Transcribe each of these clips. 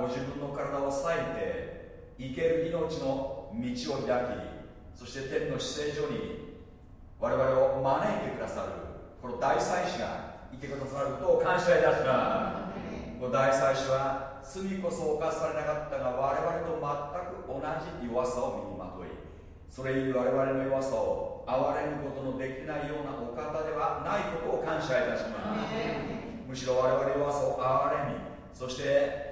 ご自分の体を裂いて生ける命の道を開きそして天の姿勢所に我々を招いてくださるこの大祭司がいてくださることを感謝いたします。この大祭司は罪こそ犯されなかったが我々と全く同じ弱さを身にまといそれゆえ我々の弱さを憐れむことのできないようなお方ではないことを感謝いたします。むしろ我々の弱さを憐れみそして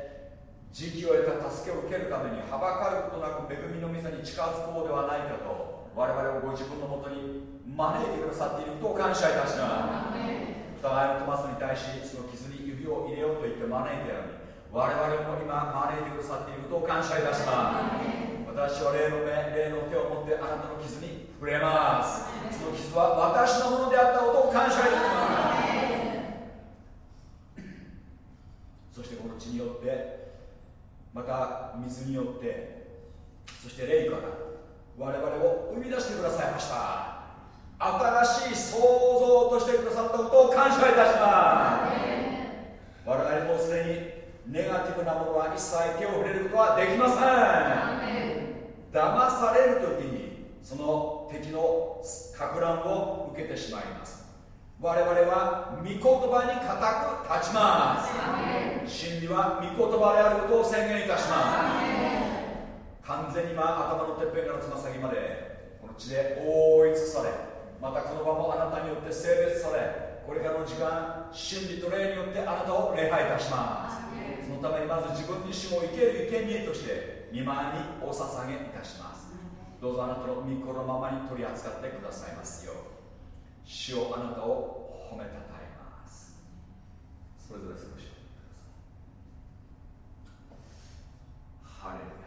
時期を得た助けを受けるためにはばかることなく恵みの御座に近づこうではないかと我々をご自分のもとに招いてくださっていることを感謝いたします。お互いのトマスに対しその傷に指を入れようと言って招いたように我々も今招いてくださっていることを感謝いたします。私は霊の目霊の手を持ってあなたの傷に触れます。その傷は私のものであったことを感謝いたします。そしてこの血によってまた水によってそして霊から我々を生み出してくださいました。新しい創造としてくださったことを感謝いたします。我々もすでにネガティブなものは一切手を触れることはできません。騙される時にその敵のか乱を受けてしまいます。我々は御言葉に固く立ちます。真理は御言葉であることを宣言いたします。完全に今頭のてっぺんからつま先までこの血で覆い尽くされまたこの場もあなたによって性別されこれからの時間真理と霊によってあなたを礼拝いたします。そのためにまず自分自身を生ける生贄として見舞いにお捧げいたします。どうぞあなたの御心のままに取り扱ってくださいますよう主をあなたを褒めたたえます。それぞれ少しハレルヤ。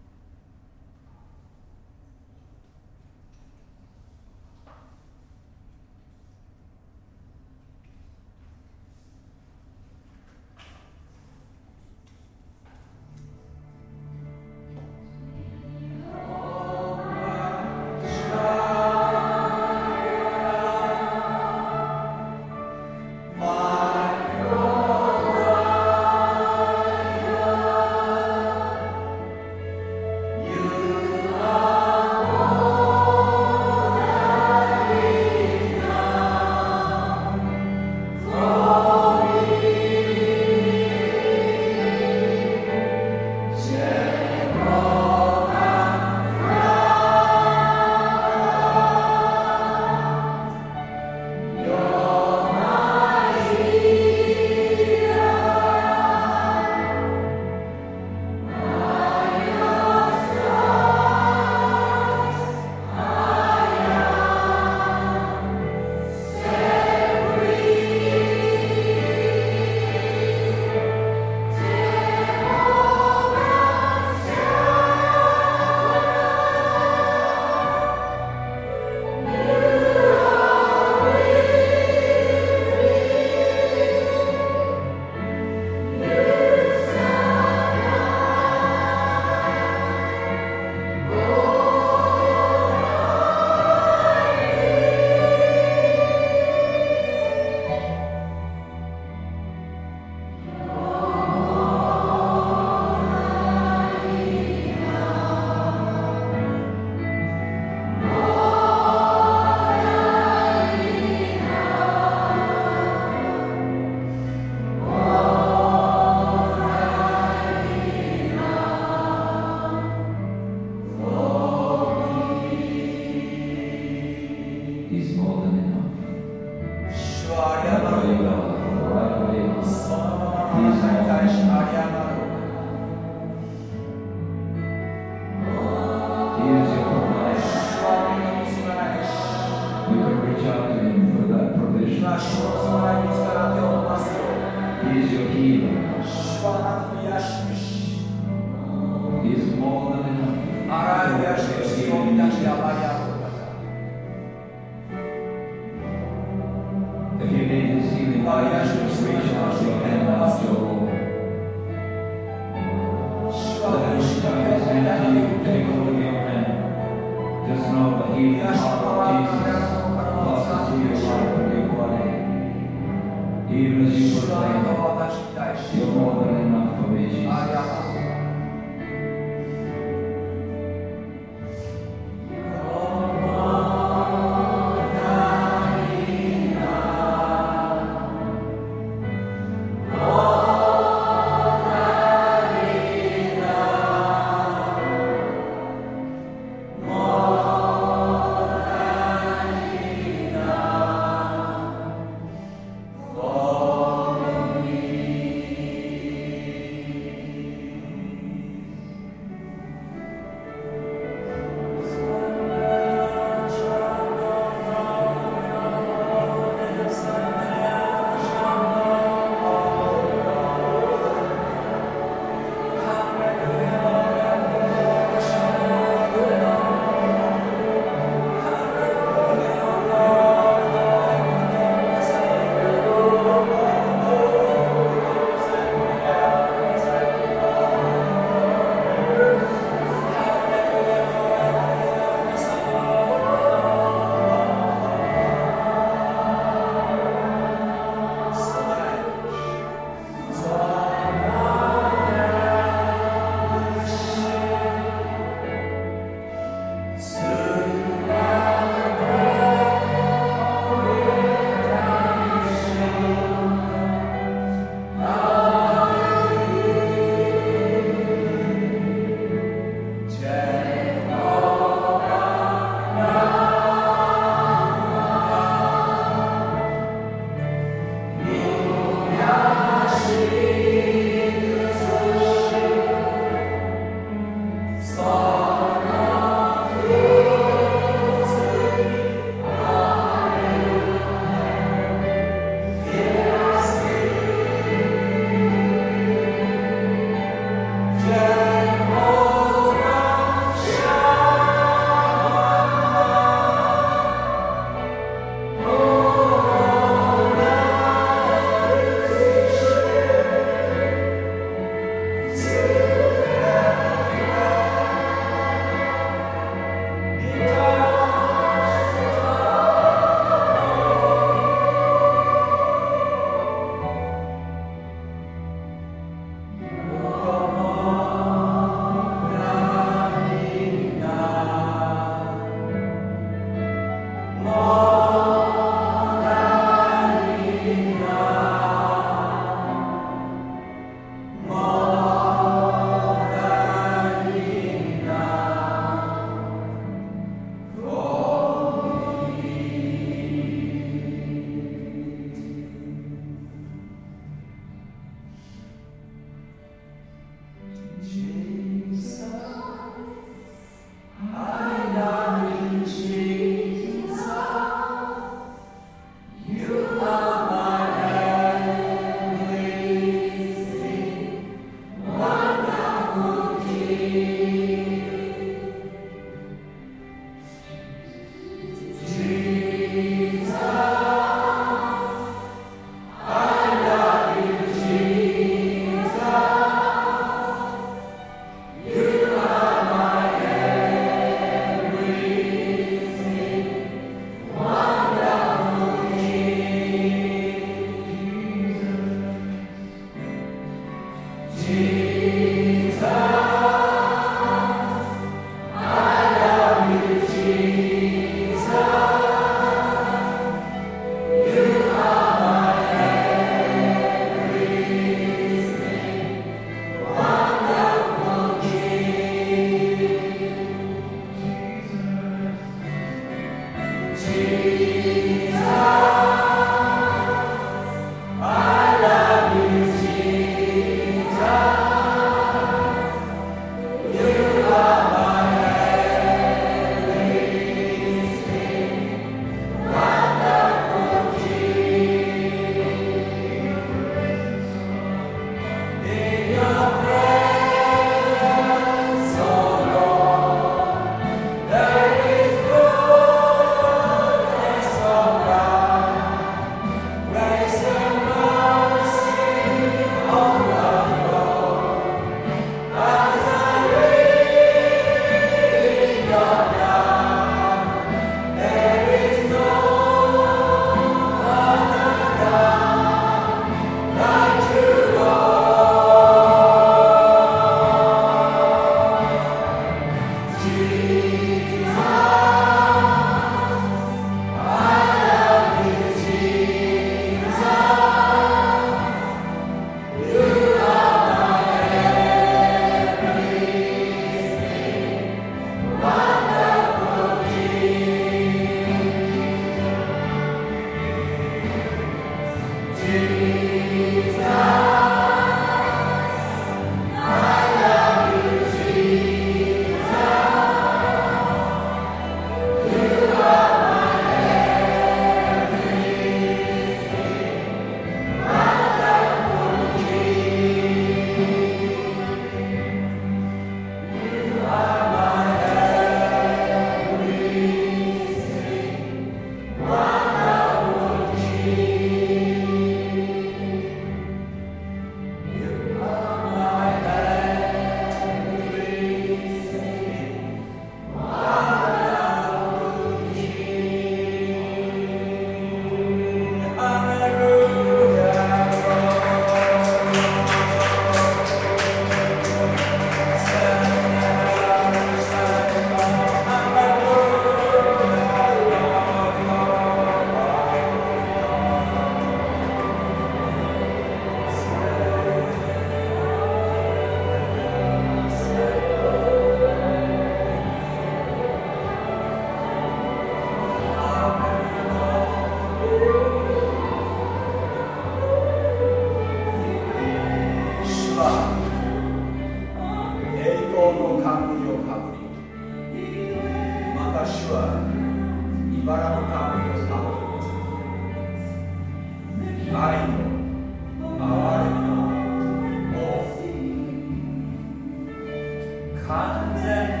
Father.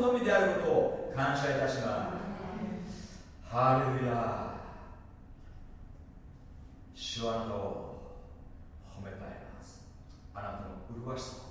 のみであることを感謝いたします。ハレルヤ主はあなたを褒めたいます。あなたの麗しさ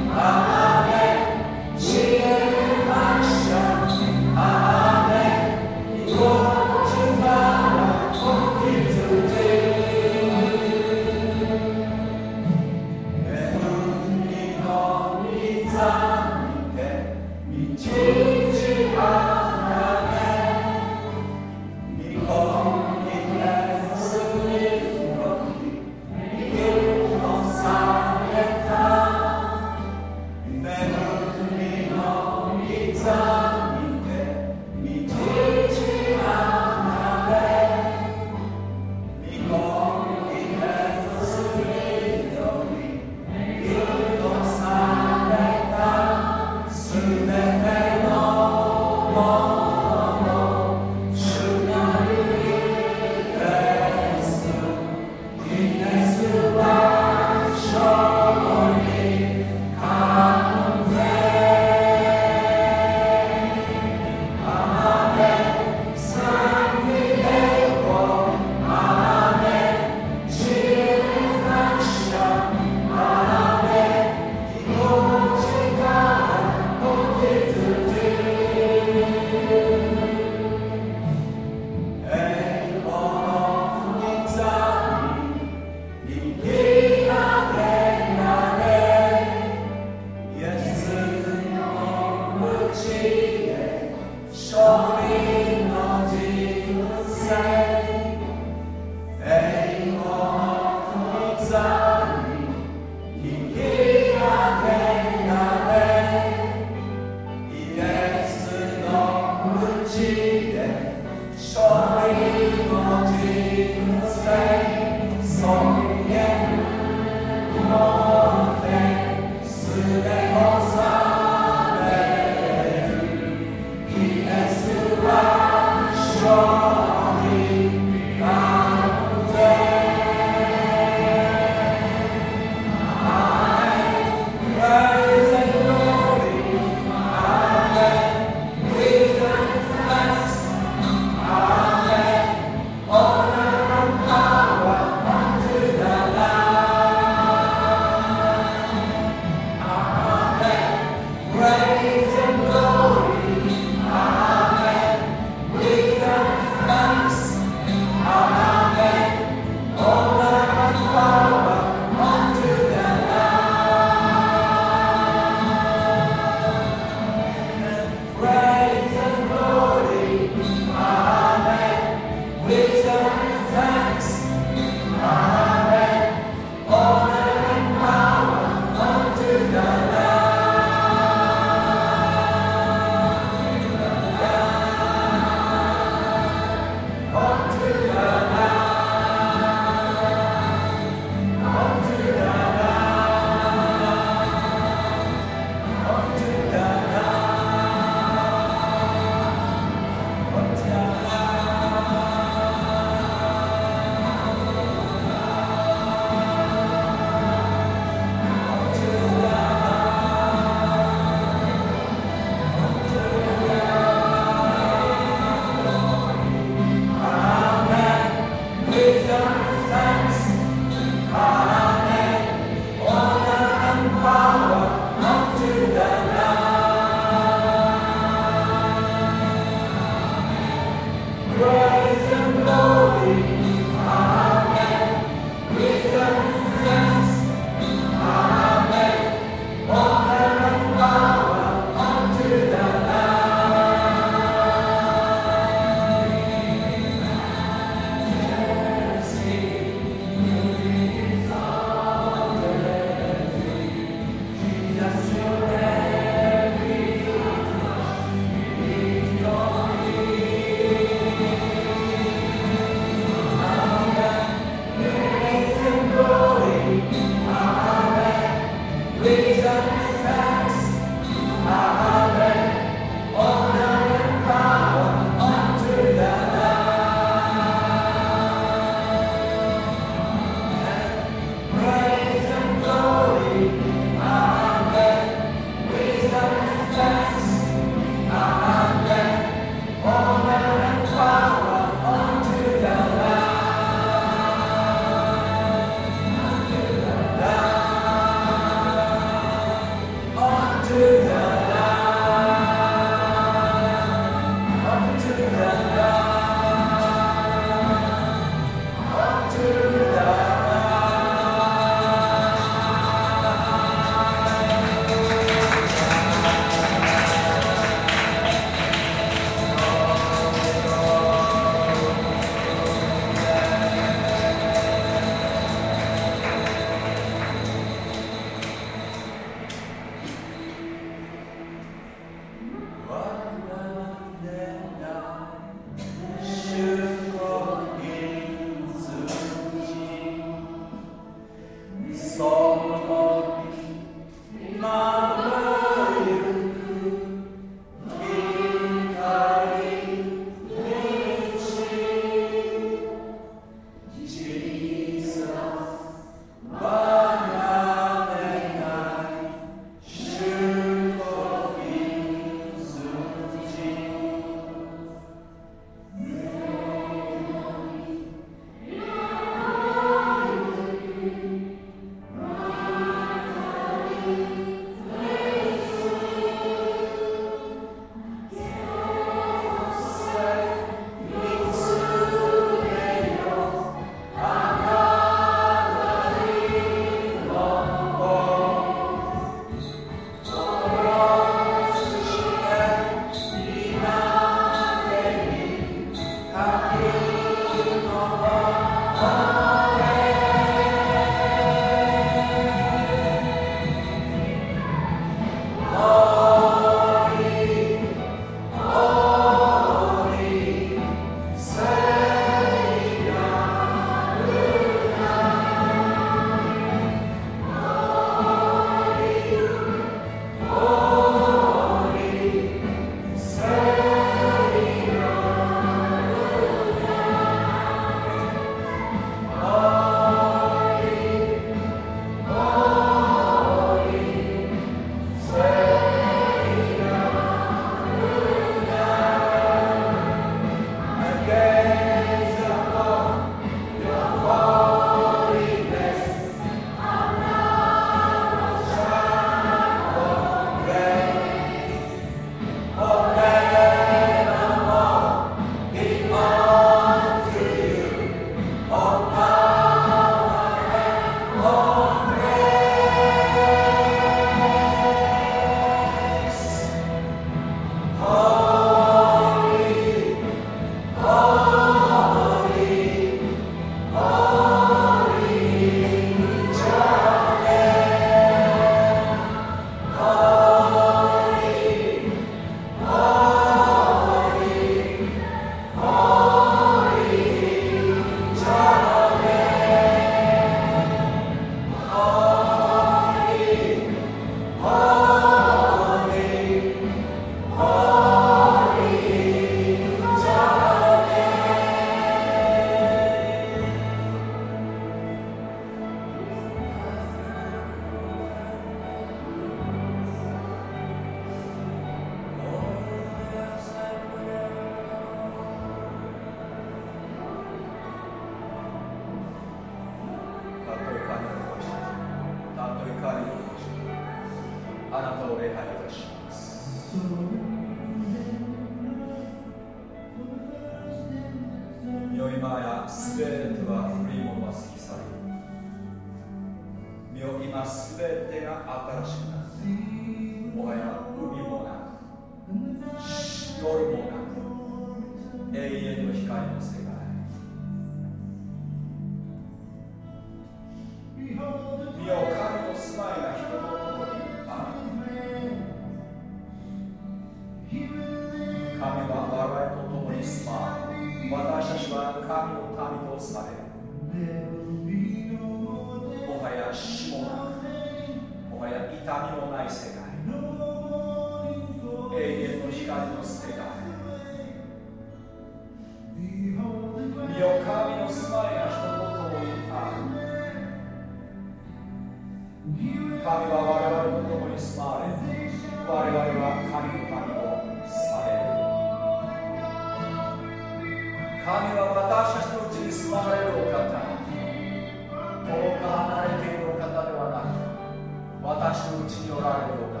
私のうちにおられるようだ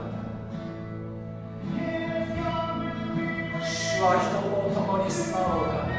主は人と共に住まうだ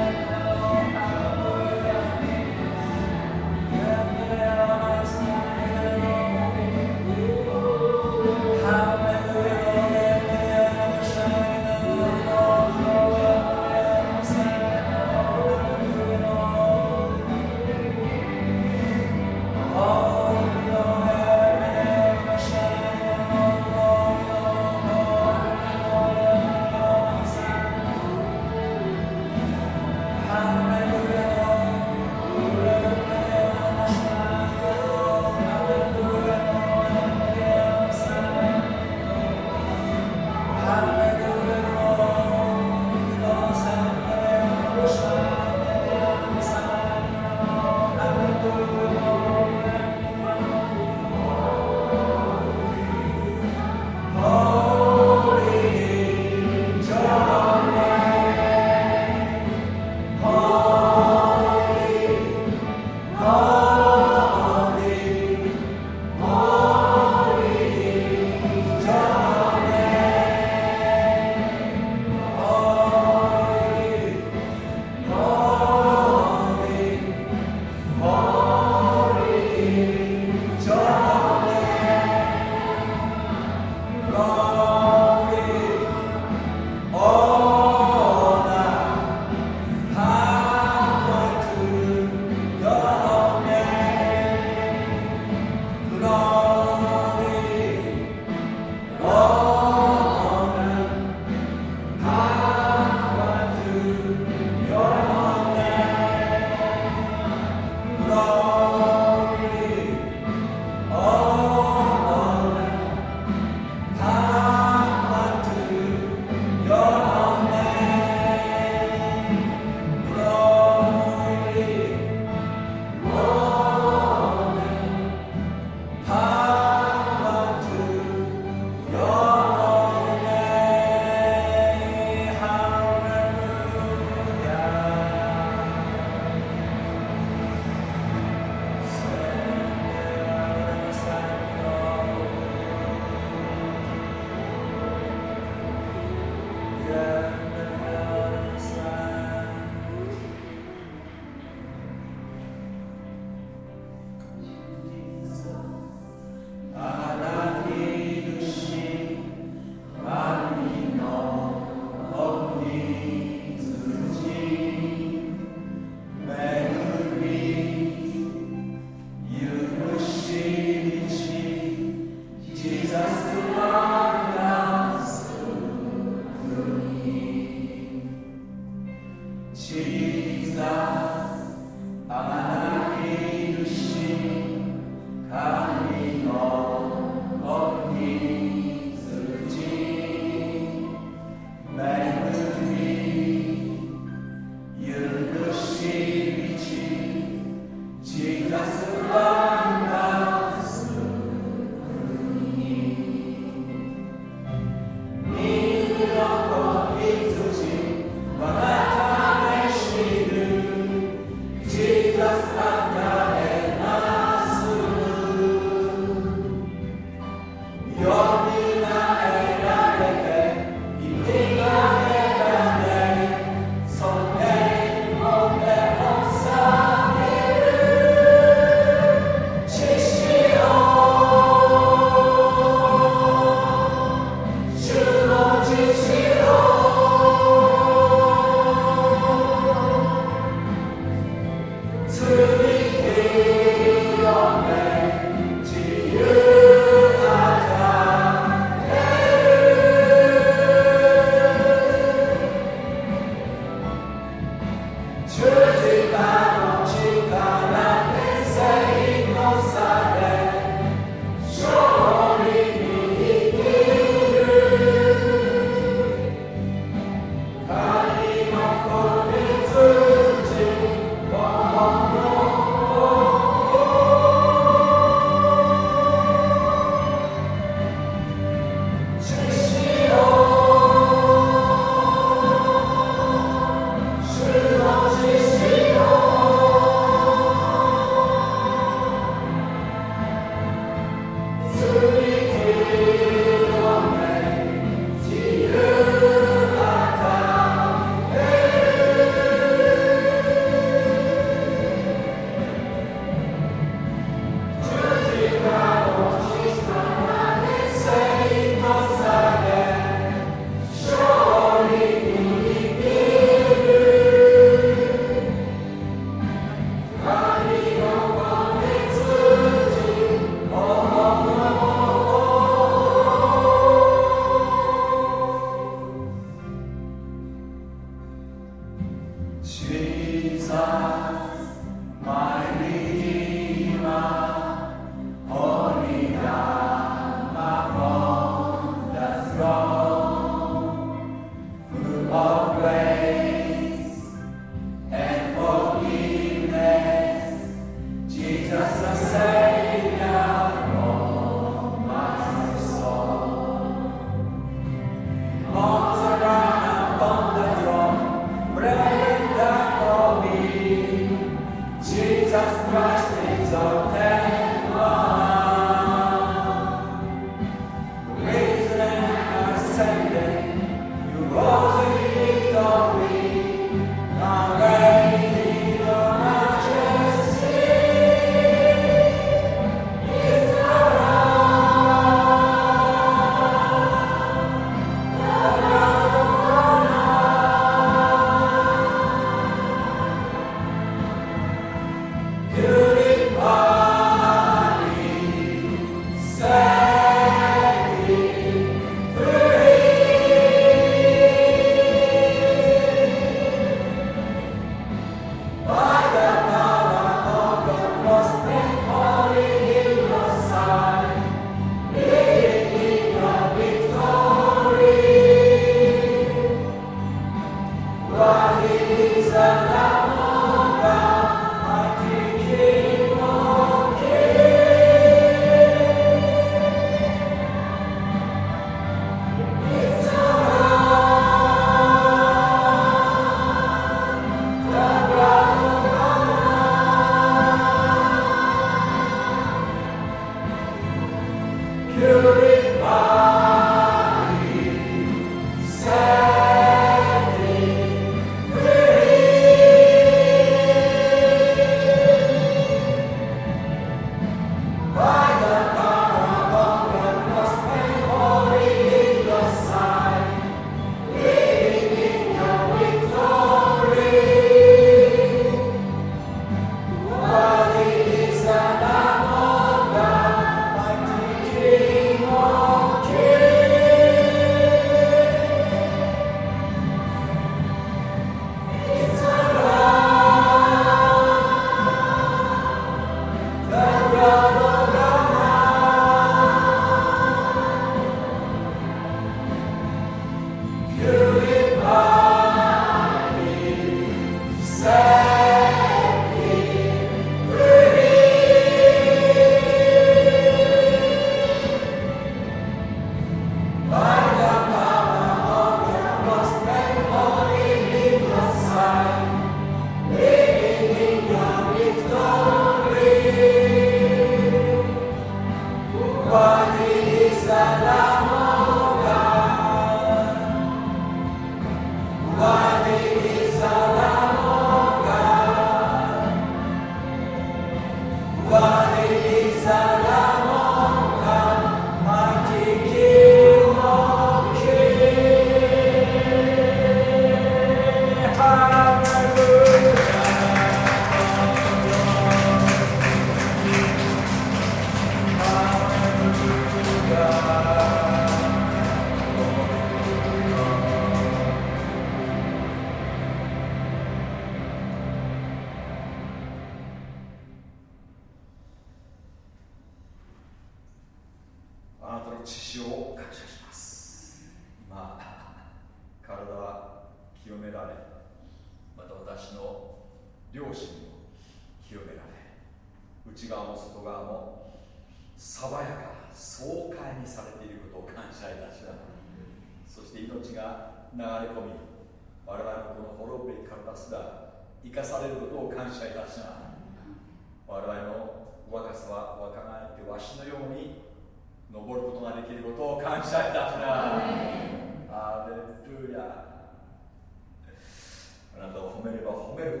あなたを褒めれば褒める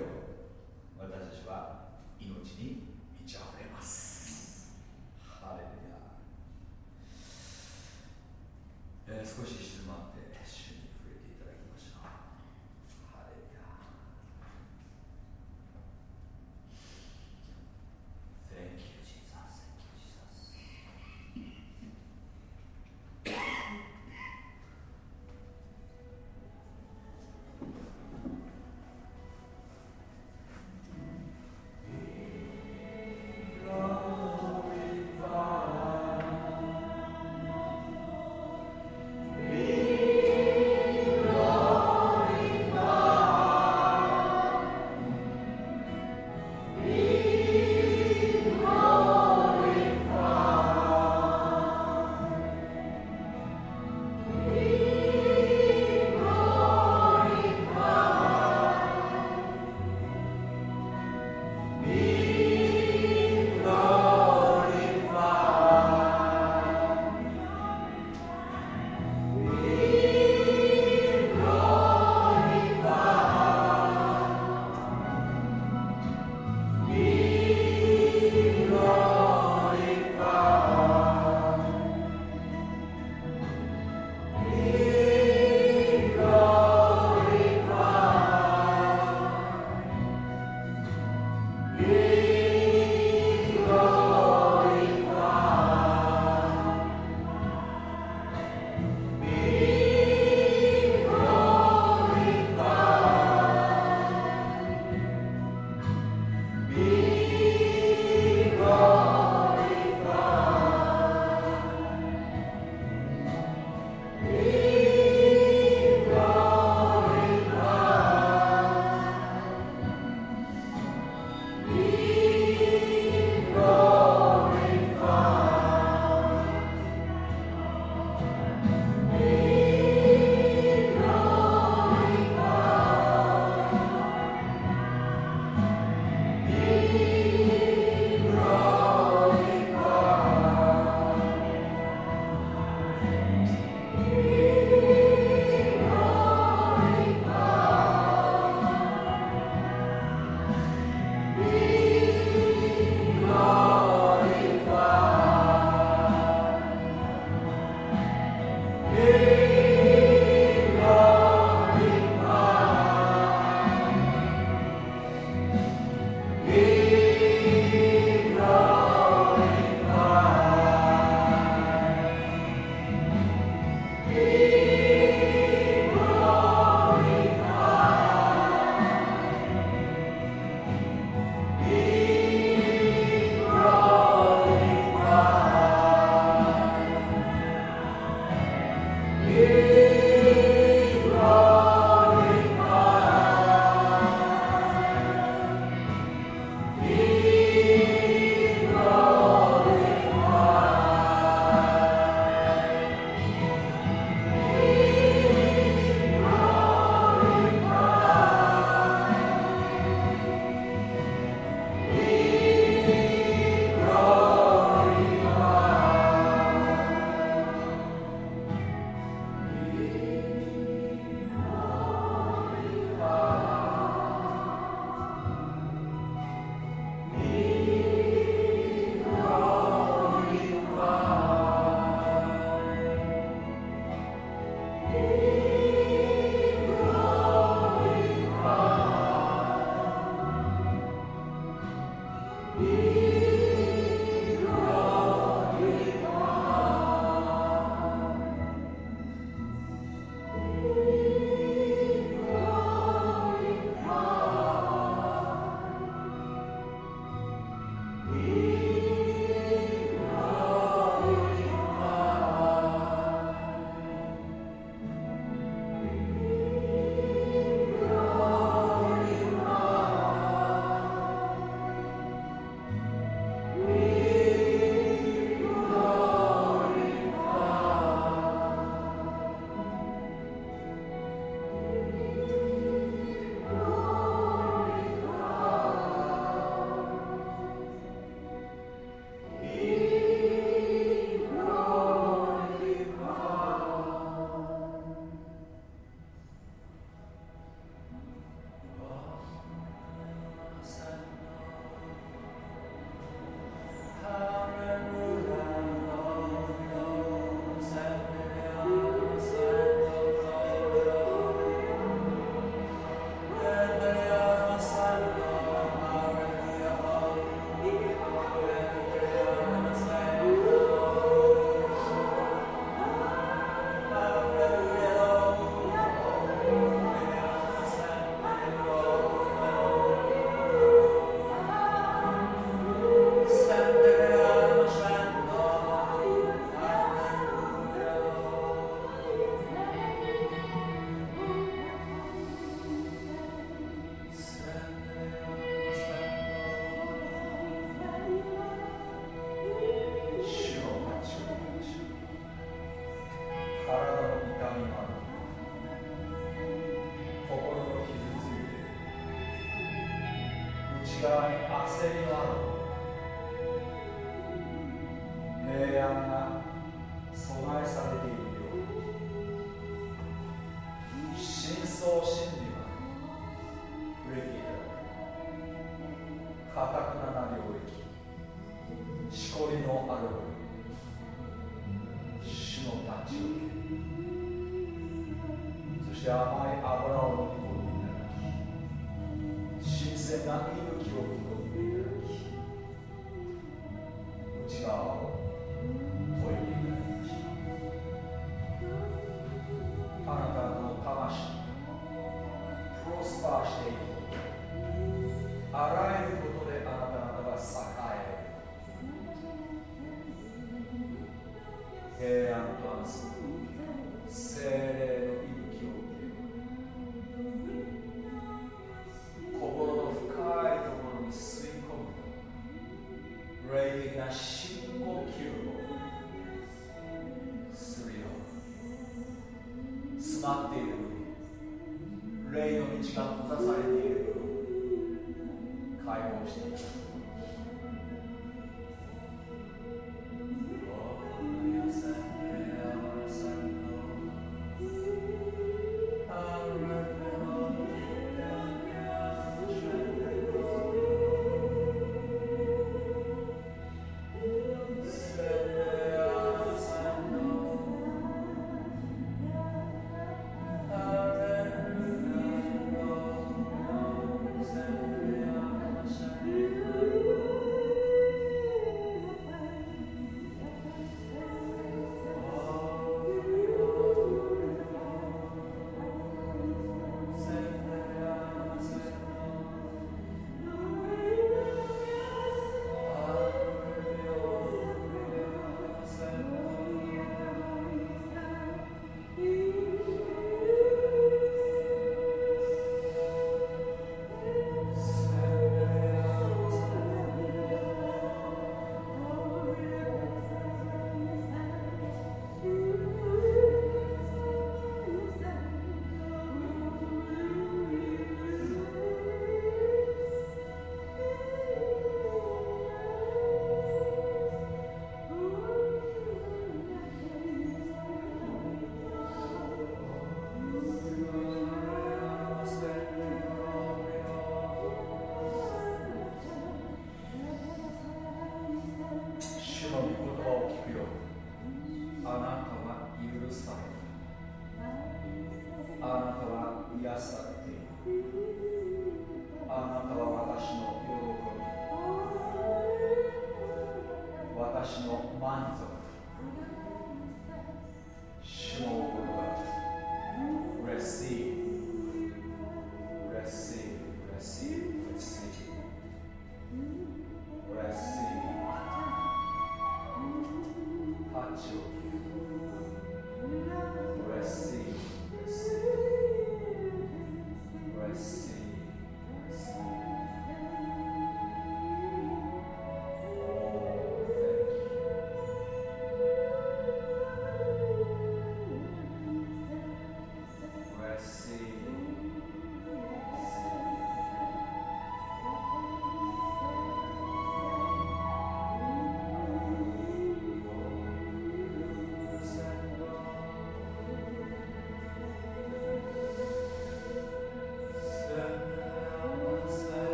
ほど私たちは命に満ち溢れます。ハレルヤ、えー、少し静まって。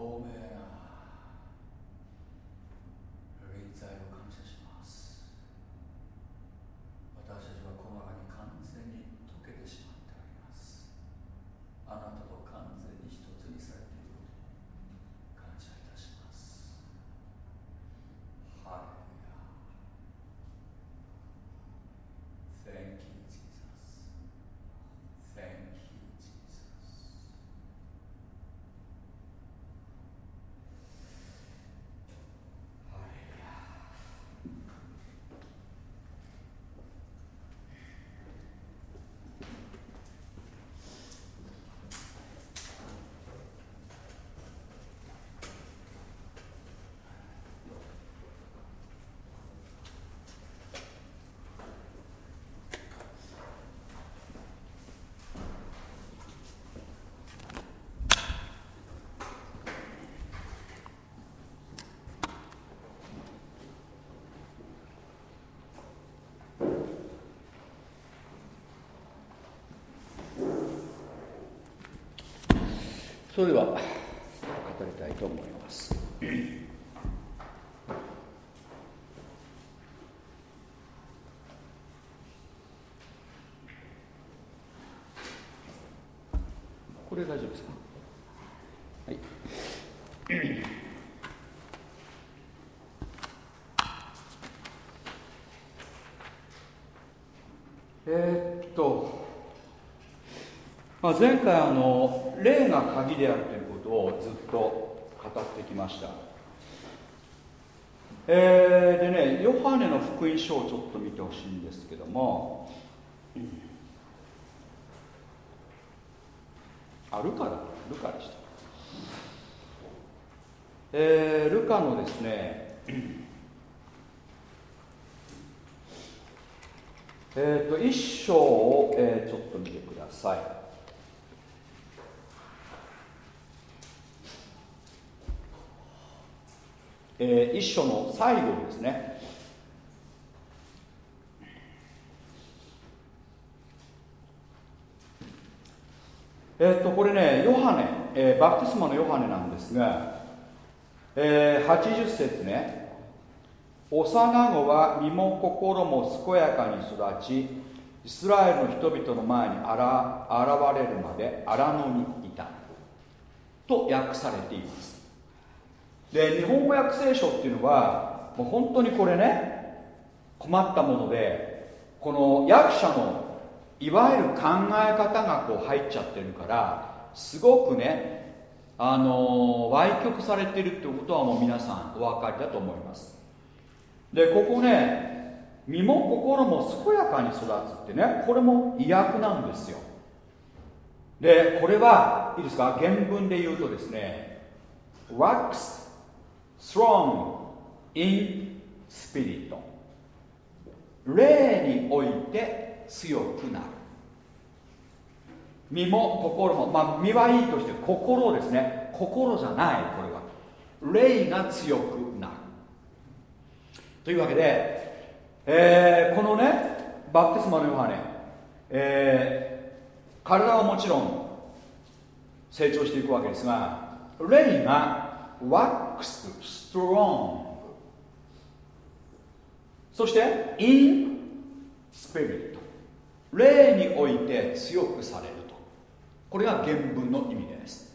home それでは語りたいと思います。これ大丈夫ですか？はい。え、っと、まあ、前回あの霊が鍵であるということをずっと語ってきました。えー、でねヨハネの福音書をちょっと見てほしいんですけども、あルカだ。ルカでした。えー、ルカのですねえーと、一章を、えー、ちょっと見てください。えー、一章の最後ですね。えっ、とこれねヨハネ、えー、バプテスマのヨハネなんですが、えー、80節ね幼子は身も心も健やかに育ちイスラエルの人々の前に現れるまで荒野にいたと訳されていますで日本語訳聖書っていうのはもう本当にこれね困ったものでこの訳者のいわゆる考え方がこう入っちゃってるからすごくねあの歪曲されてるってことはもう皆さんお分かりだと思います。でここね身も心も健やかに育つってねこれも意訳なんですよ。でこれはいいですか？原文で言うとですね wax strong in spirit. 霊において強くなる。身も心もまあ身はいいとして心ですね。心じゃないこれは。霊が強くなる。というわけで、えー、このねバプテスマのヨハネ、えー、体はもちろん成長していくわけですが霊がワックスストロングそして in spirit 霊において強くされると。これが原文の意味です。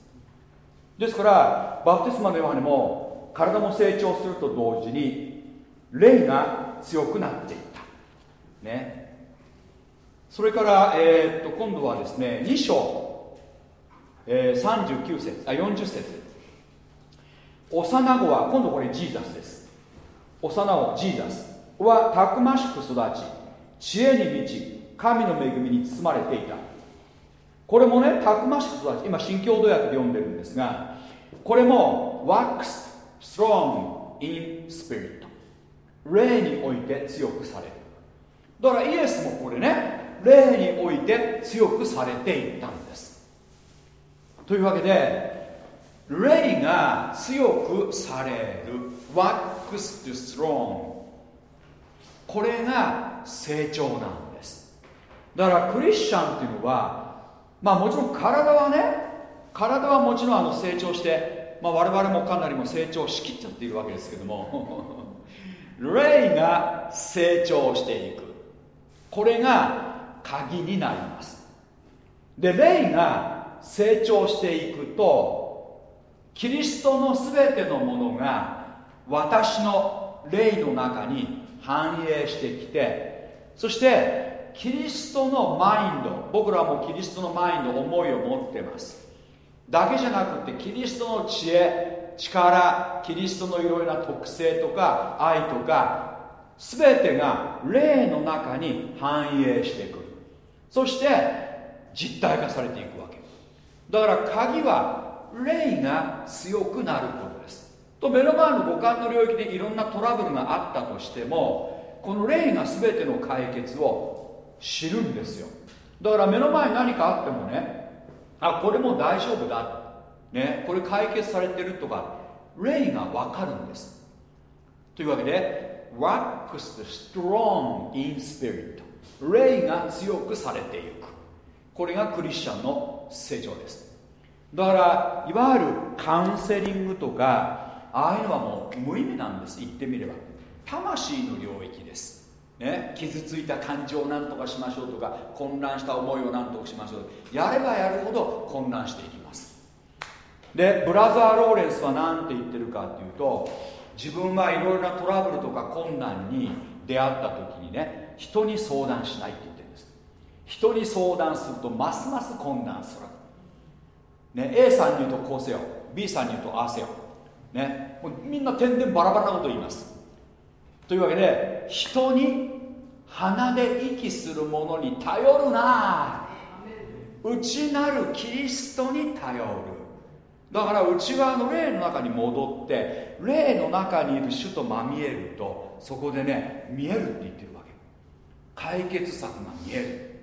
ですからバプテスマのヨハネも体も成長すると同時に霊が強くなっていった。ね。それから、えー、っと今度はですね2章、えー、39節あ40節。幼子は今度これジーザスです。幼子ジーザスはたくましく育ち知恵に満ち神の恵みに包まれていた。これもねたくましく育ち今新共同訳で読んでるんですがこれも waxed strong in spirit 霊において強くされる。だからイエスもこれね霊において強くされていったんです。というわけで霊が強くされる。Wax to strong? これが成長なんです。だからクリスチャンっていうのはまあもちろん体はね体はもちろんあの成長して、まあ、我々もかなりも成長しきっちゃっているわけですけども。霊が成長していく。これが鍵になります。で霊が成長していくとキリストの全てのものが私の霊の中に反映してきてそしてキリストのマインド僕らもキリストのマインド思いを持ってます。だけじゃなくてキリストの知恵力キリストのいろいろな特性とか愛とか全てが霊の中に反映してくる。そして実体化されていくわけ。だから鍵は霊が強くなることです。と目の前の五感の領域でいろんなトラブルがあったとしてもこの霊が全ての解決を知るんですよ。だから目の前に何かあってもねあこれも大丈夫だ。ね、これ解決されてるとか霊が分かるんです。というわけで wax the strong in spirit 霊が強くされていく。これがクリスチャンの成長です。だからいわゆるカウンセリングとかああいうのはもう無意味なんです。言ってみれば。魂の領域です。ね、傷ついた感情を何とかしましょうとか混乱した思いを何とかしましょう。やればやるほど混乱していきます。でブラザー・ローレンスは何て言ってるかっていうと自分はいろいろなトラブルとか困難に出会った時にね人に相談しないって言ってるんです。人に相談するとますます困難する、ね、A さんに言うとこうせよ B さんに言うとああせよ、ね、もうみんな点々バラバラなこと言います。というわけで人に鼻で息するものに頼るな。内なるキリストに頼る。だから内側の霊の中に戻って霊の中にいる主とまみえるとそこでね見えるって言ってるわけ。解決策が見え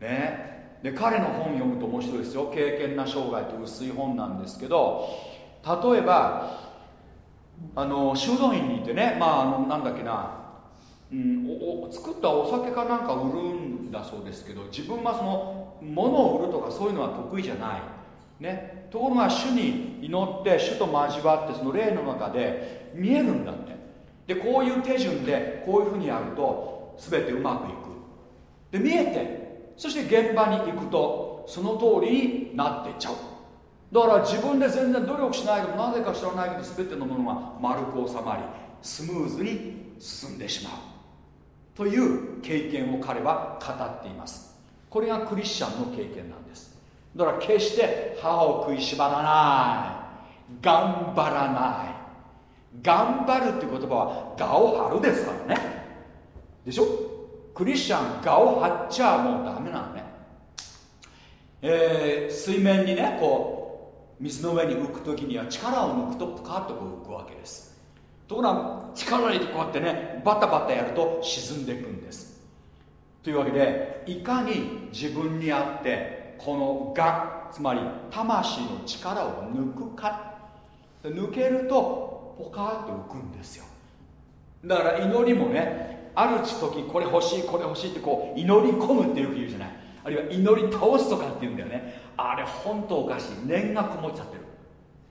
る。ね。で彼の本読むと面白いですよ。経験な生涯って薄い本なんですけど例えばあの修道院にいてねまああのなんだっけな、うん、お作ったお酒かなんか売るんだそうですけど自分はその物を売るとかそういうのは得意じゃない。ね。ところが主に祈って主と交わってその霊の中で見えるんだって。でこういう手順でこういうふうにやると全てうまくいく。で見えてそして現場に行くとその通りになってっちゃう。だから自分で全然努力しないでもなぜか知らないけど全てのものが丸く収まりスムーズに進んでしまう。という経験を彼は語っています。これがクリスチャンの経験なんです。だから決して歯を食いしばらない。頑張らない。頑張るっていう言葉は我を張るですからね。でしょ？クリスチャン我を張っちゃもうダメなのね。えー、水面にねこう水の上に浮く時には力を抜くとプカッとこう浮くわけです。ところが力入れてこうやってねバタバタやると沈んでいくんです。というわけでいかに自分にあってこのがつまり魂の力を抜くか。抜けるとポカーッと浮くんですよ。だから祈りもねある時これ欲しいこれ欲しいってこう祈り込むってよく言うじゃない。あるいは祈り倒すとかっていうんだよね。あれ本当おかしい。念がこもっちゃってる。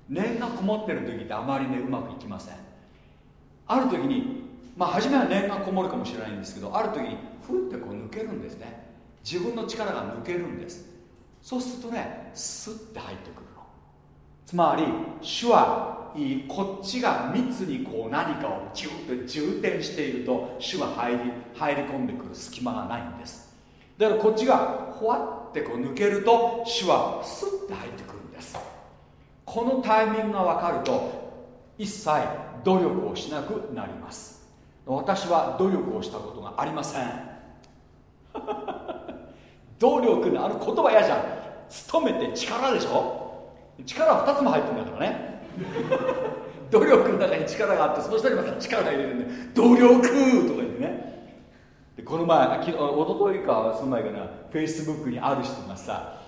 念がこもってる時ってあまりねうまくいきません。ある時にまあ初めは念がこもるかもしれないんですけどある時にふってこう抜けるんですね。自分の力が抜けるんです。そうするとねスッて入ってくるの。つまり主はいいこっちが密にこう何かをギュッと充填していると主が入り入り込んでくる隙間がないんです。だからこっちがほわってこう抜けると主はスッて入ってくるんです。このタイミングが分かると一切努力をしなくなります。私は努力をしたことがありません。努力のある言葉嫌じゃん。勤めて力でしょ？力は2つも入ってるんだからね。努力の中に力があってその下にまた力が入れるんで努力とか言ってね。でこの前昨日おとといかその前かなフェイスブックにある人がさ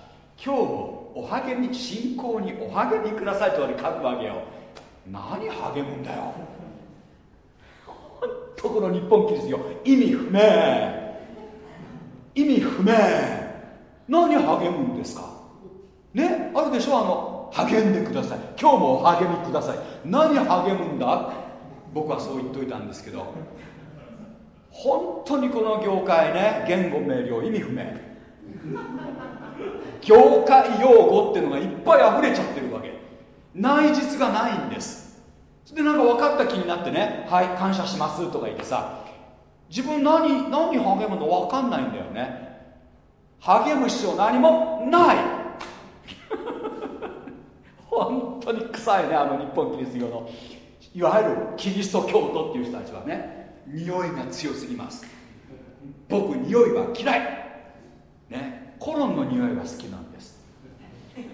今日もお励み信仰にお励みくださいとかで書くわけよ。何励むんだよ。本当この日本キリストよ。意味不明。意味不明。何励むんですか。ね？あるでしょあの励んでください。今日もお励みください。何励むんだ？僕はそう言っといたんですけど。本当にこの業界ね言語明瞭意味不明。業界用語っていうのがいっぱい溢れちゃってるわけ。内実がないんです。でなんか分かった気になってねはい感謝しますとか言ってさ自分何何励むの分かんないんだよね。励む必要何もない。本当に臭いねあの日本キリスト教の。いわゆるキリスト教徒っていう人たちはね。匂いが強すぎます。僕匂いは嫌い。ね。コロンの匂いが好きなんです。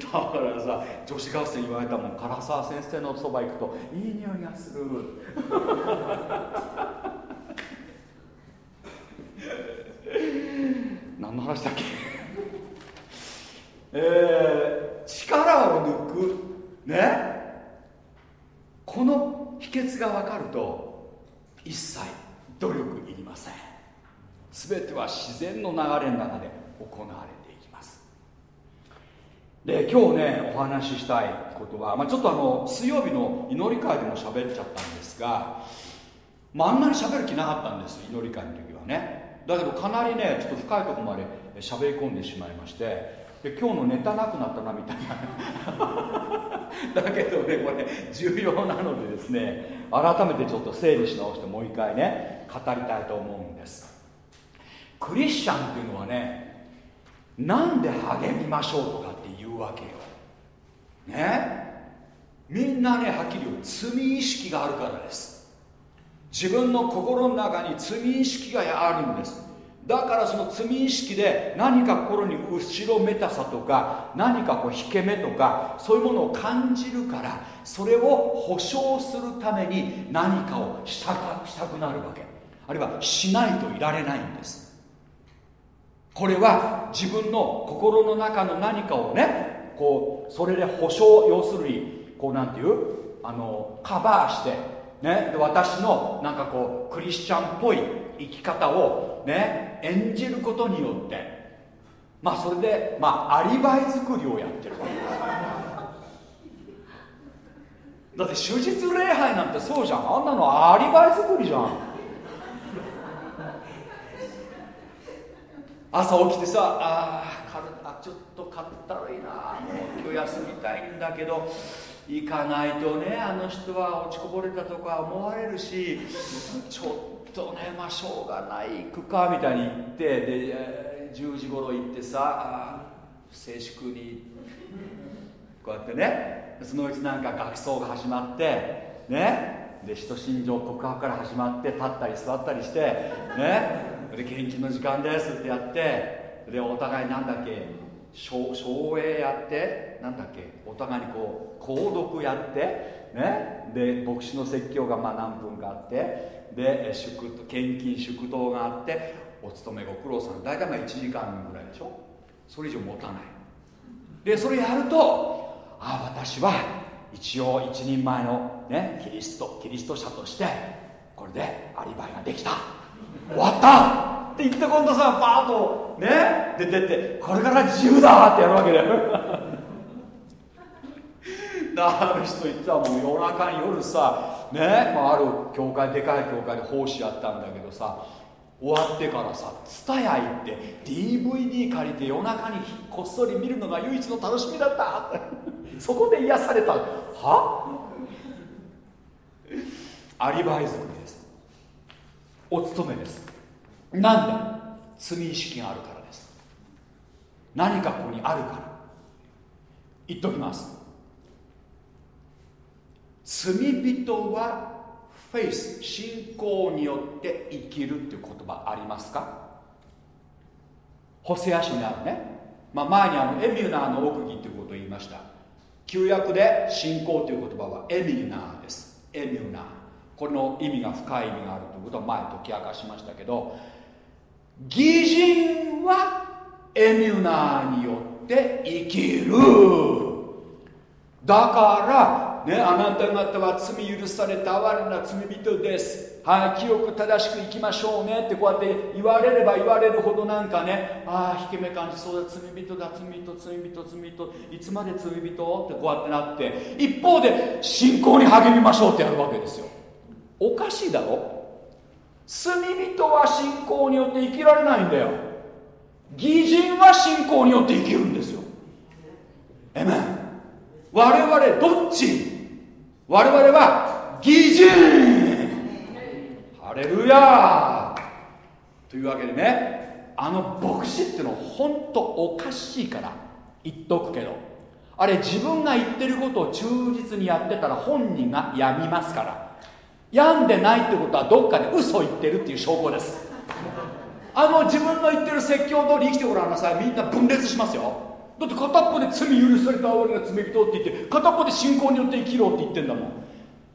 だからさ女子学生に言われたもん。唐沢先生のそば行くといい匂いがする。何の話だっけ？えー、力を抜く。ね？この秘訣が分かると一切努力いりません。全ては自然の流れの中で行われていきます。で今日ねお話ししたいことは、まあ、ちょっとあの水曜日の祈り会でも喋っちゃったんですが、まあ、あんまり喋る気なかったんです祈り会の時はね。だけどかなりねちょっと深いところまで喋り込んでしまいましてで今日のネタなくなったなみたいな。だけどねこれ重要なのでですね改めてちょっと整理し直してもう一回ね語りたいと思うんです。クリスチャンっていうのはねなんで励みましょうとかって言うわけよ。ね？みんなねはっきり言う罪意識があるからです。自分の心の中に罪意識があるんです。だからその罪意識で何か心に後ろめたさとか何かこう引け目とかそういうものを感じるからそれを保証するために何かをしたかしたくなるわけ。あるいはしないといられないんです。これは自分の心の中の何かをねこうそれで保証要するにこうなんていうあのカバーしてねで私のなんかこうクリスチャンっぽい生き方をね演じることによってまあそれでまあアリバイ作りをやってる。だって手術礼拝なんてそうじゃん。あんなのアリバイ作りじゃん。朝起きてさあ体ちょっとかったるいな。もう今日休みたいんだけど行かないとねあの人は落ちこぼれたとか思われるしちょっとねまあしょうがない行くかみたいに言ってで10時頃行ってさ静粛にこうやってねそのうちなんか学奏が始まってねで人心情告白から始まって立ったり座ったりしてねで研究の時間ですってやってでお互いなんだっけ省映やってなんだっけお互いにこう購読やってねで牧師の説教がまあ何分かあってで祝献金祝祷があってお勤めご苦労さん大体まあ1時間ぐらいでしょ？それ以上持たない。でそれやるとああ私は一応一人前の、ね、キリストキリスト者としてこれでアリバイができた。終わったって言って今度さパーッとねで出てこれから自由だってやるわけだよ。ある人言ってたもん夜中に夜さね、まあ、ある教会でかい教会で奉仕やったんだけどさ終わってからさ蔦屋行って DVD 借りて夜中にこっそり見るのが唯一の楽しみだった。そこで癒されたは？アリバイ作りです。お勤めです。なんで？罪意識があるからです。何かここにあるから。言っときます。罪人はフェイス信仰によって生きるっていう言葉ありますか？ホセア書にあるね、まあ、前にあのエミュナーの奥義っていうことを言いました。旧約で信仰という言葉はエミュナーです。エミュナー。これの意味が深い意味があるということを前解き明かしましたけど義人はエミュナーによって生きる。だからね、あなた方は罪許された哀れな罪人です。はい、清く正しく生きましょうね。ってこうやって言われれば言われるほどなんかねああ引け目感じそうだ罪人だ罪人罪人罪人いつまで罪人？ってこうやってなって。一方で信仰に励みましょうってやるわけですよ。おかしいだろ？罪人は信仰によって生きられないんだよ。義人は信仰によって生きるんですよ。えめ我々どっち？我々は義人ハレルヤというわけでねあの牧師っていうのは本当おかしいから言っとくけど。あれ自分が言ってることを忠実にやってたら本人が病みますから。病んでないってことはどっかで嘘を言ってるっていう証拠です。あの自分の言ってる説教通り生きてごらんなさい。みんな分裂しますよ。だって片っぽで罪許された哀れな罪人って言って片っぽで信仰によって生きろって言ってんだもん。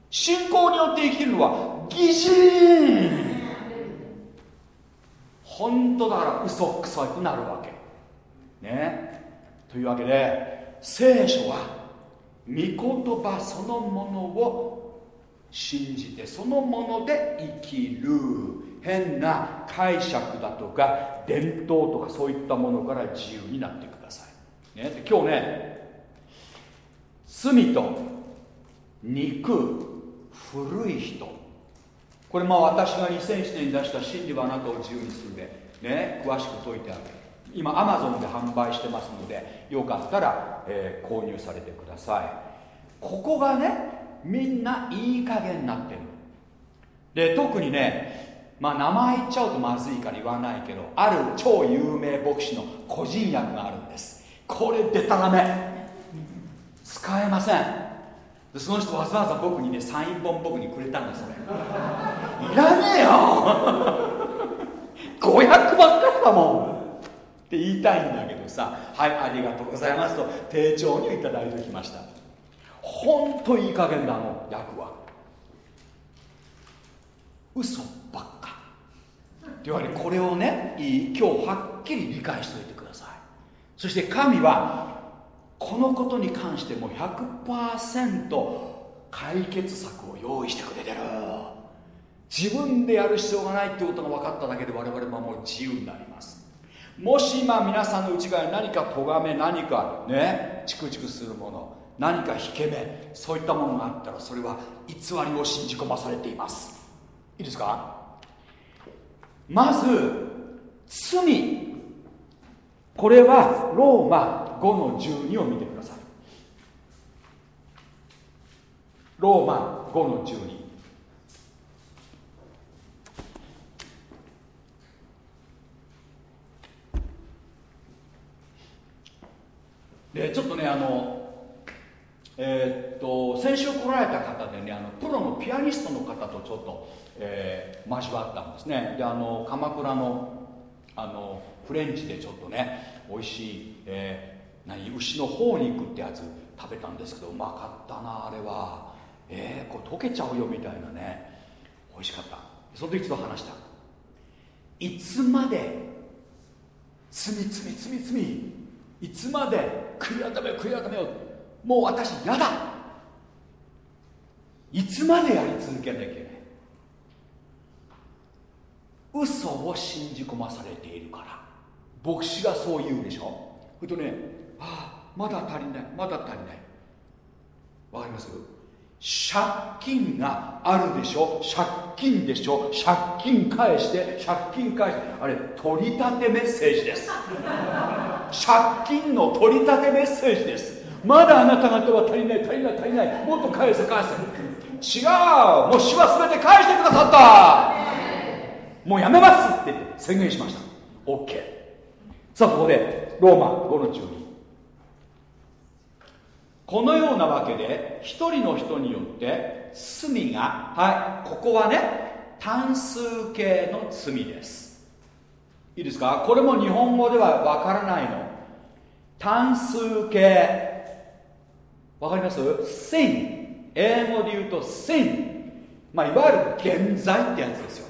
信仰によって生きるのは義人。本当だから嘘くさくなるわけ。ね。というわけで聖書は御言葉そのものを信じてそのもので生きる。変な解釈だとか伝統とかそういったものから自由になっていくね、今日ね罪と肉古い人。これまあ私が2007年に出した真理はあなたを自由にするでね詳しく解いてある。今アマゾンで販売してますのでよかったら、えー、購入されてください。ここがねみんないい加減になってるで特にねまあ名前言っちゃうとまずいから言わないけどある超有名牧師の個人訳があるんこれでたらめ。使えません。でその人わざわざ僕にねサイン本僕にくれたんですそれ。いらねえよ。500ばっかりだもん。って言いたいんだけどさ。はいありがとうございますと丁重にいただいてきました。ほんといい加減だあの役は。嘘ばっか。というわけでこれをねいい今日はっきり理解しておいて。そして神はこのことに関しても100%解決策を用意してくれてる。自分でやる必要がないってことが分かっただけで我々はもう自由になります。もし今皆さんの内側に何か咎め何かねチクチクするもの何か引け目そういったものがあったらそれは偽りを信じ込まされています。いいですか？まず罪。これはローマ5の12を見てください。ローマ5の12でちょっとねあのえー、っと先週来られた方でねあのプロのピアニストの方とちょっと、えー、交わったんですね。であの鎌倉のあのフレンチでちょっとね美味しい、えー、何牛の方肉ってやつ食べたんですけどうまかったなあれは。えー、これ溶けちゃうよみたいなね。美味しかった。その時ちょっと話した。いつまで罪罪罪罪いつまで悔い改めよ悔い改めよ。もう私嫌だ。いつまでやり続けなきゃいけない。嘘を信じ込まされているから。牧師がそう言うでしょ？それとねああまだ足りないまだ足りない。わかります？借金があるでしょ？借金でしょ？借金返して借金返して。あれ取り立てメッセージです。借金の取り立てメッセージです。まだあなた方は足りない足りない足りない。もっと返せ返せ。違う。もう主は全て返してくださった。もうやめますって宣言しました。OK さあここでローマ5の12このようなわけで一人の人によって罪がはいここはね単数形の罪です。いいですか？これも日本語ではわからないの。単数形。わかります？sin 英語で言うと sin まあいわゆる現在ってやつですよ。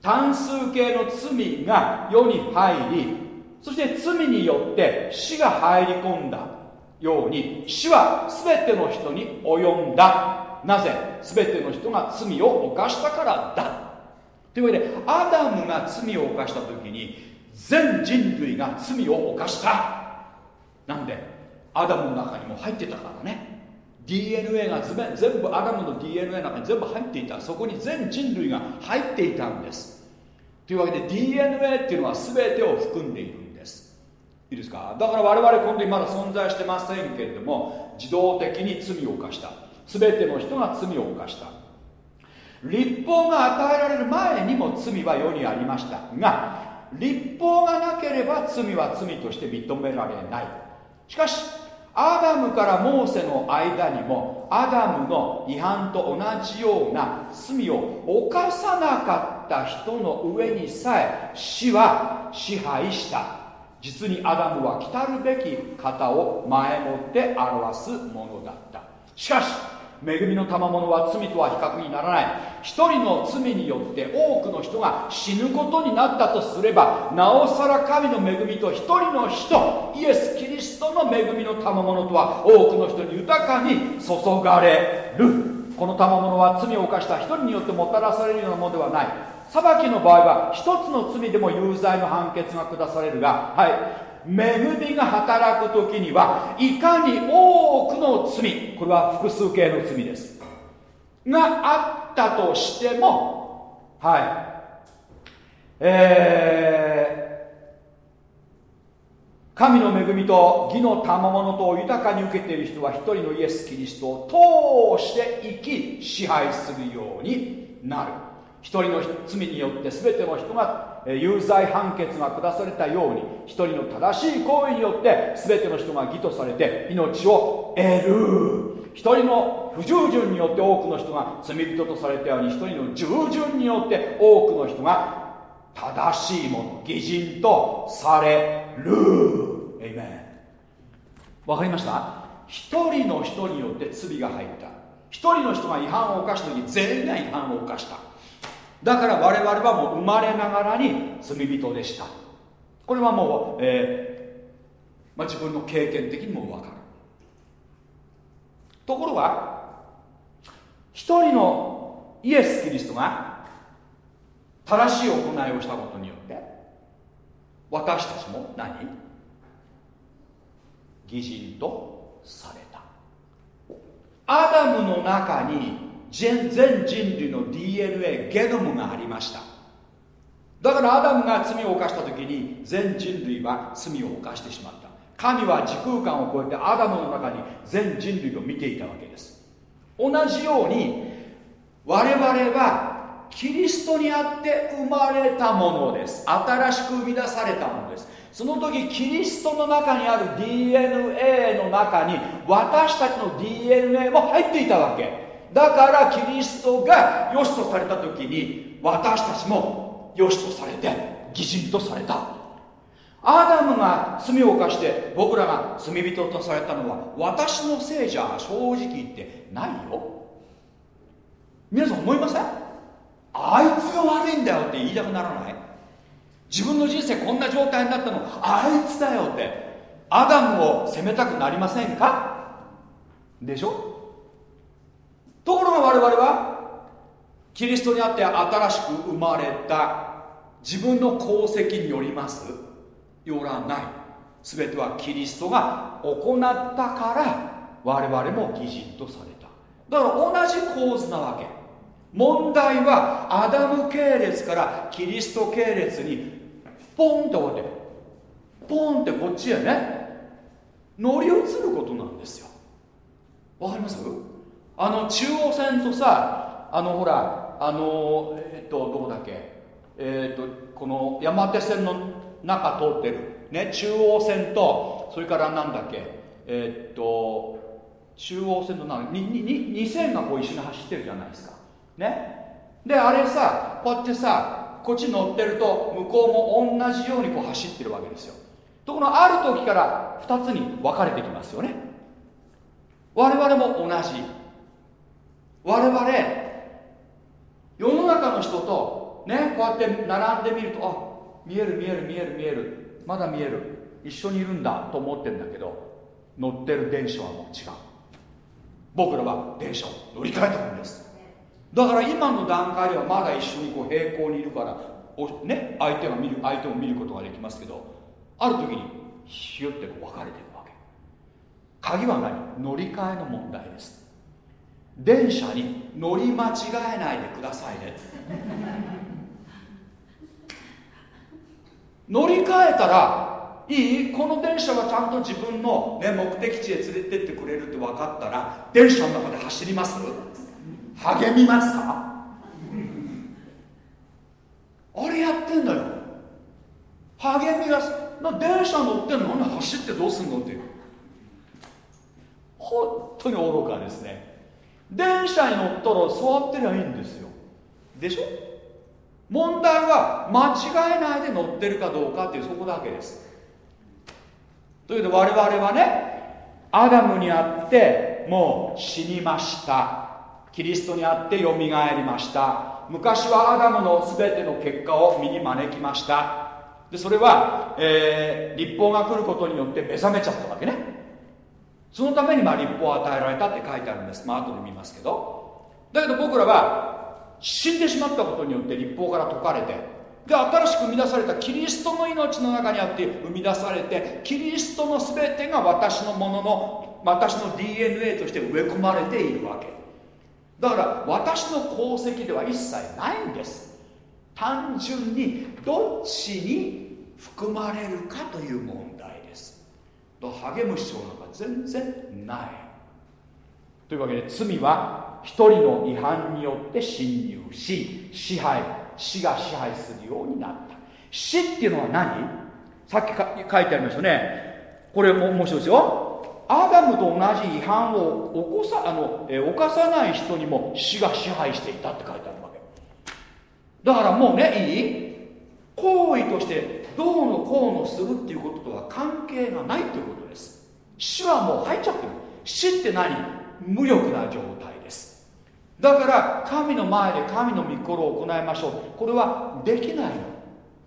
単数形の罪が世に入りそして罪によって死が入り込んだように死は全ての人に及んだ。なぜ全ての人が罪を犯したからだ。というわけでアダムが罪を犯した時に全人類が罪を犯した。なんでアダムの中にも入ってたからね。DNA が全部アダムの DNA の中に全部入っていた。そこに全人類が入っていたんです。というわけで DNA っていうのは全てを含んでいるんです。いいですか？だから我々今度まだ存在してませんけれども自動的に罪を犯した。全ての人が罪を犯した。立法が与えられる前にも罪は世にありました。が立法がなければ罪は罪として認められない。しかしアダムからモーセの間にもアダムの違反と同じような罪を犯さなかった人の上にさえ死は支配した。実にアダムは来たるべき方を前もって表すものだった。しかし恵みの賜物は罪とは比較にならない。一人の罪によって多くの人が死ぬことになったとすればなおさら神の恵みと一人の人イエス・キリストの恵みの賜物とは多くの人に豊かに注がれる。この賜物は罪を犯した一人によってもたらされるようなものではない。裁きの場合は一つの罪でも有罪の判決が下されるがはい。恵みが働く時にはいかに多くの罪これは複数形の罪です。があったとしてもはい。えー神の恵みと義の賜物とを豊かに受けている人は一人のイエス・キリストを通して生き支配するようになる。一人の罪によって全ての人が有罪判決が下されたように一人の正しい行為によって全ての人が義とされて命を得る。一人の不従順によって多くの人が罪人とされたように一人の従順によって多くの人が正しいもの義人とされる。エイメンわかりました？一人の人によって罪が入った。一人の人が違反を犯した時全員が違反を犯した。だから我々はもう生まれながらに罪人でした。これはもう、えーまあ、自分の経験的にも分かる。ところが一人のイエス・キリストが正しい行いをしたことによって私たちも何？義人とされた。アダムの中に全人類の DNA ゲノムがありました。だからアダムが罪を犯した時に全人類は罪を犯してしまった。神は時空間を超えてアダムの中に全人類を見ていたわけです。同じように我々はキリストにあって生まれたものです。新しく生み出されたものです。その時キリストの中にある DNA の中に私たちの DNA も入っていたわけ。だからキリストが良しとされた時に私たちも良しとされて義人とされた。アダムが罪を犯して僕らが罪人とされたのは私のせいじゃ正直言ってないよ。皆さん思いません？あいつが悪いんだよって言いたくならない？自分の人生こんな状態になったの？あいつだよって。アダムを責めたくなりませんか？でしょ？ところが我々はキリストにあって新しく生まれた。自分の功績によります。よらない。全てはキリストが行ったから我々も義人とされた。だから同じ構図なわけ。問題はアダム系列からキリスト系列にポンとこうやってポンってこっちへね乗り移ることなんですよ。わかります？あの中央線とさあのほらあのえっとどこだっけ？えっとこの山手線の中通ってる。ね中央線とそれからなんだっけ？えっと中央線と何2線がこう一緒に走ってるじゃないですか。ね？であれさこうやってさこっち乗ってると向こうも同じようにこう走ってるわけですよ。ところがある時から2つに分かれてきますよね。我々も同じ。我々世の中の人とねこうやって並んでみるとあ見える見える見える見える。まだ見える。一緒にいるんだと思ってるんだけど乗ってる電車はもう違う。僕らは電車を乗り換えたんです。だから今の段階ではまだ一緒にこう平行にいるからお、ね、相手が見る相手を見ることができますけどある時にヒュッてこう分かれてるわけ。鍵は何？乗り換えの問題です。電車に乗り間違えないでくださいね。乗り換えたらいい？この電車はちゃんと自分の、ね、目的地へ連れてってくれるって分かったら電車の中で走ります？励みますか？あれやってんだよ。励みがな電車乗ってんの？走ってどうすんのっていう。本当に愚かですね。電車に乗ったら座ってりゃいいんですよ。でしょ？問題は間違えないで乗ってるかどうかっていうそこだけです。というわけで我々はねアダムにあってもう死にました。キリストにあってよみがえりました。昔はアダムの全ての結果を身に招きました。でそれは、えー、立法が来ることによって目覚めちゃったわけねそのためにまあ立法を与えられたって書いてあるんです。まあ後で見ますけど。だけど僕らは死んでしまったことによって立法から解かれてで新しく生み出されたキリストの命の中にあって生み出されてキリストの全てが私のものの私の DNA として植え込まれているわけ。だから私の功績では一切ないんです。単純にどっちに含まれるかという問題と励む必要なんか全然ないというわけで罪は一人の違反によって侵入し支配死が支配するようになった。死っていうのは何？さっき書いてありましたね。これも面白いですよ。アダムと同じ違反を起こさあの、え犯さない人にも死が支配していたって書いてあるわけ。だからもうねいい？行為としてどうのこうのするっていうこととは関係がないということです。死はもう入っちゃってる。死って何？無力な状態です。だから神の前で神の御心を行いましょう。これはできないの。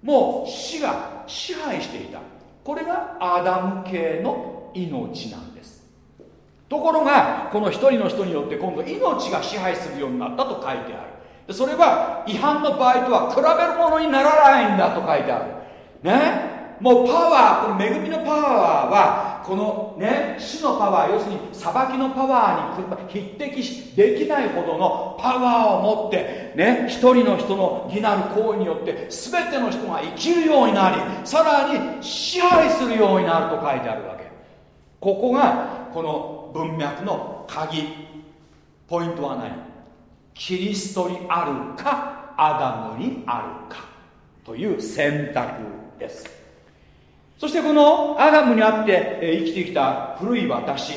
もう死が支配していた。これがアダム系の命なんです。ところがこの一人の人によって今度命が支配するようになったと書いてある。それは違反の場合とは比べるものにならないんだと書いてある。ね？もうパワーこの恵みのパワーはこのね死のパワー要するに裁きのパワーに匹敵できないほどのパワーを持ってね？一人の人の義なる行為によって全ての人が生きるようになりさらに支配するようになると書いてあるわけ。ここがこの文脈の鍵ポイントは何キリストにあるかアダムにあるかという選択です。そしてこのアダムにあって生きてきた古い私、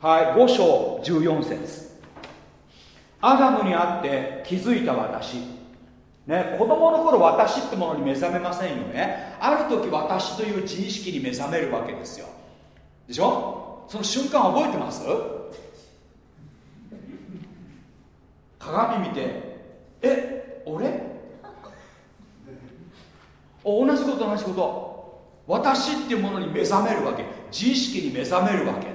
はい、5章14節。アダムにあって気づいた私。ね、子供の頃私ってものに目覚めませんよね。ある時私という自意識に目覚めるわけですよ。でしょ？その瞬間覚えてます？鏡見てえ俺同じこと同じこと。私っていうものに目覚めるわけ。自意識に目覚めるわけ。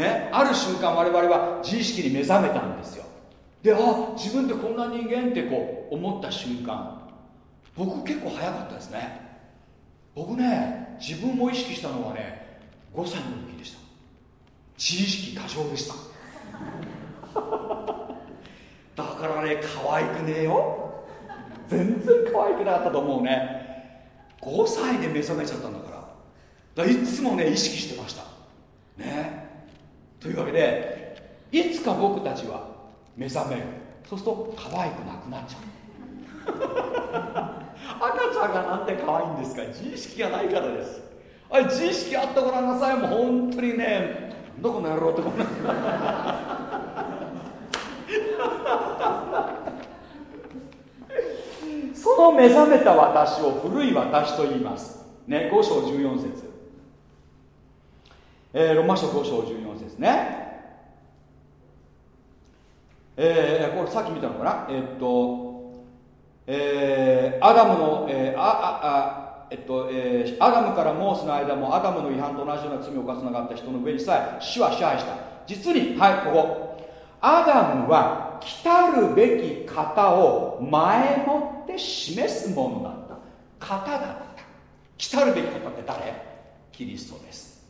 ねある瞬間我々は自意識に目覚めたんですよ。であ自分ってこんな人間ってこう思った瞬間。僕結構早かったですね。僕ね自分も意識したのはね5歳の時でした。自意識過剰でした。だからね可愛くねえよ。全然可愛くなかったと思うね。5歳で目覚めちゃったんだから。だいつもね意識してました。ね。というわけでいつか僕たちは目覚める。そうすると可愛くなくなっちゃう。赤ちゃんがなんで可愛いんですか。自意識がないからです。あれ自意識あったごらんなさい。もう本当にねどこの野郎ってこんなその目覚めた私を古い私と言います。ね5章14節。えー、ロマ書5章14節ね。えー、これさっき見たのかな？えー、っと、えー、アダムの、えー、あああえっとえー、アダムからモーセの間もアダムの違反と同じような罪を犯さなかった人の上にさえ死は支配した。実にはいここ。アダムは来たるべき方を前もって示すものだった。方だった。来たるべき方って誰？キリストです。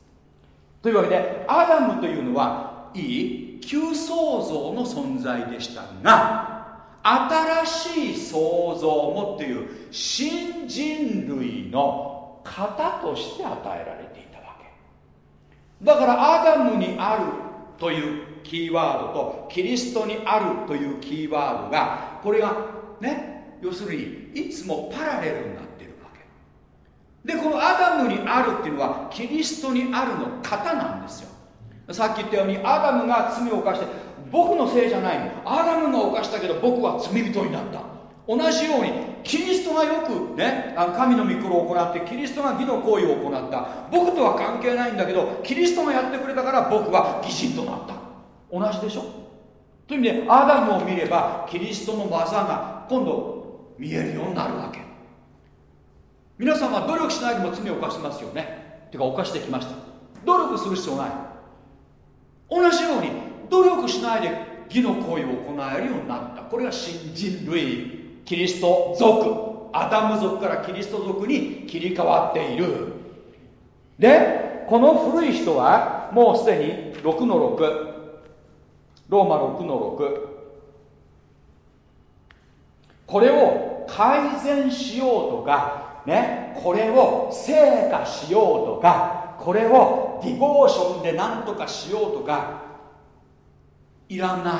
というわけでアダムというのはいい旧創造の存在でしたが新しい創造もっていう新人類の型として与えられていたわけ。だからアダムにあるというキーワードとキリストにあるというキーワードがこれがね要するにいつもパラレルになってるわけ。でこのアダムにあるっていうのはキリストにあるの型なんですよ。さっき言ったようにアダムが罪を犯して僕のせいじゃないアダムが犯したけど僕は罪人になった。同じようにキリストがよくね神の御心を行ってキリストが義の行為を行った。僕とは関係ないんだけどキリストがやってくれたから僕は義人となった。同じでしょ？という意味でアダムを見ればキリストの業が今度見えるようになるわけ。皆さんは努力しないでも罪を犯しますよね。てか犯してきました。努力する必要ない。同じように努力しないで義の行為を行えるようになった。これが新人類キリスト族。アダム族からキリスト族に切り替わっている。でこの古い人はもうすでに6の6ローマ6の6これを改善しようとかねこれを成果しようとかこれをディボーションで何とかしようとかいらない。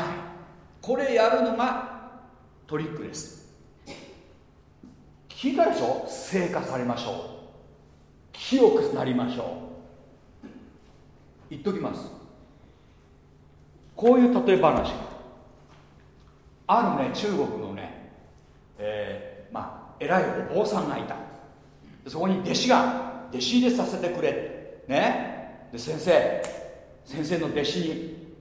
これやるのがトリックです。聞いたでしょ？成果されましょう。清くなりましょう。言っときます。こういう例え話。あるね中国のねえー、まあ偉いお坊さんがいた。そこに弟子が弟子入れさせてくれ。ね。で先生先生の弟子に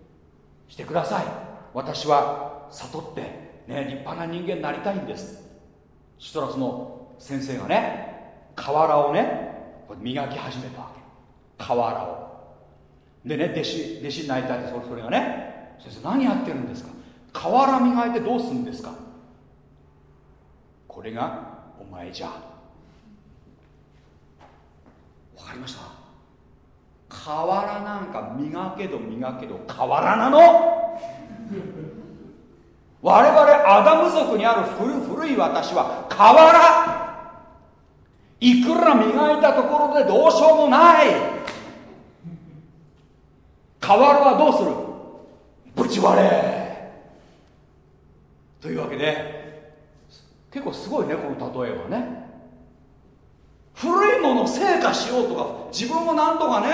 してください。私は悟ってね立派な人間になりたいんです。そしたらその先生がね瓦をね磨き始めたわけ。瓦を。でね弟子弟子になりたいってそれがね先生何やってるんですか？瓦磨いてどうするんですか？これがお前じゃ。わかりました？瓦なんか磨けど磨けど瓦なの？我々アダム族にある古い私は瓦いくら磨いたところでどうしようもない。瓦はどうする？ぶち割れ。というわけで結構すごいねこの例えはね。古いものを成果しようとか自分を何とかね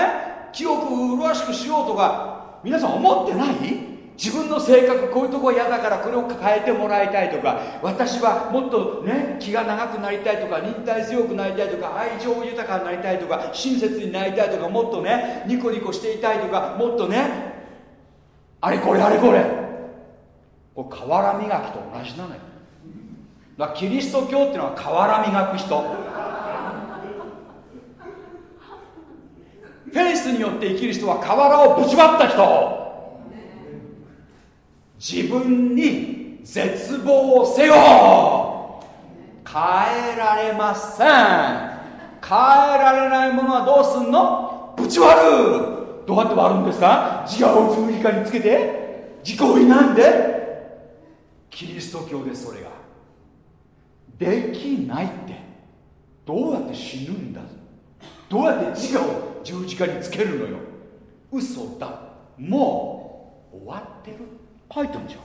記憶麗しくしようとか皆さん思ってない？自分の性格こういうとこ嫌だからこれを変えてもらいたいとか私はもっとね気が長くなりたいとか忍耐強くなりたいとか愛情豊かになりたいとか親切になりたいとかもっとねニコニコしていたいとかもっとねあれこれあれこれ。これ瓦磨きと同じなのよ。だからキリスト教っていうのは瓦磨く人。フェイスによって生きる人は瓦をぶち割った人。自分に絶望せよ。変えられません。変えられないものはどうすんの？ぶち割る。どうやって割るんですか？自我を十字架につけて自己を否んで。キリスト教でそれが。できないって。どうやって死ぬんだ？どうやって自我を十字架につけるのよ。嘘だ。もう終わってる。書いてあるじゃん。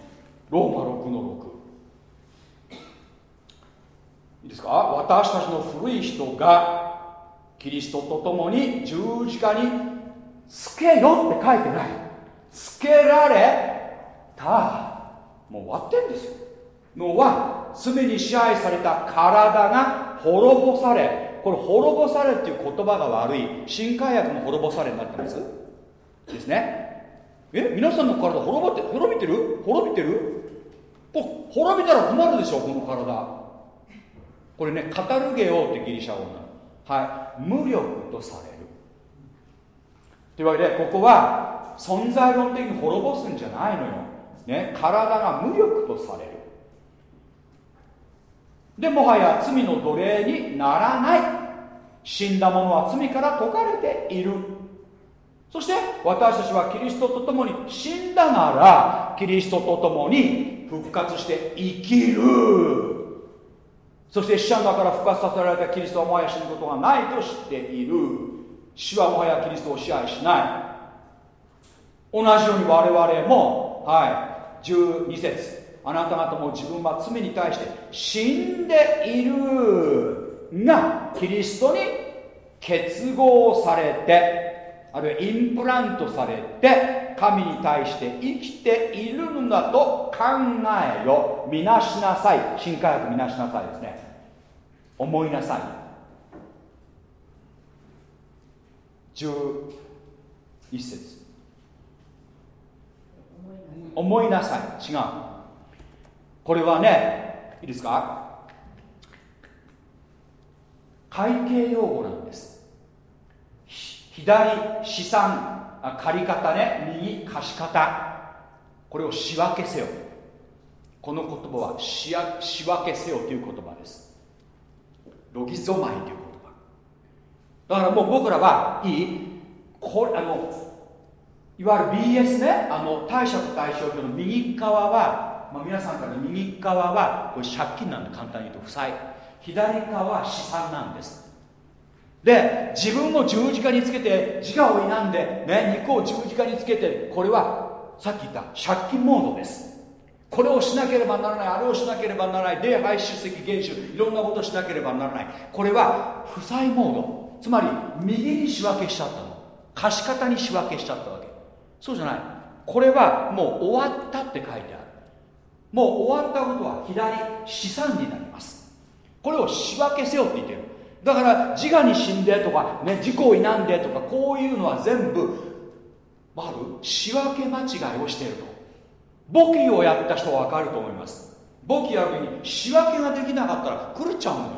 ローマ6の6いいですか？私たちの古い人がキリストと共に十字架につけよって書いてない。つけられた。もう終わってんですよ。のは罪に支配された体が滅ぼされ。これ滅ぼされっていう言葉が悪い。新海薬も滅ぼされになってます？ですね。え皆さんの体滅ぼって滅びてる？滅びてる？滅びたら困るでしょこの体。これねカタルゲオってギリシャ語なの。はい。無力とされる。というわけでここは存在論的に滅ぼすんじゃないのよ、ね、体が無力とされる。でもはや罪の奴隷にならない。死んだ者は罪から解かれている。そして私たちはキリストと共に死んだならキリストと共に復活して生きる。そして死者の中から復活させられたキリストはもはや死ぬことがないと知っている。死はもはやキリストを支配しない。同じように我々もはい12節。あなた方も自分は罪に対して死んでいる。がキリストに結合されてあるいはインプラントされて神に対して生きているのだと考えよ。見なしなさい。新科学見なしなさいですね。思いなさい。11節。思いなさい。違う。これはねいいですか？会計用語なんです。左資産借り方ね右貸方。これを仕分けせよ。この言葉は仕仕分けせよという言葉です。ロギゾマイという言葉。だからもう僕らはいい。これあのいわゆる BS ねあの貸借対照表の右側は、まあ、皆さんから右側はこれ借金なんで簡単に言うと負債。左側は資産なんです。で自分を十字架につけて自我を否んで、ね、肉を十字架につけてこれはさっき言った借金モードです。これをしなければならないあれをしなければならない礼拝出席厳守いろんなことしなければならない。これは負債モード。つまり右に仕分けしちゃったの。貸方に仕分けしちゃったわけ。そうじゃない。これはもう終わったって書いてある。もう終わったことは左資産になります。これを仕分けせよって言ってるだから自我に死んでとか、ね、自己を否んでとかこういうのは全部ある仕分け間違いをしていると。簿記をやった人は分かると思います。簿記やるに仕分けができなかったら狂っちゃうのよ。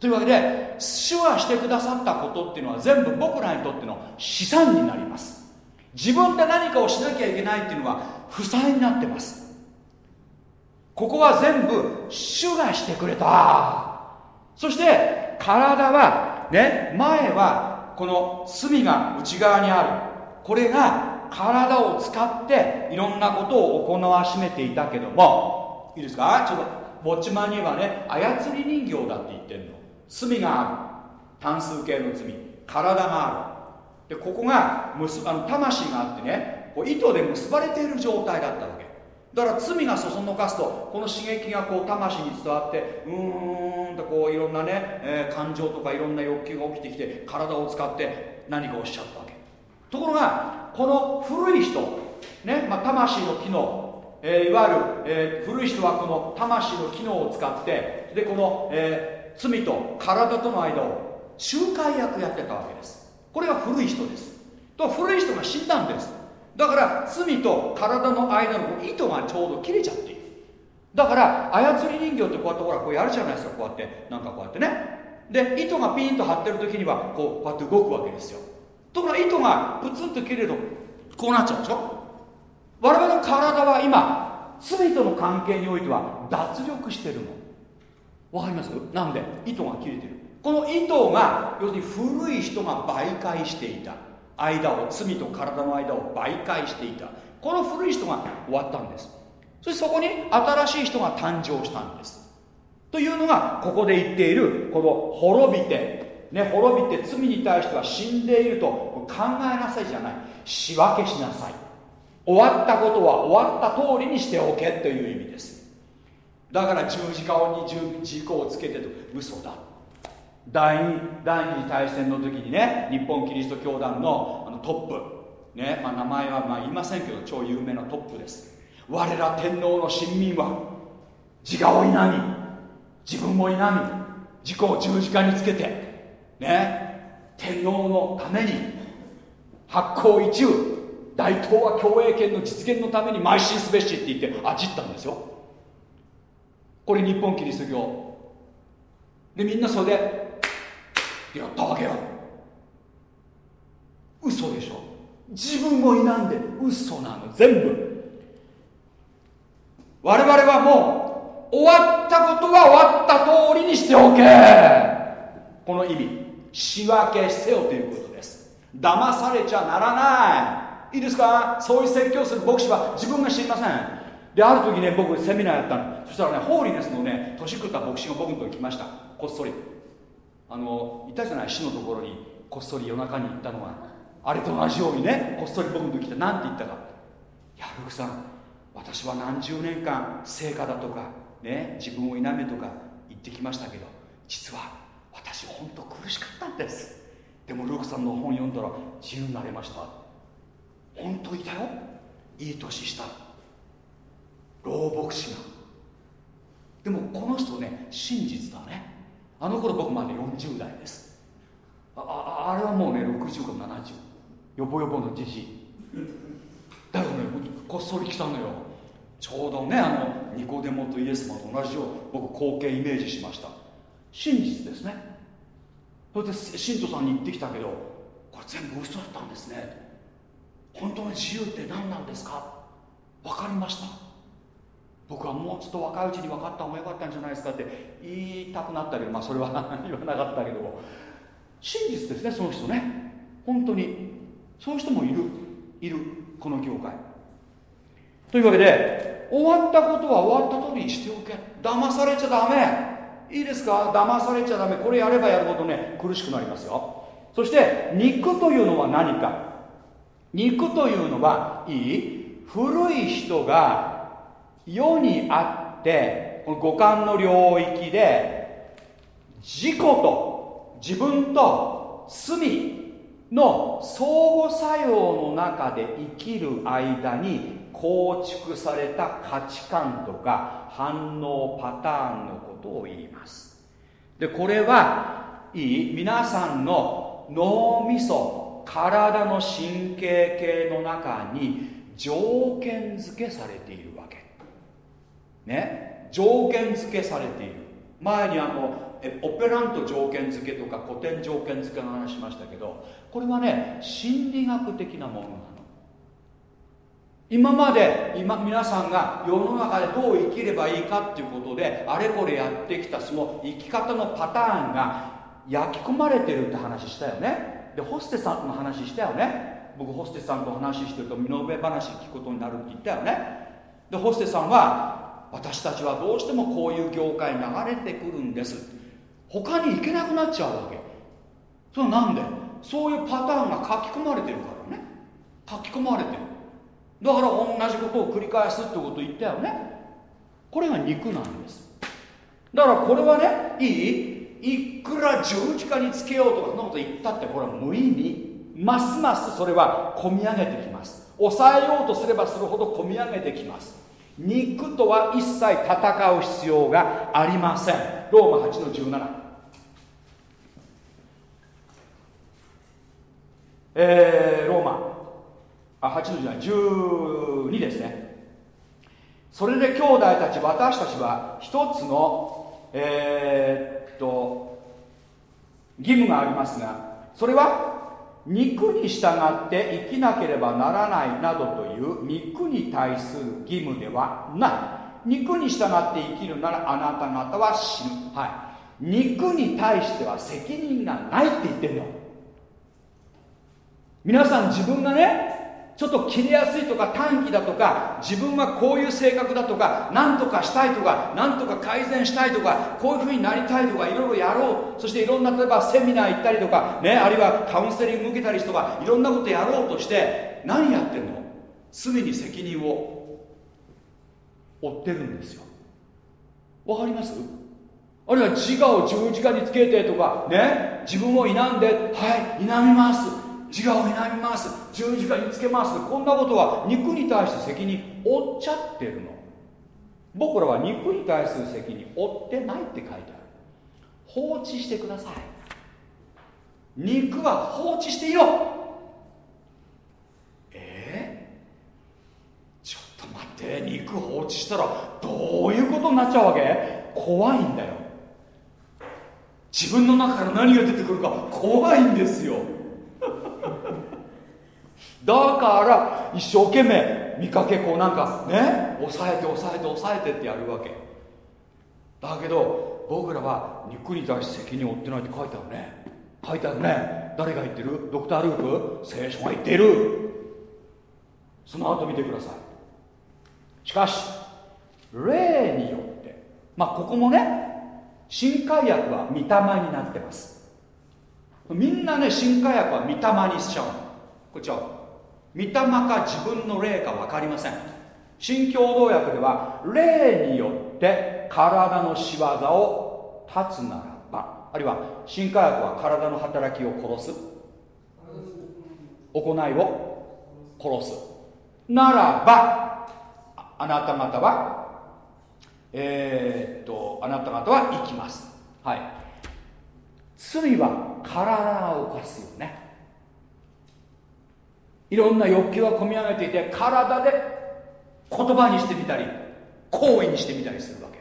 というわけで主がしてくださったことっていうのは全部僕らにとっての資産になります。自分で何かをしなきゃいけないっていうのは負債になってます。ここは全部主がしてくれた。そして体はね前はこの隅が内側にある。これが体を使っていろんなことを行わしめていたけども。いいですか？ちょっとウォッチマンに言えばね操り人形だって言ってるの。隅がある。単数形の罪体がある。でここが結あの魂があってねこう糸で結ばれている状態だったわけ。だから罪がそそのかすとこの刺激がこう魂に伝わってうーんとこういろんなね、えー、感情とかいろんな欲求が起きてきて体を使って何かをしゃったわけ。ところがこの古い人ね、まあ、魂の機能、えー、いわゆる、えー、古い人はこの魂の機能を使ってでこの、えー罪と体との間を仲介役やってたわけです。これが古い人です。と古い人が死んだんです。だから罪と体の間の糸がちょうど切れちゃっている。だから操り人形ってこうやってほらこうやるじゃないですかこうやって。なんかこうやってね。で糸がピンと張ってる時にはこうこうやって動くわけですよ。ところが糸がプツンと切れるとこうなっちゃうでしょ。我々の体は今罪との関係においては脱力してるの。わかります？なんで？糸が切れてる。この糸が要するに古い人が媒介していた。間を罪と体の間を媒介していた。この古い人が終わったんです。そしてそこに新しい人が誕生したんです。というのがここで言っているこの滅びてね滅びて罪に対しては死んでいると考えなさいじゃない。仕分けしなさい。終わったことは終わった通りにしておけという意味です。だから十字架に軸をつけてと嘘だ。第二第二次大戦の時にね日本キリスト教団のあのトップ、ねまあ、名前はまあ言いませんけど超有名なトップです。我ら天皇の臣民は自我を否み自分を否み自己を十字架につけてね天皇のために発行一憂大東亜共栄圏の実現のために邁進すべしって言ってあじったんですよ。これ日本キリスト教。でみんなそれでやったわけよ。嘘でしょ。自分を否んで嘘なの全部。我々はもう終わったことは終わった通りにしておけ。この意味仕分けせよということです。騙されちゃならない。いいですか？そういう説教する牧師は自分が知りません。である時ね僕セミナーやったの。そしたらねホーリネスのね年食った牧師が僕のとこ来ました。こっそり。あのいたじゃない死のところにこっそり夜中に行ったのがあれと同じようにねこっそり僕のとこ来て何て言ったか「いやルクさん私は何十年間成果だとかね自分を否めとか言ってきましたけど実は私本当苦しかったんです。でもルークさんの本読んだら自由になれました。本当いたよ。いい年した。老牧師が。でもこの人ね真実だね。あの頃僕まで40代です。ああれはもうね60か70よぼよぼのじじだけどねこっそり来たのよ。ちょうどねあのニコデモとイエス様と同じよう僕光景イメージしました。真実ですね。それで信徒さんに言ってきたけどこれ全部嘘だったんですね。本当の自由って何なんですか？分かりました。僕はもうちょっと若いうちに分かった方がよかったんじゃないですかって言いたくなったけどまあそれは 言わなかったけど真実ですねその人ね。本当に。そういう人もいる。いる。この業界。というわけで終わったことは終わった通りにしておけ。騙されちゃダメ。いいですか？騙されちゃダメ。これやればやるほどね苦しくなりますよ。そして肉というのは何か？肉というのはいい？古い人が世にあってこの五感の領域で自己と自分と罪の相互作用の中で生きる間に構築された価値観とか反応パターンのことを言います。でこれはいい皆さんの脳みそ体の神経系の中に条件付けされている。ね条件付けされている。前にあのオペラント条件付けとか古典条件付けの話しましたけどこれはね心理学的なものなの。今まで今皆さんが世の中でどう生きればいいかっていうことであれこれやってきたその生き方のパターンが焼き込まれてるって話したよね。でホステさんの話したよね。僕ホステさんと話してると身の上話聞くことになるって言ったよね。でホステさんは私たちはどうしてもこういう業界に流れてくるんです。他に行けなくなっちゃうわけ。それはなんで？そういうパターンが書き込まれてるからね。書き込まれてる。だから同じことを繰り返すってこと言ったよね。これが肉なんです。だからこれはねいい？いくら十字架につけようとかそんなこと言ったってこれは無意味。ますますそれは込み上げてきます。抑えようとすればするほど込み上げてきます。肉とは一切戦う必要がありません。ローマ8の17えー、ローマ。あ8のじゃない12ですね。それで兄弟たち私たちは一つのえー、っと義務がありますがそれは肉に従って生きなければならないなどという肉に対する義務ではない。肉に従って生きるならあなた方は死ぬ。はい。肉に対しては責任がないって言ってんの皆さん自分がねちょっと切れやすいとか短気だとか自分はこういう性格だとか何とかしたいとか何とか改善したいとかこういうふうになりたいとかいろいろやろう。そしていろんな例えばセミナー行ったりとかねあるいはカウンセリング受けたりとかいろんなことやろうとして何やってんの？罪に責任を負ってるんですよ。わかります？あるいは自我を十字架につけてとかね自分を否んではい否みます。自我を否みます。十字架につけます。こんなことは肉に対して責任負っちゃってるの。僕らは肉に対する責任負ってないって書いてある。放置してください。肉は放置していろ。えー、ちょっと待って。肉放置したらどういうことになっちゃうわけ？怖いんだよ。自分の中から何が出てくるか怖いんですよ。だから一生懸命見かけこうなんかね抑えて抑えて抑えてってやるわけ。だけど僕らは肉に対して責任を負ってないって書いてあるね。書いてあるね。誰が言ってる？ドクター・ルーク聖書が言っている。その後見てください。しかし霊によってまあここもね新海薬は御霊になってます。みんなね新化薬は御霊にしちゃうこっちは御霊か自分の霊か分かりません。新共同訳では霊によって体の仕業を断つならばあるいは新化薬は体の働きを殺す。行いを殺す。ならばあなた方はえー、っとあなた方は生きます。はい。罪は体を犯すよね。いろんな欲求が込み上げていて体で言葉にしてみたり行為にしてみたりするわけ。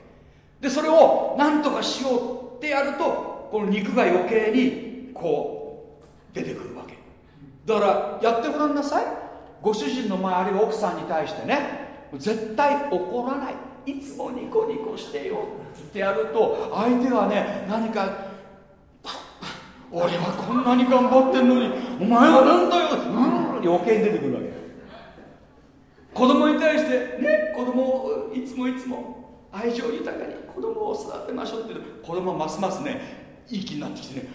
でそれを何とかしようってやるとこの肉が余計にこう出てくるわけ。だからやってごらんなさい。ご主人の前あるいは奥さんに対してね絶対怒らない。いつもニコニコしてよってやると相手がね何か俺はこんなに頑張ってんのにお前はなんだよ、うん、余計に出てくるわけ。子供に対してね子供をいつもいつも愛情豊かに子供を育てましょうって子供はますますねいい気になってきてね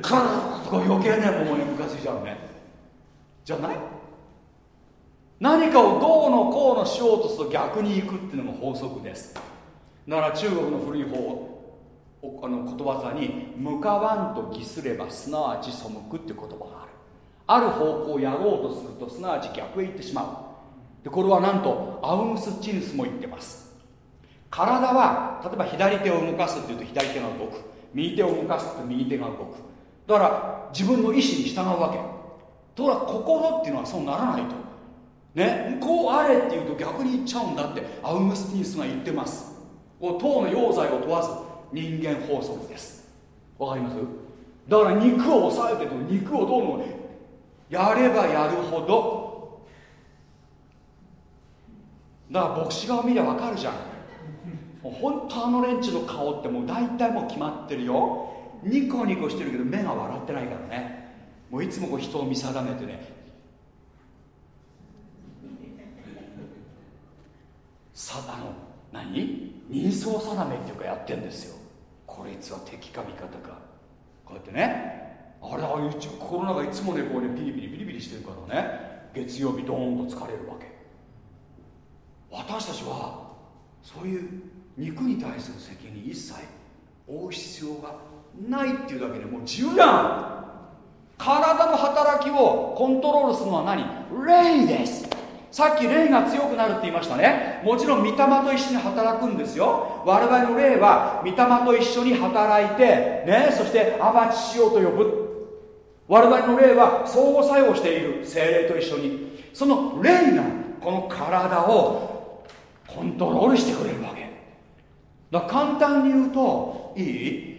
カーッと余計ね桃にムカついちゃうね。じゃない？何かをどうのこうのしようとすると逆に行くっていうのも法則です。だから中国の古い法あのことわざに「向かわんと義すればすなわち背く」って言葉。がある方向をやろうとするとすなわち逆へ行ってしまう。でこれはなんとアウムス・チヌスも言ってます。体は例えば左手を動かすっていうと左手が動く。右手を動かすと右手が動く。だから自分の意思に従うわけ。ところが心っていうのはそうならないと。ねこうあれっていうと逆に言っちゃうんだってアウムスティースが言ってます。党の用罪を問わず人間法則です。わかります？だから肉を抑えてても肉をどうもやればやるほど。だから牧師側見りゃ分かるじゃん。もう本当あの連中の顔ってもう大体もう決まってるよ。ニコニコしてるけど目が笑ってないからね。もういつもこう人を見定めてね。さあの何？人相定めっていうかやってんですよ。こいつは敵か味方か。こうやってね。あれあ心の中いつもねこうねピリピリピリピリしてるからね月曜日ドーンと疲れるわけ。私たちはそういう肉に対する責任一切負う必要がないっていうだけでもう自由やん。体の働きをコントロールするのは何？霊です。さっき霊が強くなるって言いましたね。もちろん御霊と一緒に働くんですよ。我々の霊は御霊と一緒に働いてねそしてアバチしよと呼ぶ。我々の霊は相互作用している精霊と一緒にその霊がこの体をコントロールしてくれるわけ。だ簡単に言うといい？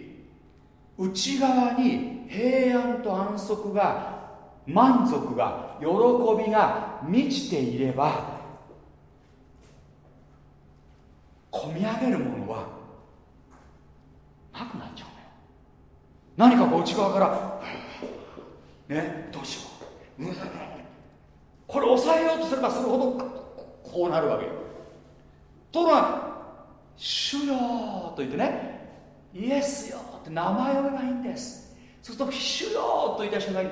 内側に平安と安息が満足が喜びが満ちていれば込み上げるものはなくなっちゃうのよ。何かこう内側からねどうしよう、これ抑えようとすればするほどこうなるわけよ。ところが「主よ」と言ってね「イエスよ」って名前を言えばいいんです。そうすると「主よ」と言った瞬間に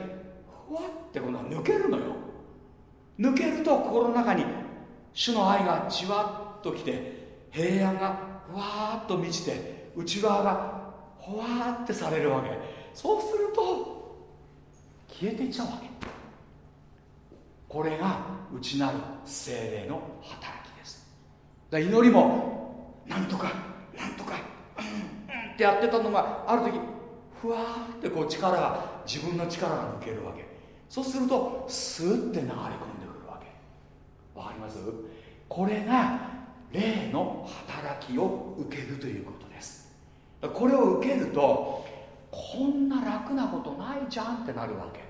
ふわってこの抜けるのよ。抜けると心の中に主の愛がじわっときて平安がふわっと満ちて内側がほわってされるわけ。そうすると消えていっちゃうわけ。これが内なる精霊の働きです。だ祈りもなんとかなんとか、うんってやってたのがある時ふわーってこう力が自分の力が抜けるわけ。そうするとスッて流れ込んでくるわけ。わかります？これが霊の働きを受けるということです。これを受けるとこんな楽なことないじゃんってなるわけ。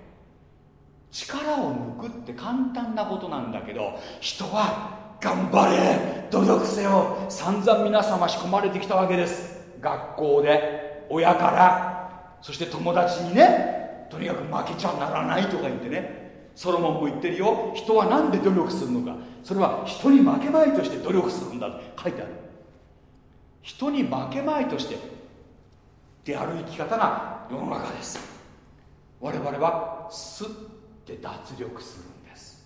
力を抜くって簡単なことなんだけど人は頑張れ努力せよ散々皆様仕込まれてきたわけです。学校で親からそして友達にねとにかく負けちゃならないとか言ってねソロモンも言ってるよ。人は何で努力するのか。それは人に負けまいとして努力するんだ。って書いてある。人に負けまいとしてである生き方が世の中です。我々はすっって脱力するんです。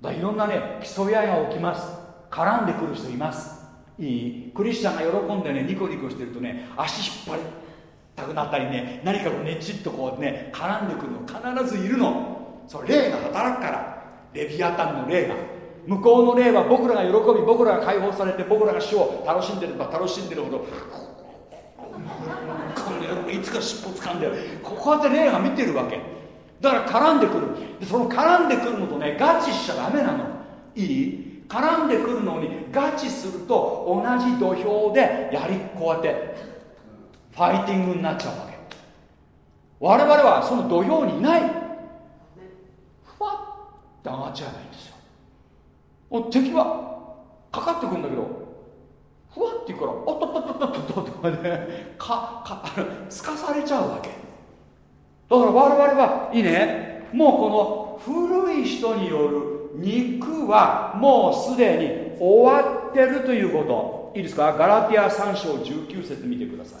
だいろんなね競い合いが起きます。絡んでくる人います。いいクリスチャンが喜んでねニコニコしてるとね足引っ張りたくなったりね何かこうねちっとこうね絡んでくるの。必ずいるの。それ霊が働くから。レビアタンの霊が。向こうの霊は僕らが喜び僕らが解放されて僕らが死を楽しんでれば楽しんでるほどいつか尻尾掴んでる。こうやって霊が見てるわけ。だから絡んでくる。でその絡んでくるのとねガチしちゃダメなの。いい？絡んでくるのにガチすると同じ土俵でやりこうやってファイティングになっちゃうわけ。我々はその土俵にいない。ふわって上がっちゃえばいいんですよ。敵はかかってくるんだけどふわって言うからおっとっとっとっとっとっととかねかかすかされちゃうわけ。だから我々はいいね。もうこの古い人による肉はもうすでに終わってるということ。いいですか？ガラティア3章19節見てください。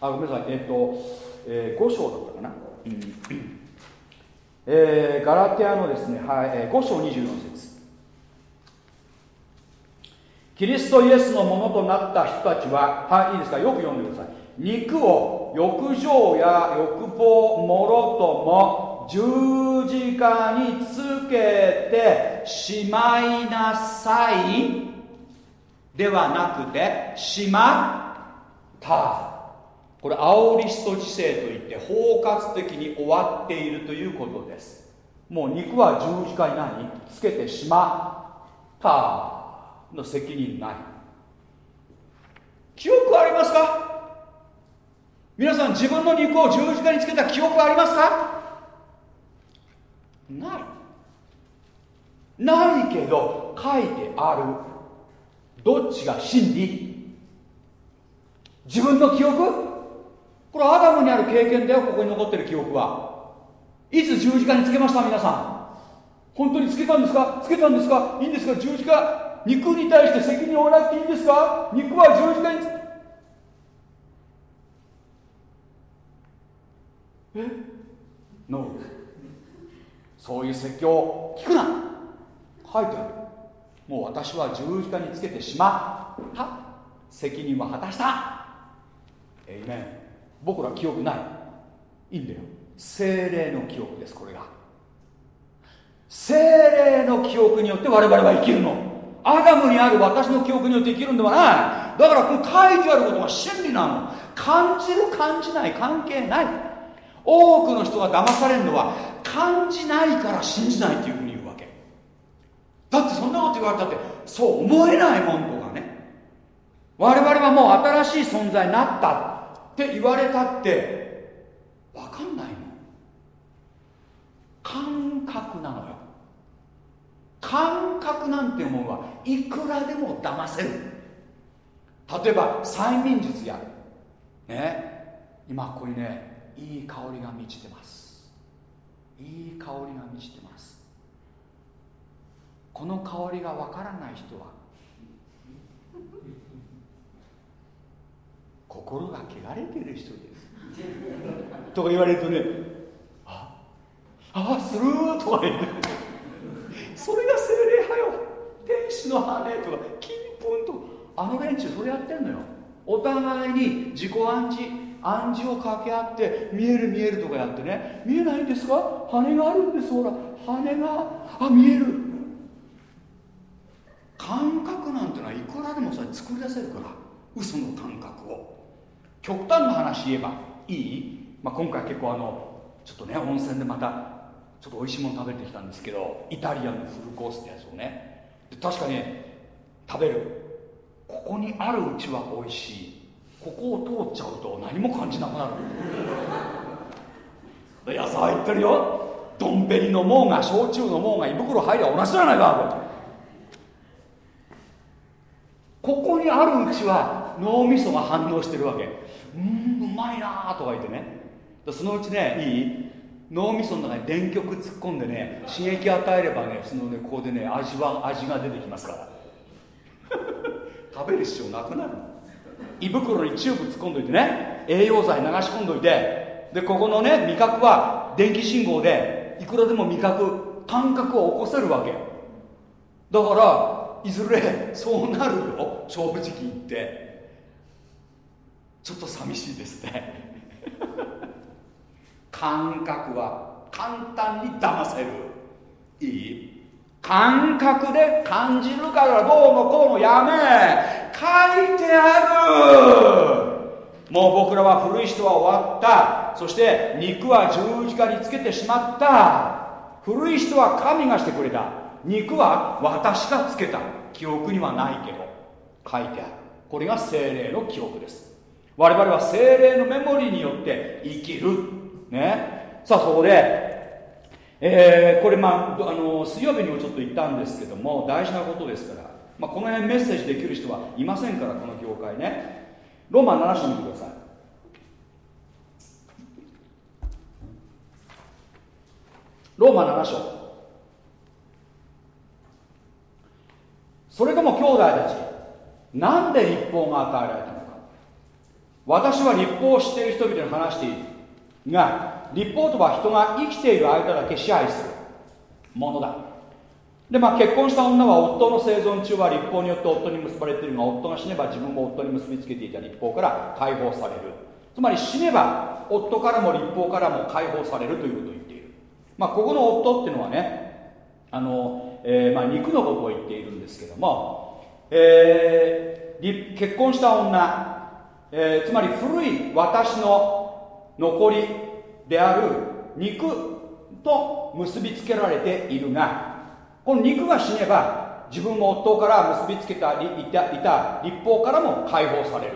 あごめんなさい。えっ、ー、と、えー、5章だったかな、うん。えー、ガラティアのですね、はいえー、5章24節。キリストイエスのものとなった人たちは、はい、いいですか、よく読んでください。肉を浴場や欲望もろとも十字架につけてしまいなさいではなくてしまった。これアオリスト知性といって包括的に終わっているということです。もう肉は十字架に何？つけてしまった。の責任ない。記憶ありますか？皆さん自分の肉を十字架につけた記憶ありますか？ない。ないけど書いてある。どっちが真理？自分の記憶？これアダムにある経験だよ。ここに残ってる記憶は。いつ十字架につけました？皆さん。本当につけたんですか？つけたんですか？いいんですか？十字架肉に対して責任を負わなくていいんですか？肉は十字架にえ？ノーそういう説教聞くな。書いてある。もう私は十字架につけてしまった。責任は果たした。えいめん僕ら記憶ない。いいんだよ。精霊の記憶ですこれが。精霊の記憶によって我々は生きるの。アダムにある私の記憶によって生きるんではない。だからこの書いてあることが真理なの。感じる感じない関係ない。多くの人が騙されるのは感じないから信じないっていうふうに言うわけ。だってそんなこと言われたってそう思えないもんとかね。我々はもう新しい存在になったって言われたって分かんないの。感覚なのよ。感覚なんていうものはいくらでも騙せる。例えば催眠術やね今ここにねいい香りが満ちてます。いい香りが満ちてます。この香りがわからない人は心が汚れてる人です。とか言われるとねああするとか言って。それが精霊派よ。天使の羽とか金粉とあの連中それやってんのよ。お互いに自己暗示暗示を掛け合って見える見えるとかやってね。見えないんですか？羽があるんですほら。羽があ見える。感覚なんてのはいくらでもそれ作り出せるから。嘘の感覚を。極端な話言えばいい、まあ、今回結構あのちょっとね温泉でまたちょっと美味しいもの食べてきたんですけどイタリアンのフルコースってやつをね。確かに食べる。ここにあるうちは美味しい。ここを通っちゃうと何も感じなくなる。矢沢言ってるよ。ドンペリの門が焼酎の門が胃袋入りゃ同じじゃないかここにあるうちは脳みそが反応してるわけ。うんうまいなとか言ってね。そのうちねいい？脳みその中に電極突っ込んでね刺激与えればねそのねここでね味は味が出てきますから。食べる必要なくなる胃袋にチューブ突っ込んどいてね栄養剤流し込んどいてでここのね味覚は電気信号でいくらでも味覚感覚を起こせるわけ。だからいずれそうなるよ正直言って。ちょっと寂しいですね 感覚は簡単に騙せるいい感覚で感じるからどうのこうのやめ。書いてある。もう僕らは古い人は終わった。そして肉は十字架につけてしまった。古い人は神がしてくれた肉は私がつけた。記憶にはないけど。書いてある。これが精霊の記憶です。我々は精霊のメモリーによって生きる。ね。さあそこで、えー、これまああの水曜日にもちょっと言ったんですけども大事なことですから、まあ、この辺メッセージできる人はいませんからこの教会ね。ローマ7章見てください。ローマ7章。それとも兄弟たちなんで立法が与えられたのか。私は立法を知っている人々に話している。が立法とは人が生きている間だけ支配する。ものだ。でまあ結婚した女は夫の生存中は立法によって夫に結ばれているが夫が死ねば自分も夫に結びつけていた立法から解放される。つまり死ねば夫からも立法からも解放されるということを言っている。まあここの夫っていうのはねあの、えー、まあ肉のことを言っているんですけども、えー、結婚した女、えー、つまり古い私の残りである肉と結びつけられているがこの肉が死ねば自分も夫から結びつけたいたいた立法からも解放される。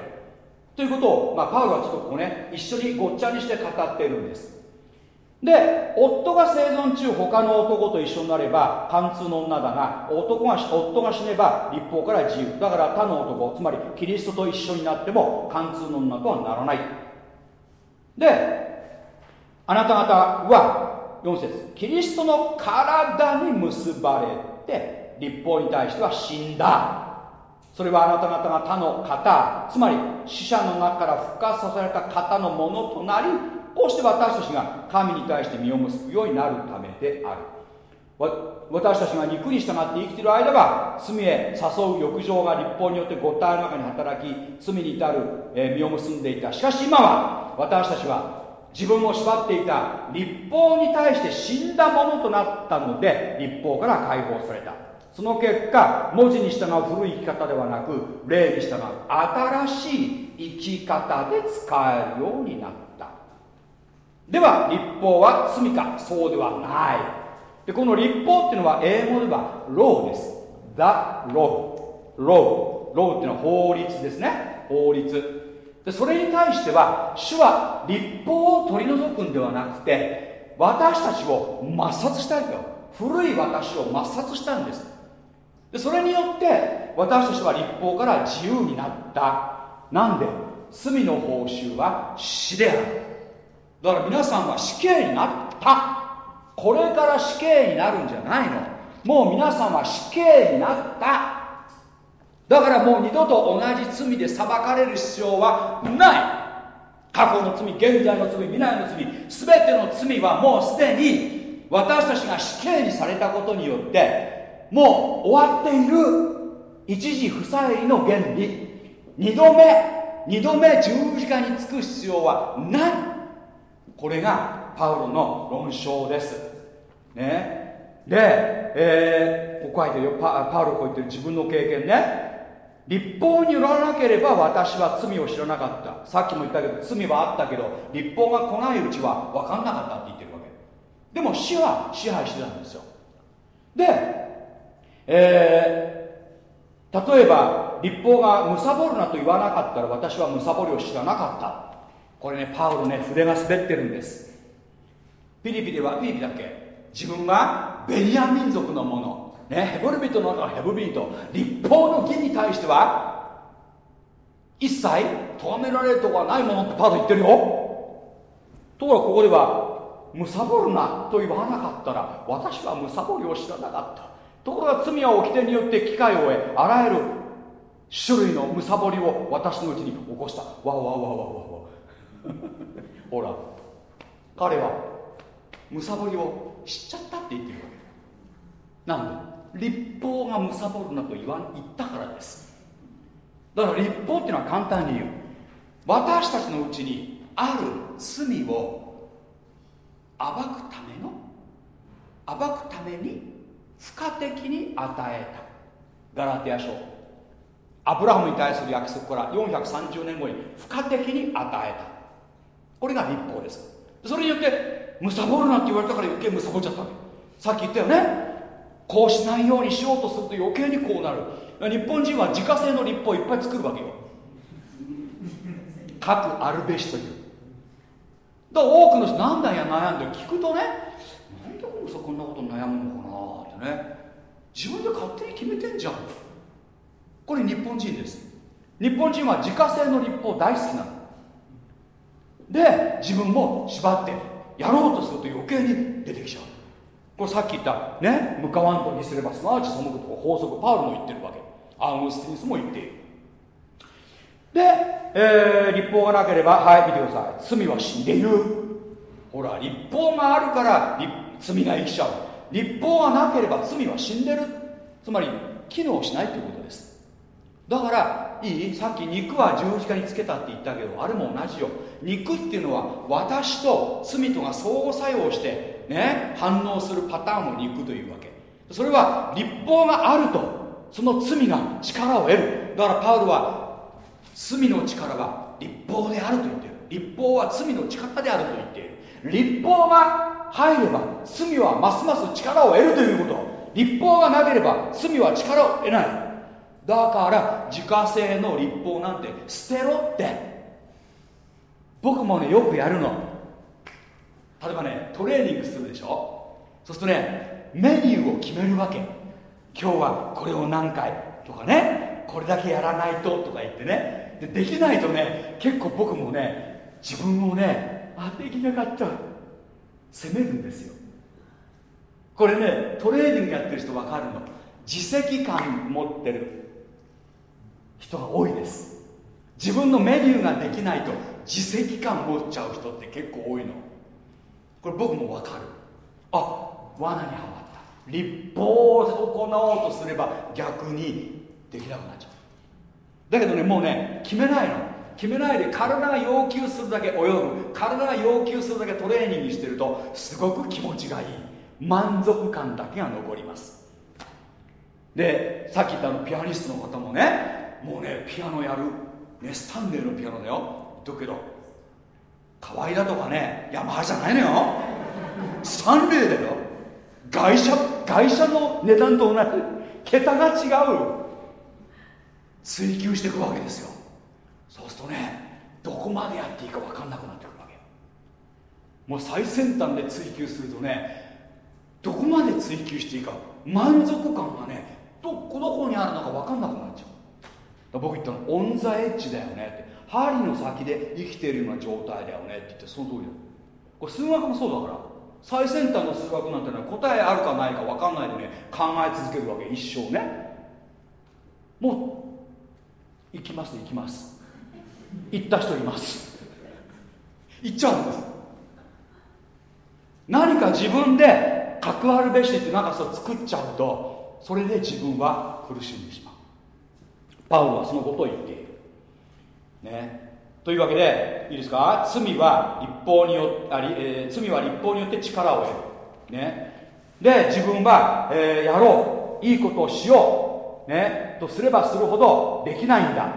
ということを、まあ、パウロはちょっとここね一緒にごっちゃにして語っているんです。で夫が生存中他の男と一緒になれば貫通の女だが男が夫が死ねば立法から自由。だから他の男つまりキリストと一緒になっても貫通の女とはならない。であなた方は4節キリストの体に結ばれて立法に対しては死んだ。それはあなた方が他の方つまり死者の中から復活させられた方のものとなりこうして私たちが神に対して身を結ぶようになるためである。私たちが肉に従って生きている間は罪へ誘う欲情が立法によってご体の中に働き罪に至る、え実を結んでいた。しかし今は私たちは自分を縛っていた立法に対して死んだものとなったので立法から解放された。その結果文字に従う古い生き方ではなく霊に従う新しい生き方で使えるようになった。では立法は罪か？そうではない。でこの立法っていうのは英語ではローです。The law ローローっていうのは法律ですね。法律。でそれに対しては主は立法を取り除くんではなくて私たちを抹殺したいよ古い私を抹殺したんです。でそれによって私たちは立法から自由になった。なんで？罪の報酬は死である。だから皆さんは死刑になった。これから死刑になるんじゃないの？もう皆さんは死刑になった。だからもう二度と同じ罪で裁かれる必要はない。過去の罪現在の罪未来の罪全ての罪はもうすでに私たちが死刑にされたことによってもう終わっている。一時不再の原理。二度目二度目十字架につく必要はない。これがパウロの論証です。ね。で、えー、ここ書いてるよパパウロこう言ってる自分の経験ね。立法によらなければ私は罪を知らなかった。さっきも言ったけど罪はあったけど立法が来ないうちは分かんなかったって言ってるわけ。でも死は支配してたんですよ。で、えー、例えば立法が貪るなと言わなかったら私は貪りを知らなかった。これねパウロね筆が滑ってるんです。ピリピではピリピだっけ。自分はベニヤ民族のもの。ね、ヘブル人の中のヘブル人立法の義に対しては一切咎められるとはないものってパート言ってるよ。ところがここでは貪るなと言わなかったら私は貪りを知らなかった。ところが罪は掟によって機会を得あらゆる種類の貪りを私のうちに起こした。わわわわわわ。ほら彼は貪りを知っちゃったって言ってるわけ。なんで？立法が貪るなと言わ言ったからです。だから立法っていうのは簡単に言う。私たちのうちにある罪を暴くための？暴くために付加的に与えた。ガラテヤ書。アブラハムに対する約束から430年後に付加的に与えた。これが立法です。それによって貪るなって言われたから余計貪っちゃったさっき言ったよね。こうしないようにしようとすると余計にこうなる。日本人は自家製の立法をいっぱい作るわけよ。各あるべしという。だから多くの人なんだよ悩んで聞くとねなんでこでさこんなこと悩むのかなってね。自分で勝手に決めてんじゃん。これ日本人です。日本人は自家製の立法大好きなの。で自分も縛って。やろうとすると余計に出てきちゃう。これさっき言ったね向かわんとにすればすなわち背くと法則パウロも言ってるわけ。アウグスティニスも言っている。で、えー、立法がなければはい見てください。罪は死んでいる。ほら立法があるから罪が生きちゃう。立法がなければ罪は死んでる。つまり機能しないということです。だからいいさっき肉は十字架につけたって言ったけどあれも同じよ。肉っていうのは私と罪とが相互作用してね反応するパターンを肉というわけ。それは立法があるとその罪が力を得る。だからパウロは罪の力は立法であると言ってる。立法は罪の力であると言っている。立法が入れば罪はますます力を得るということ。立法がなければ罪は力を得ない。だから自家製の立法なんて捨てろって。僕もねよくやるの。例えばねトレーニングするでしょ？そうするとねメニューを決めるわけ。今日はこれを何回？とかね。これだけやらないととか言ってね。でできないとね結構僕もね自分をねあできなかった。責めるんですよ。これねトレーニングやってる人分かるの。自責感持ってる。人が多いです。自分のメニューができないと自責感持っちゃう人って結構多いの。これ僕も分かる。あ罠にはまった。立法を行おうとすれば逆にできなくなっちゃう。だけどねもうね決めないの。決めないで体が要求するだけ泳ぐ。体が要求するだけトレーニングしてるとすごく気持ちがいい。満足感だけが残ります。でさっき言ったのピアニストの方もねもうねピアノやる、ね、スタンレーのピアノだよ。言っとくけど河合だとかねヤマハじゃないのよ。スタンレーだよ。外車外車の値段と同じ。桁が違う。追求していくわけですよ。そうするとねどこまでやっていいか分かんなくなってくるわけ。もう最先端で追求するとねどこまで追求していいか満足感がねどこどこにあるのか分かんなくなっちゃう。僕言ったのオン・ザ・エッジだよねって。針の先で生きているような状態だよねって言ってその通りだこれ数学もそうだから。最先端の数学なんてのは答えあるかないか分かんないでね考え続けるわけ一生ね。もう行きます行きます。行った人います。行っちゃうんです。何か自分で関わるべしってなんかそう作っちゃうとそれで自分は苦しんでしまう。パウロはそのことを言っている。ね。というわけでいいですか？罪は立法によあり、えー、罪は立法によって力を得る。ね。で自分は、えー、やろう。いいことをしよう。ね。とすればするほどできないんだ。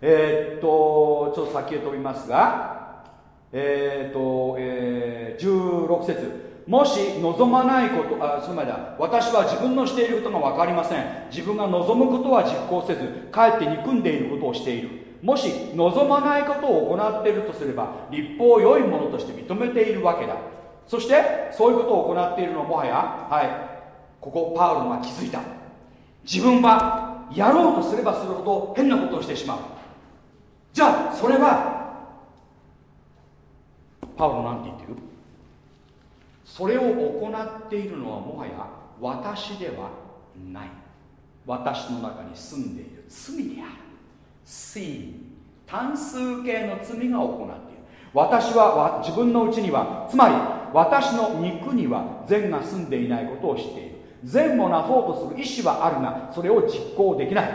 えー、っとちょっと先へ飛びますが。えー、っと、えー、16節。もし望まないことあその前だ私は自分のしていることが分かりません。自分が望むことは実行せずかえって憎んでいることをしている。もし望まないことを行っているとすれば立法を良いものとして認めているわけだ。そしてそういうことを行っているのもはやはいここパウロが気づいた。自分はやろうとすればするほど変なことをしてしまう。じゃあそれはパウロなんて言ってる？それを行っているのはもはや私ではない。私の中に住んでいる罪である。sin 単数形の罪が行っている。私は自分のうちにはつまり私の肉には善が住んでいないことを知っている。善をなそうとする意志はあるがそれを実行できない。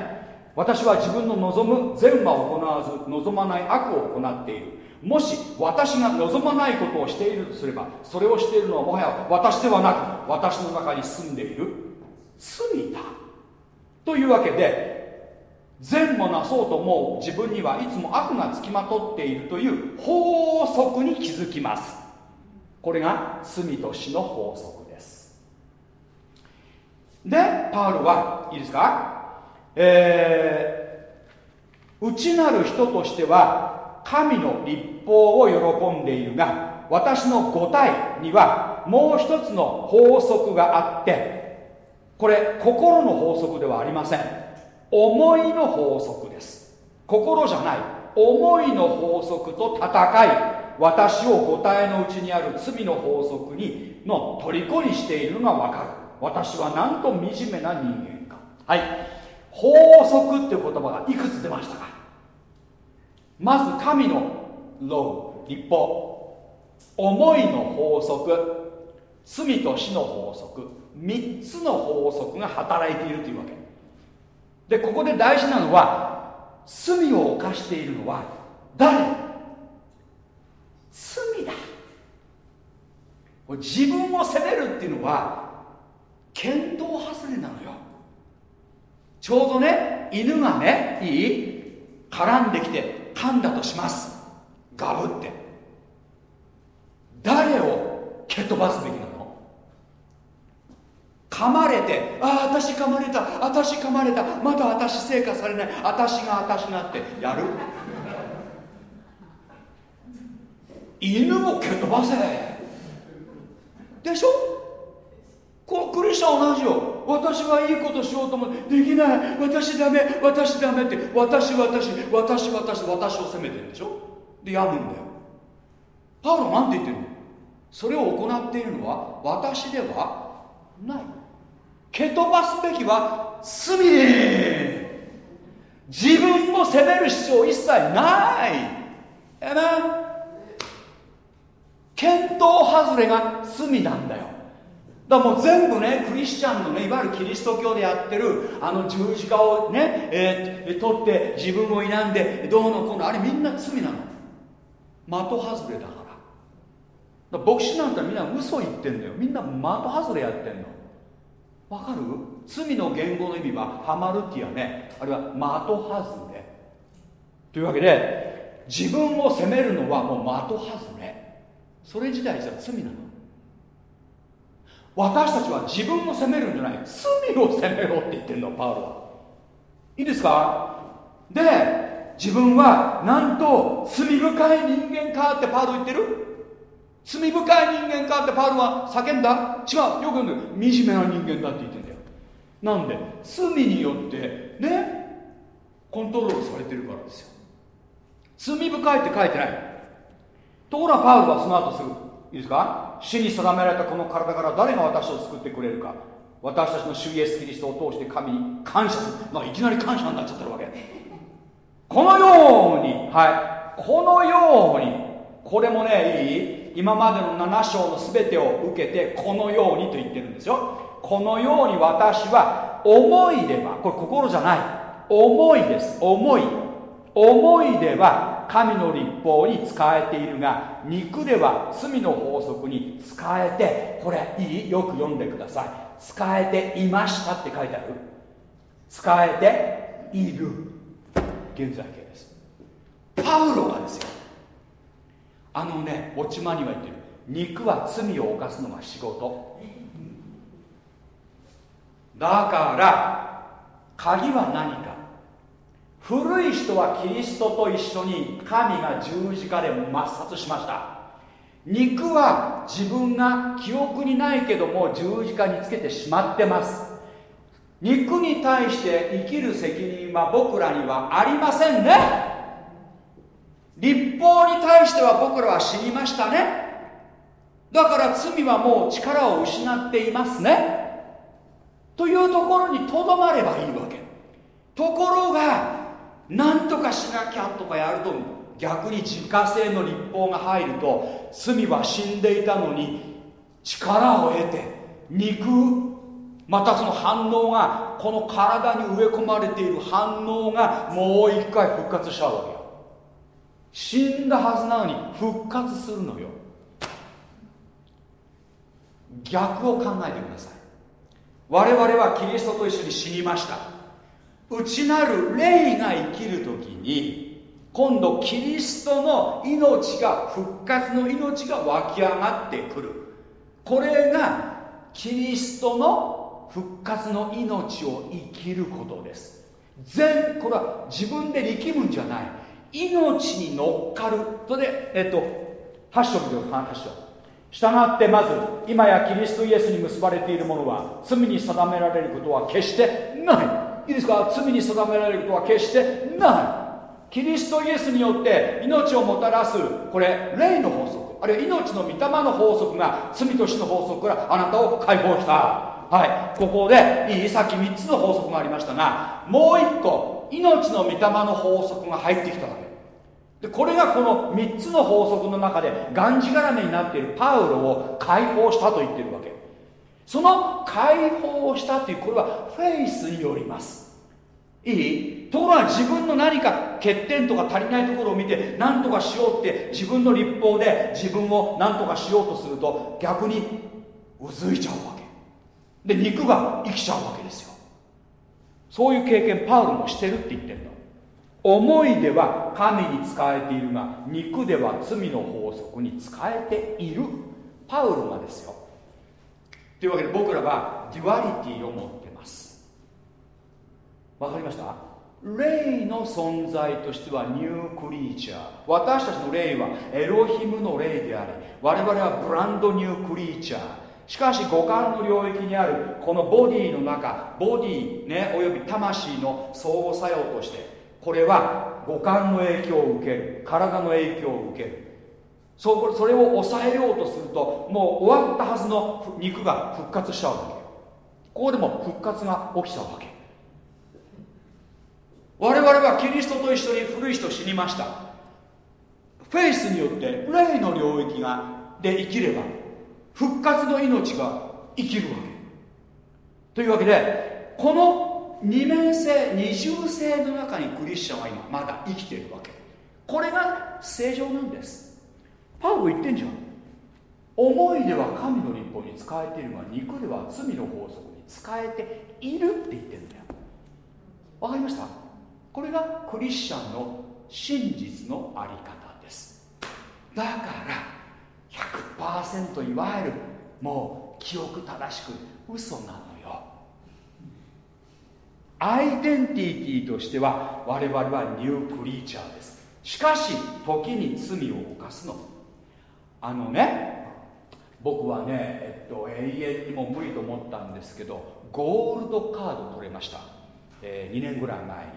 私は自分の望む善は行わず望まない悪を行っている。もし私が望まないことをしているとすればそれをしているのはもはや私ではなく私の中に住んでいる罪だというわけで善もなそうと思う自分にはいつも悪がつきまとっているという法則に気づきます。これが罪と死の法則です。でパウロはいいですか？えー、内なる人としては神の立法を喜んでいるが私の五体にはもう一つの法則があってこれ心の法則ではありません。思いの法則です。心じゃない。思いの法則と戦い。私を五体のうちにある罪の法則にの虜にしているのが分かる。私はなんと惨めな人間か。はい。法則っていう言葉がいくつ出ましたか？まず神のロー立法。思いの法則。罪と死の法則。3つの法則が働いているというわけ。でここで大事なのは罪を犯しているのは誰？罪だ。自分を責めるっていうのは見当外れなのよ。ちょうどね犬がねいい？絡んできて噛んだとします。ガブって。誰を蹴飛ばすべきなの？噛まれてああ私噛まれた私噛まれたまだ私成果されない私が私がってやる？犬を蹴飛ばせ。でしょ？こクリスチャン同じよ。私はいいことしようと思ってできない。私ダメ。私ダメって。私私。私私私を責めてるんでしょ。でやむんだよ。パウロなんて言ってるの？それを行っているのは私ではない。蹴飛ばすべきは罪自分を責める必要一切ない。えな見当外れが罪なんだよ。だからもう全部ねクリスチャンのねいわゆるキリスト教でやってるあの十字架をね、えー、取って自分を否んでどうのこうのあれみんな罪なの。的外れだから。牧師なんてみんな嘘言ってんだよ。みんな的外れやってんの。わかる？罪の言語の意味はハマルティアねあるいは的外れ。というわけで自分を責めるのはもう的外れ。それ自体じゃ罪なの。私たちは自分を責めるんじゃない。罪を責めろって言ってるのパウロは。いいですか？で自分はなんと罪深い人間かってパウロ言ってる？罪深い人間かってパウロは叫んだ？違うよく言うんだよ。惨めな人間だって言ってんだよ。なんで？罪によってねコントロールされてるからですよ。罪深いって書いてない。ところがパウロはその後すぐいいですか？死に定められたこの体から誰が私を救ってくれるか。私たちの主イエスキリストを通して神に感謝する、まあ、いきなり感謝になっちゃってるわけ。このようにはい。このようにこれもねいい？今までの7章の全てを受けてこのようにと言ってるんですよ。このように私は思いではこれ心じゃない。思いです。思い。思いでは神の立法に使えているが肉では罪の法則に使えてこれいい。よく読んでください。使えていましたって書いてある。使えている。現在形です。パウロはですよ。あのね落ち間には言ってる。肉は罪を犯すのが仕事。だから鍵は何か。古い人はキリストと一緒に神が十字架で抹殺しました。肉は自分が記憶にないけども十字架につけてしまってます。肉に対して生きる責任は僕らにはありませんね。立法に対しては僕らは死にましたね。だから罪はもう力を失っていますね。というところにとどまればいいわけ。ところが何とかしなきゃとかやると逆に自家製の立法が入ると罪は死んでいたのに力を得て肉またその反応がこの体に植え込まれている反応がもう一回復活しちゃうわけよ。死んだはずなのに復活するのよ。逆を考えてください。我々はキリストと一緒に死にました。内なる霊が生きる時に今度キリストの命が復活の命が湧き上がってくる。これがキリストの復活の命を生きることです。全これは自分で力むんじゃない。命に乗っかる。それでえっと8章見てください8章。従ってまず今やキリストイエスに結ばれているものは罪に定められることは決してない。いいですか？罪に定められることは決してない。キリストイエスによって命をもたらすこれ霊の法則。あるいは命の御霊の法則が罪と死の法則からあなたを解放した。はい。ここでいいさっき3つの法則がありましたがもう1個命の御霊の法則が入ってきたわけ。でこれがこの3つの法則の中でがんじがらめになっているパウロを解放したと言ってるわけ。その解放をしたというこれはフェイスによります。いい？ところが自分の何か欠点とか足りないところを見て何とかしようって自分の立法で自分を何とかしようとすると逆にうずいちゃうわけ。で肉が生きちゃうわけですよ。そういう経験パウロもしてるって言ってるの。思いでは神に仕えているが肉では罪の法則に仕えているパウロがですよ。というわけで僕らは duality を持ってます。わかりました？霊の存在としては new creature。私たちの霊はエロヒムの霊であり我々はブランドニュークリーチャー。しかし五感の領域にあるこのボディの中ボディねおよび魂の相互作用としてこれは五感の影響を受ける体の影響を受ける。そそれを抑えようとするともう終わったはずの肉が復活しちゃうわけここでも復活が起きちゃうわけ。我々はキリストと一緒に古い人死にました。フェイスによって霊の領域がで生きれば復活の命が生きるわけ。というわけでこの二面性二重性の中にクリスチャンは今まだ生きているわけ。これが正常なんです。パウロ言ってんじゃん。思いでは神の立法に使えているが肉では罪の法則に使えているって言ってるんだよ。わかりました？これがクリスチャンの真実のあり方です。だから100%いわゆるもう記憶正しく嘘なのよ。アイデンティティとしては我々はニュークリーチャーです。しかし時に罪を犯すの。あのね僕はね、えっと、永遠にも無理と思ったんですけどゴールドカード取れました、えー、2年ぐらい前に。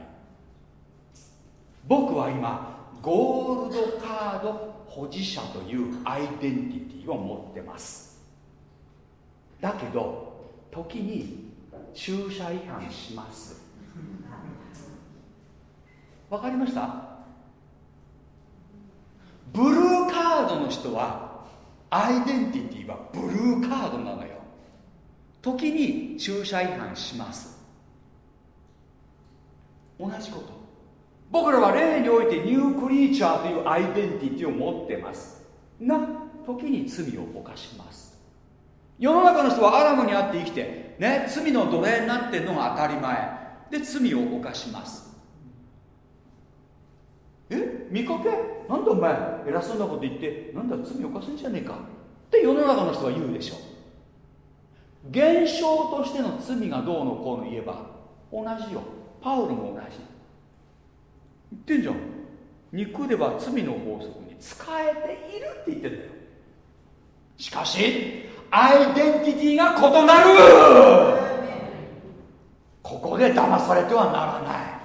僕は今ゴールドカード保持者というアイデンティティを持ってます。だけど時に駐車違反します。わかりました？ブルーカードの人はアイデンティティはブルーカードなのよ。時に駐車違反します。同じこと。僕らは例においてニュークリーチャーというアイデンティティを持ってます。が時に罪を犯します。世の中の人はアダムにあって生きてね罪の奴隷になってるのが当たり前。で罪を犯します。え見かけ？なんだお前偉そうなこと言ってなんだ罪犯すんじゃねえか。って世の中の人は言うでしょ。現象としての罪がどうのこうの言えば同じよ。パウロも同じ。言ってんじゃん。肉では罪の法則に使えているって言ってんだよ。しかしアイデンティティが異なる。ここで騙されてはならない。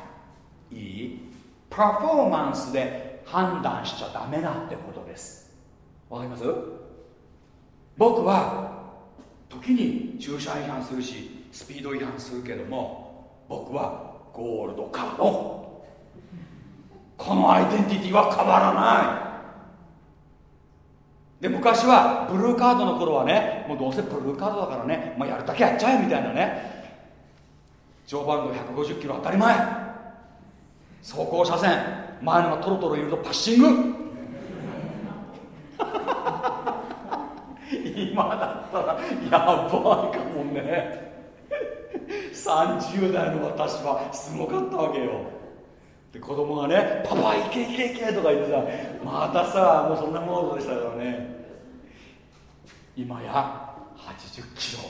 パフォーマンスで判断しちゃダメだってことです。わかります？僕は時に駐車違反するしスピード違反するけども僕はゴールドカード。このアイデンティティは変わらない。で昔はブルーカードの頃はねもうどうせブルーカードだからね、まあ、やるだけやっちゃえみたいなね。常磐道150キロ当たり前。走行車線。前のがトロトロいるとパッシング。今だったらやばいかもね。30代の私はすごかったわけよ。で子供がね「パパいけいけいけ」とか言ってさまたさもうそんなモードでしたからね。今や80キロ。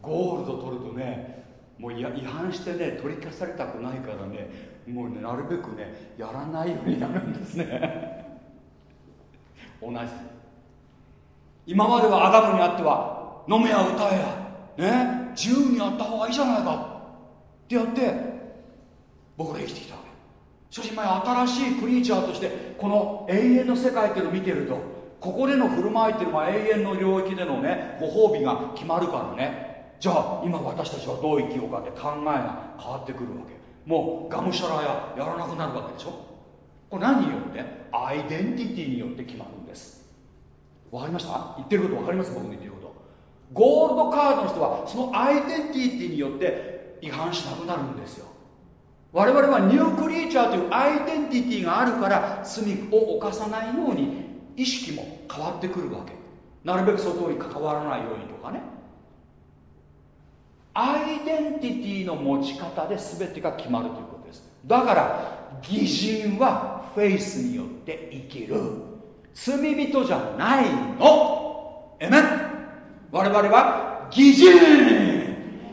ゴールド取るとねもう違反してね取り消されたくないからねもうねなるべくねやらないようになるんですね。同じ。今まではアダムにあっては飲めや歌えやね自由にやった方がいいじゃないかってやって僕ら生きてきた。わけしかし今新しいクリーチャーとしてこの永遠の世界っていうのを見てるとここでの振る舞いっていうのは永遠の領域でのねご褒美が決まるからね。じゃあ今私たちはどう生きようかって考えが変わってくるわけ。もうがむしゃらややらなくなるわけでしょ。これ何によって？アイデンティティによって決まるんです。わかりました？言ってること分かります？僕の言ってること。ゴールドカードの人はそのアイデンティティによって違反しなくなるんですよ。我々はニュークリーチャーというアイデンティティがあるから罪を犯さないように意識も変わってくるわけ。なるべく外に関わらないようにとかね。アイデンティティの持ち方で全てが決まるということです。だから偽人はフェイスによって生きる。罪人じゃないの。えめ我々は偽人。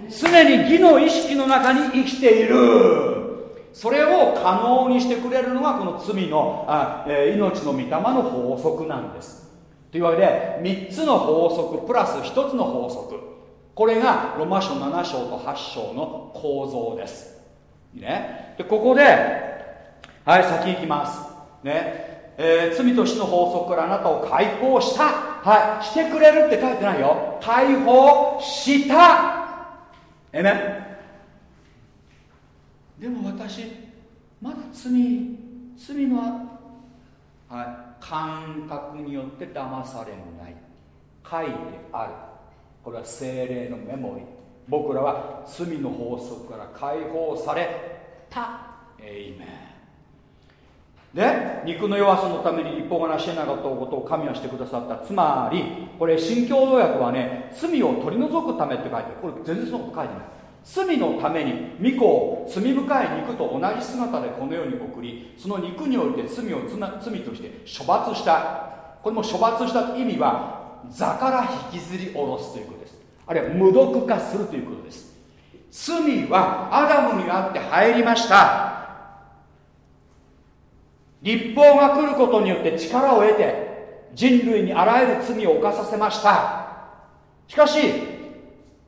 常に義の意識の中に生きている。それを可能にしてくれるのがこの罪のあ、えー、命の御霊の法則なんです。というわけで3つの法則プラス1つの法則。これがロマ書7章と8章の構造です。ね、でここで、はい、先行きます。ねえー、罪と死の法則からあなたを解放した。はい、してくれるって書いてないよ。解放した。えね。でも私、まだ罪、罪の、はい、感覚によって騙されない。書いてある。これは精霊のメモリー。僕らは罪の法則から解放され。た。エイメン。で肉の弱さのために立法がなし得なかったことを神はしてくださった。つまりこれ新共同訳はね罪を取り除くためって書いてある。これ全然そのこと書いてない。罪のために御子を罪深い肉と同じ姿でこの世に送りその肉において罪を罪として処罰した。これも処罰した意味は座から引きずり下ろすということあるいは無毒化するということです。罪はアダムにあって入りました。立法が来ることによって力を得て人類にあらゆる罪を犯させました。しかし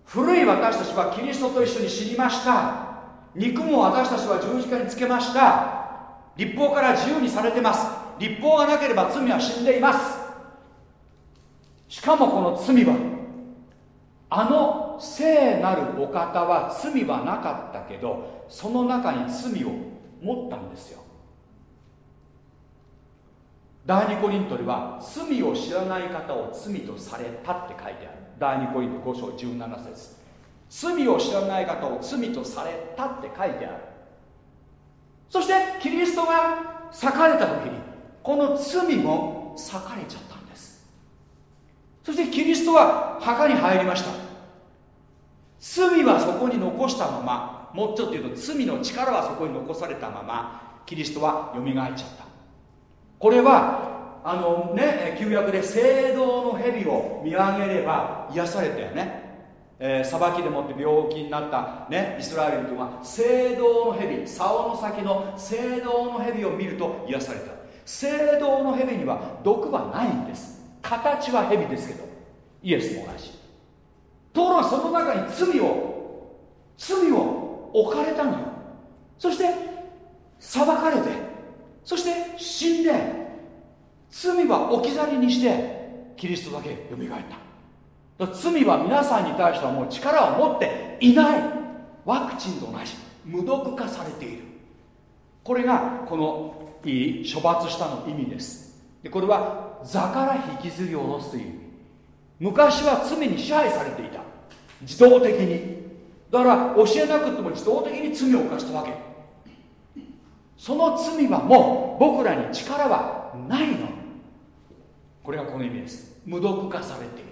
古い私たちはキリストと一緒に死にました。肉も私たちは十字架につけました。立法から自由にされてます。立法がなければ罪は死んでいます。しかもこの罪はあの聖なるお方は罪はなかったけどその中に罪を持ったんですよ。第二コリントでは罪を知らない方を罪とされたって書いてある。第二コリント5章17節。罪を知らない方を罪とされたって書いてある。そしてキリストが裂かれた時にこの罪も裂かれちゃったんです。そしてキリストは墓に入りました。罪はそこに残したままもうちょっと言うと罪の力はそこに残されたままキリストはよみがえっちゃった。これはあのね旧約で聖堂の蛇を見上げれば癒されたよね。えー、裁きでもって病気になった、ね、イスラエル人は聖堂の蛇竿の先の聖堂の蛇を見ると癒された。聖堂の蛇には毒はないんです。形は蛇ですけどイエスも同じ。ところがその中に罪を罪を置かれたのよ。そして裁かれてそして死んで罪は置き去りにしてキリストだけよみがえった罪は皆さんに対してはもう力を持っていない。ワクチンと同じ。無毒化されている。これがこの処罰したの意味です。でこれは座から引きずり下ろすという昔は罪に支配されていた。自動的に。だから教えなくても自動的に罪を犯したわけ。その罪はもう僕らに力はないの。これがこの意味です。無毒化されている。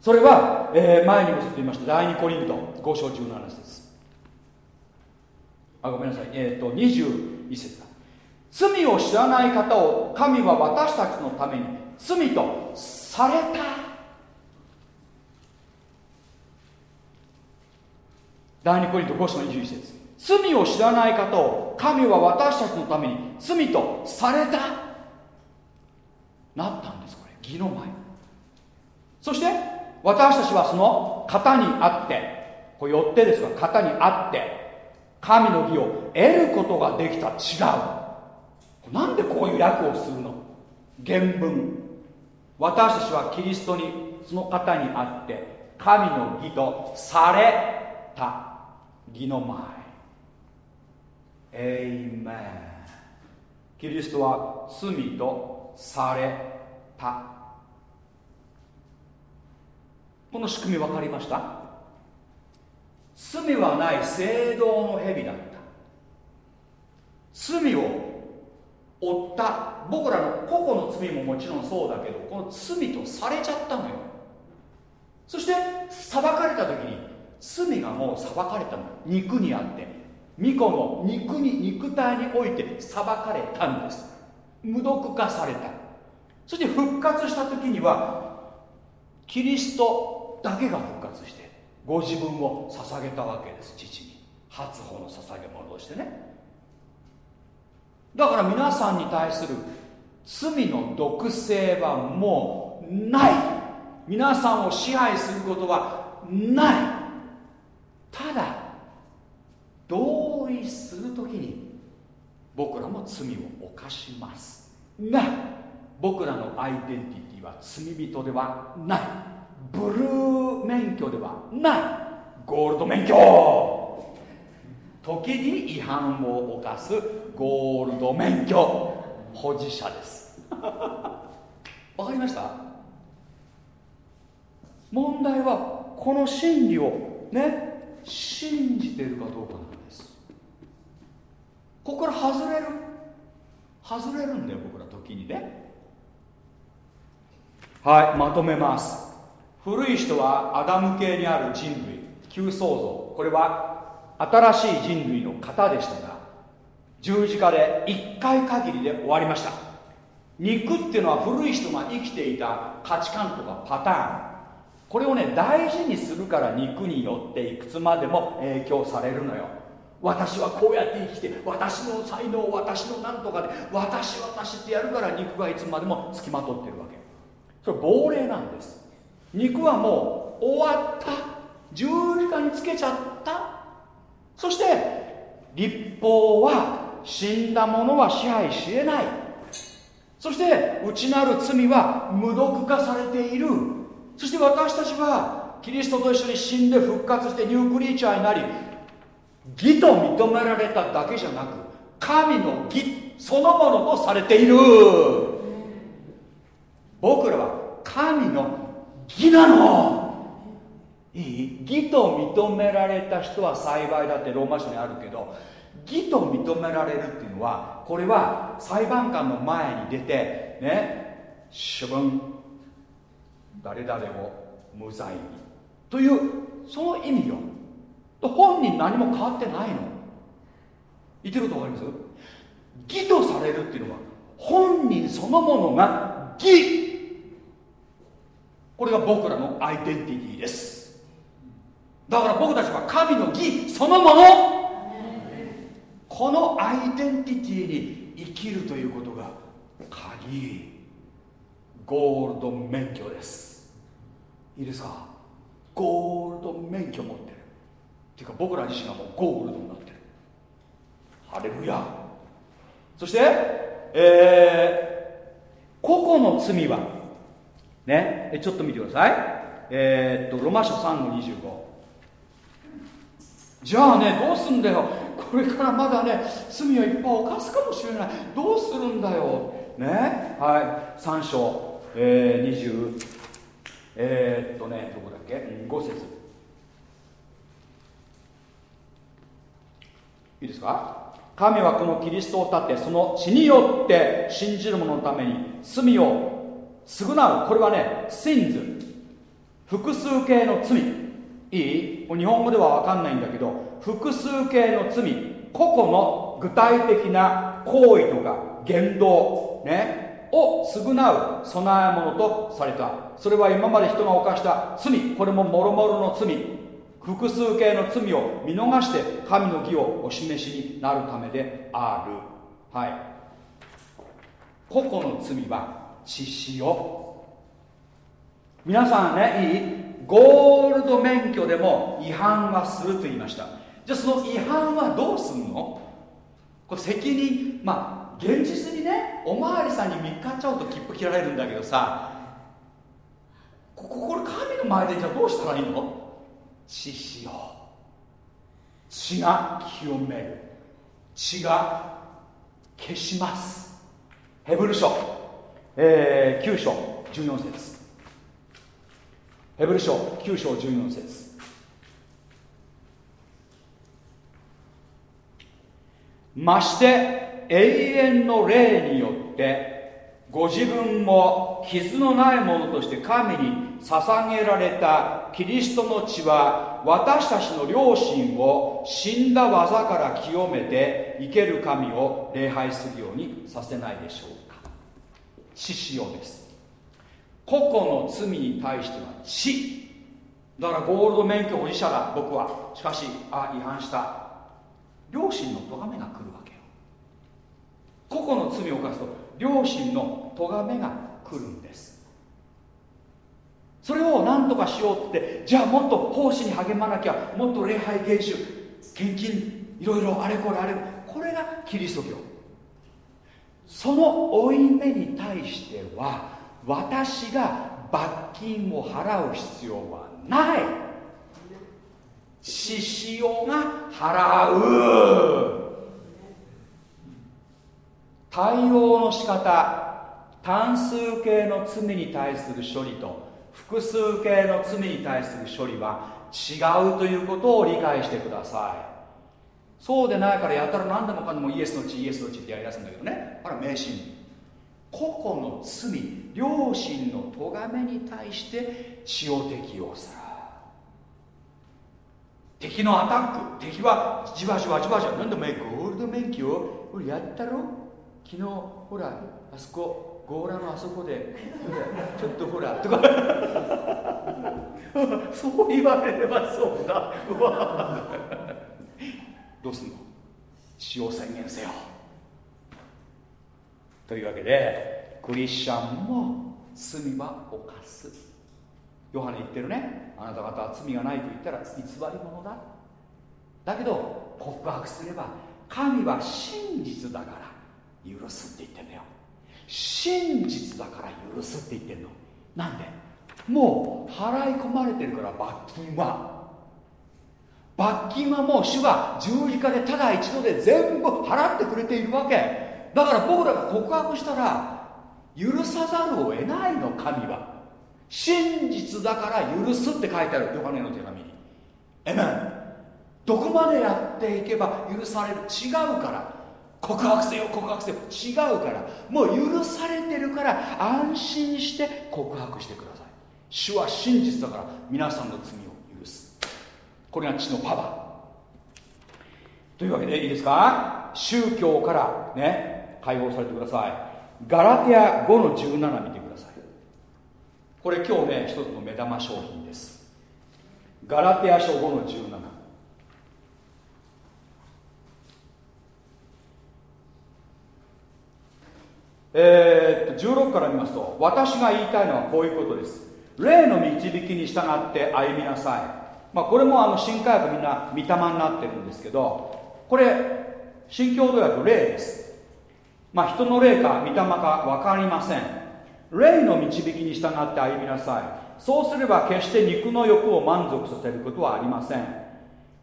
それは、えー、前にもちょっと言いました。第2コリント5章17節。あごめんなさい。えっ、ー、と21節だ。罪を知らない方を神は私たちのために罪とされた。第2コリント5章の21節。罪を知らない方を神は私たちのために罪とされた。なったんですこれ。義の前。そして私たちはその型にあってこれよってですが型にあって神の義を得ることができた。違う。なんでこういう訳をするの？原文。私たちはキリストにその方にあって神の義とされた義の前。エイメンキリストは罪とされた。この仕組み分かりました？罪はない聖堂の蛇だった。罪を負った僕らの個々の罪ももちろんそうだけどこの罪とされちゃったのよ。そして裁かれた時に罪がもう裁かれたの。肉にあって。巫女の肉に肉体において裁かれたんです。無毒化された。そして復活した時にはキリストだけが復活してご自分を捧げたわけです。父に。初歩の捧げ物としてね。だから皆さんに対する罪の毒性はもうない。皆さんを支配することはない。ただ同意する時に僕らも罪を犯します。が僕らのアイデンティティは罪人ではない。ブルー免許ではない。ゴールド免許。時に違反を犯す。ゴールド免許。保持者です。わかりました？問題はこの真理をね信じてるかどうかなんです。ここから外れる？外れるんだよ僕ら時にね。はいまとめます。古い人はアダム系にある人類旧創造。これは新しい人類の型でしたが十字架で1回限りで終わりました。肉っていうのは古い人が生きていた価値観とかパターン。これをね大事にするから肉によっていくつまでも影響されるのよ。私はこうやって生きて私の才能私のなんとかで私私ってやるから肉がいつまでもつきまとってるわけ。それ亡霊なんです。肉はもう終わった。十字架につけちゃった。そして立法は死んだ者は支配しえない。そして内なる罪は無毒化されている。そして私たちはキリストと一緒に死んで復活してニュークリーチャーになり義と認められただけじゃなく神の義そのものとされている。僕らは神の義なの。いい？義と認められた人は幸いだってローマ書にあるけど義と認められるっていうのはこれは裁判官の前に出てね主文誰々を無罪にというその意味よ。本人何も変わってないの。言ってること分かります？義とされるっていうのは本人そのものが義。これが僕らのアイデンティティです。だから僕たちは神の義そのものこのアイデンティティに生きるということが鍵。ゴールド免許です。いいですか？ゴールド免許持ってる。っていうか僕ら自身がもうゴールドになってる。ハレルヤ。そしてえー、個々の罪はねちょっと見てください。えー、っとロマ書3の25じゃあねどうすんだよ。これからまだね罪をいっぱい犯すかもしれない。どうするんだよ。ね？はい。3章、えー、20えー、っとねどこだっけ？5節。いいですか？神はこのキリストを立てその血によって信じる者のために罪を償う。これはね sins 複数形の罪。いい？日本語では分かんないんだけど。複数形の罪個々の具体的な行為とか言動ねを償う供え物とされた。それは今まで人が犯した罪これももろもろの罪複数形の罪を見逃して神の義をお示しになるためである。はい。個々の罪は致死よ皆さんねいい？ゴールド免許でも違反はすると言いました。じゃあその違反はどうすんの？これ責任まあ現実にねおまわりさんに見っかっちゃうと切符切られるんだけどさここれ神の前でじゃあどうしたらいいの？血しよ血が清める。血が消します。ヘブル書、えー、9章14節。ヘブル書9章14節。まして永遠の霊によってご自分も傷のないものとして神に捧げられたキリストの血は私たちの良心を死んだ技から清めて生ける神を礼拝するようにさせないでしょうか。血潮です。個々の罪に対しては死。だからゴールド免許保持者だ僕は。しかしあ違反した。両親の咎めが来る。個々の罪を犯すと両親の咎めが来るんです。それを何とかしようってじゃあもっと奉仕に励まなきゃもっと礼拝厳守献金いろいろあれこれあれこれがキリスト教。その負い目に対しては私が罰金を払う必要はない。獅子王が払う。対応の仕方単数形の罪に対する処理と複数形の罪に対する処理は違うということを理解してください。そうでないからやったら何でもかんでもイエスの血イエスの血ってやりだすんだけどね。あら迷信。個々の罪両親の咎めに対して血を適用する。敵のアタック。敵はじわじわじわじわ。何でもゴールド免許をやったろ？昨日ほらあそこ強羅のあそこで ちょっとほらとか。そう言われればそうだ。どうすんの？死を宣言せよ。というわけでクリスチャンも罪は犯す。ヨハネ言ってるね。あなた方は罪がないと言ったら偽り者だ。だけど告白すれば神は真実だから許すって言ってんだよ。真実だから許すって言ってんの。なんで？もう払い込まれてるから罰金は。罰金はもう主が十字架でただ一度で全部払ってくれているわけ。だから僕らが告白したら許さざるを得ないの神は。真実だから許すって書いてある。ヨハネの手紙に。えめどこまでやっていけば許される？違うから。告白せよ告白せよ。違うから。もう許されてるから安心して告白してください。主は真実だから皆さんの罪を許す。これが血のパワー。というわけでいいですか？宗教からね解放されてください。ガラテア5の17見てください。これ今日ね一つの目玉商品です。ガラテア書5の17えー、っと16から見ますと私が言いたいのはこういうことです。霊の導きに従って歩みなさい、まあ、これもあの新科学みんな御霊になってるんですけどこれ新共同訳霊です。まあ人の霊か御霊か分かりません。霊の導きに従って歩みなさい。そうすれば決して肉の欲を満足させることはありません。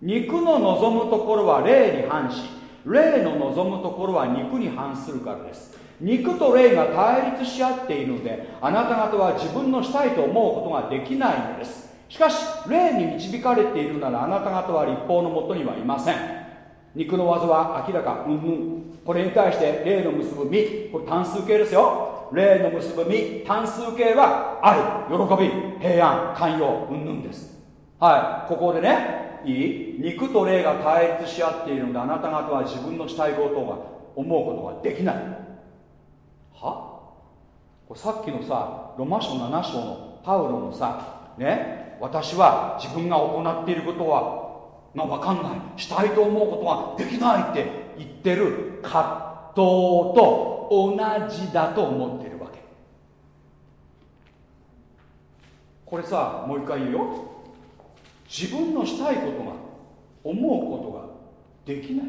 肉の望むところは霊に反し霊の望むところは肉に反するからです。肉と霊が対立し合っているのであなた方は自分のしたいと思うことができないのです。しかし霊に導かれているならあなた方は立法のもとにはいません。肉の技は明らかうんうん。これに対して霊の結ぶ実これ単数形ですよ。霊の結ぶ実単数形は愛喜び平安寛容うんぬんです。はい。ここでねいい？肉と霊が対立し合っているのであなた方は自分のしたいことが思うことができない。は？これさっきのさロマ書7章のパウロのさね？私は自分が行っていることはが分かんない。したいと思うことはできないって言ってる葛藤と同じだと思ってるわけ。これさもう一回言うよ。自分のしたいことが思うことができない。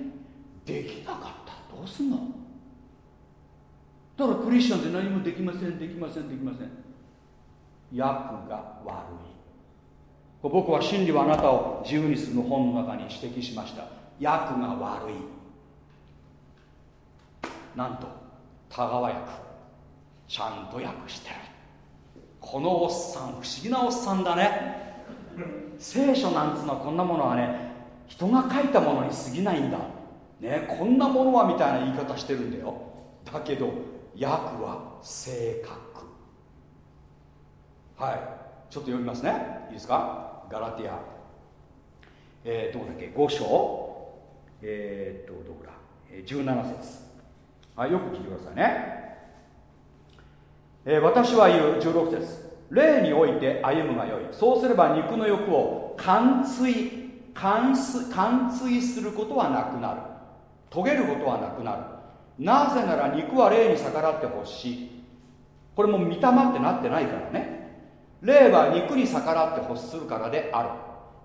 できなかったどうすんの？だからクリスチャンって何もできませんできませんできません。役が悪い。僕は真理はあなたを自由にする本の中に指摘しました。役が悪い。なんと田川役ちゃんと訳してる。このおっさん不思議なおっさんだね。聖書なんつうのはこんなものはね人が書いたものに過ぎないんだ。ねこんなものはみたいな言い方してるんだよ。だけど訳は正確はい。ちょっと読みますね。いいですか？ガラティア。えー、どこだっけ？5章。えー、っとどこだ？17節。はいよく聞いてくださいね、えー、私は言う16節。霊において歩むがよい。そうすれば肉の欲を貫通貫通することはなくなる。遂げることはなくなる。なぜなら肉は霊に逆らってほしい。これも御霊ってなってないからね。霊は肉に逆らって欲するからである。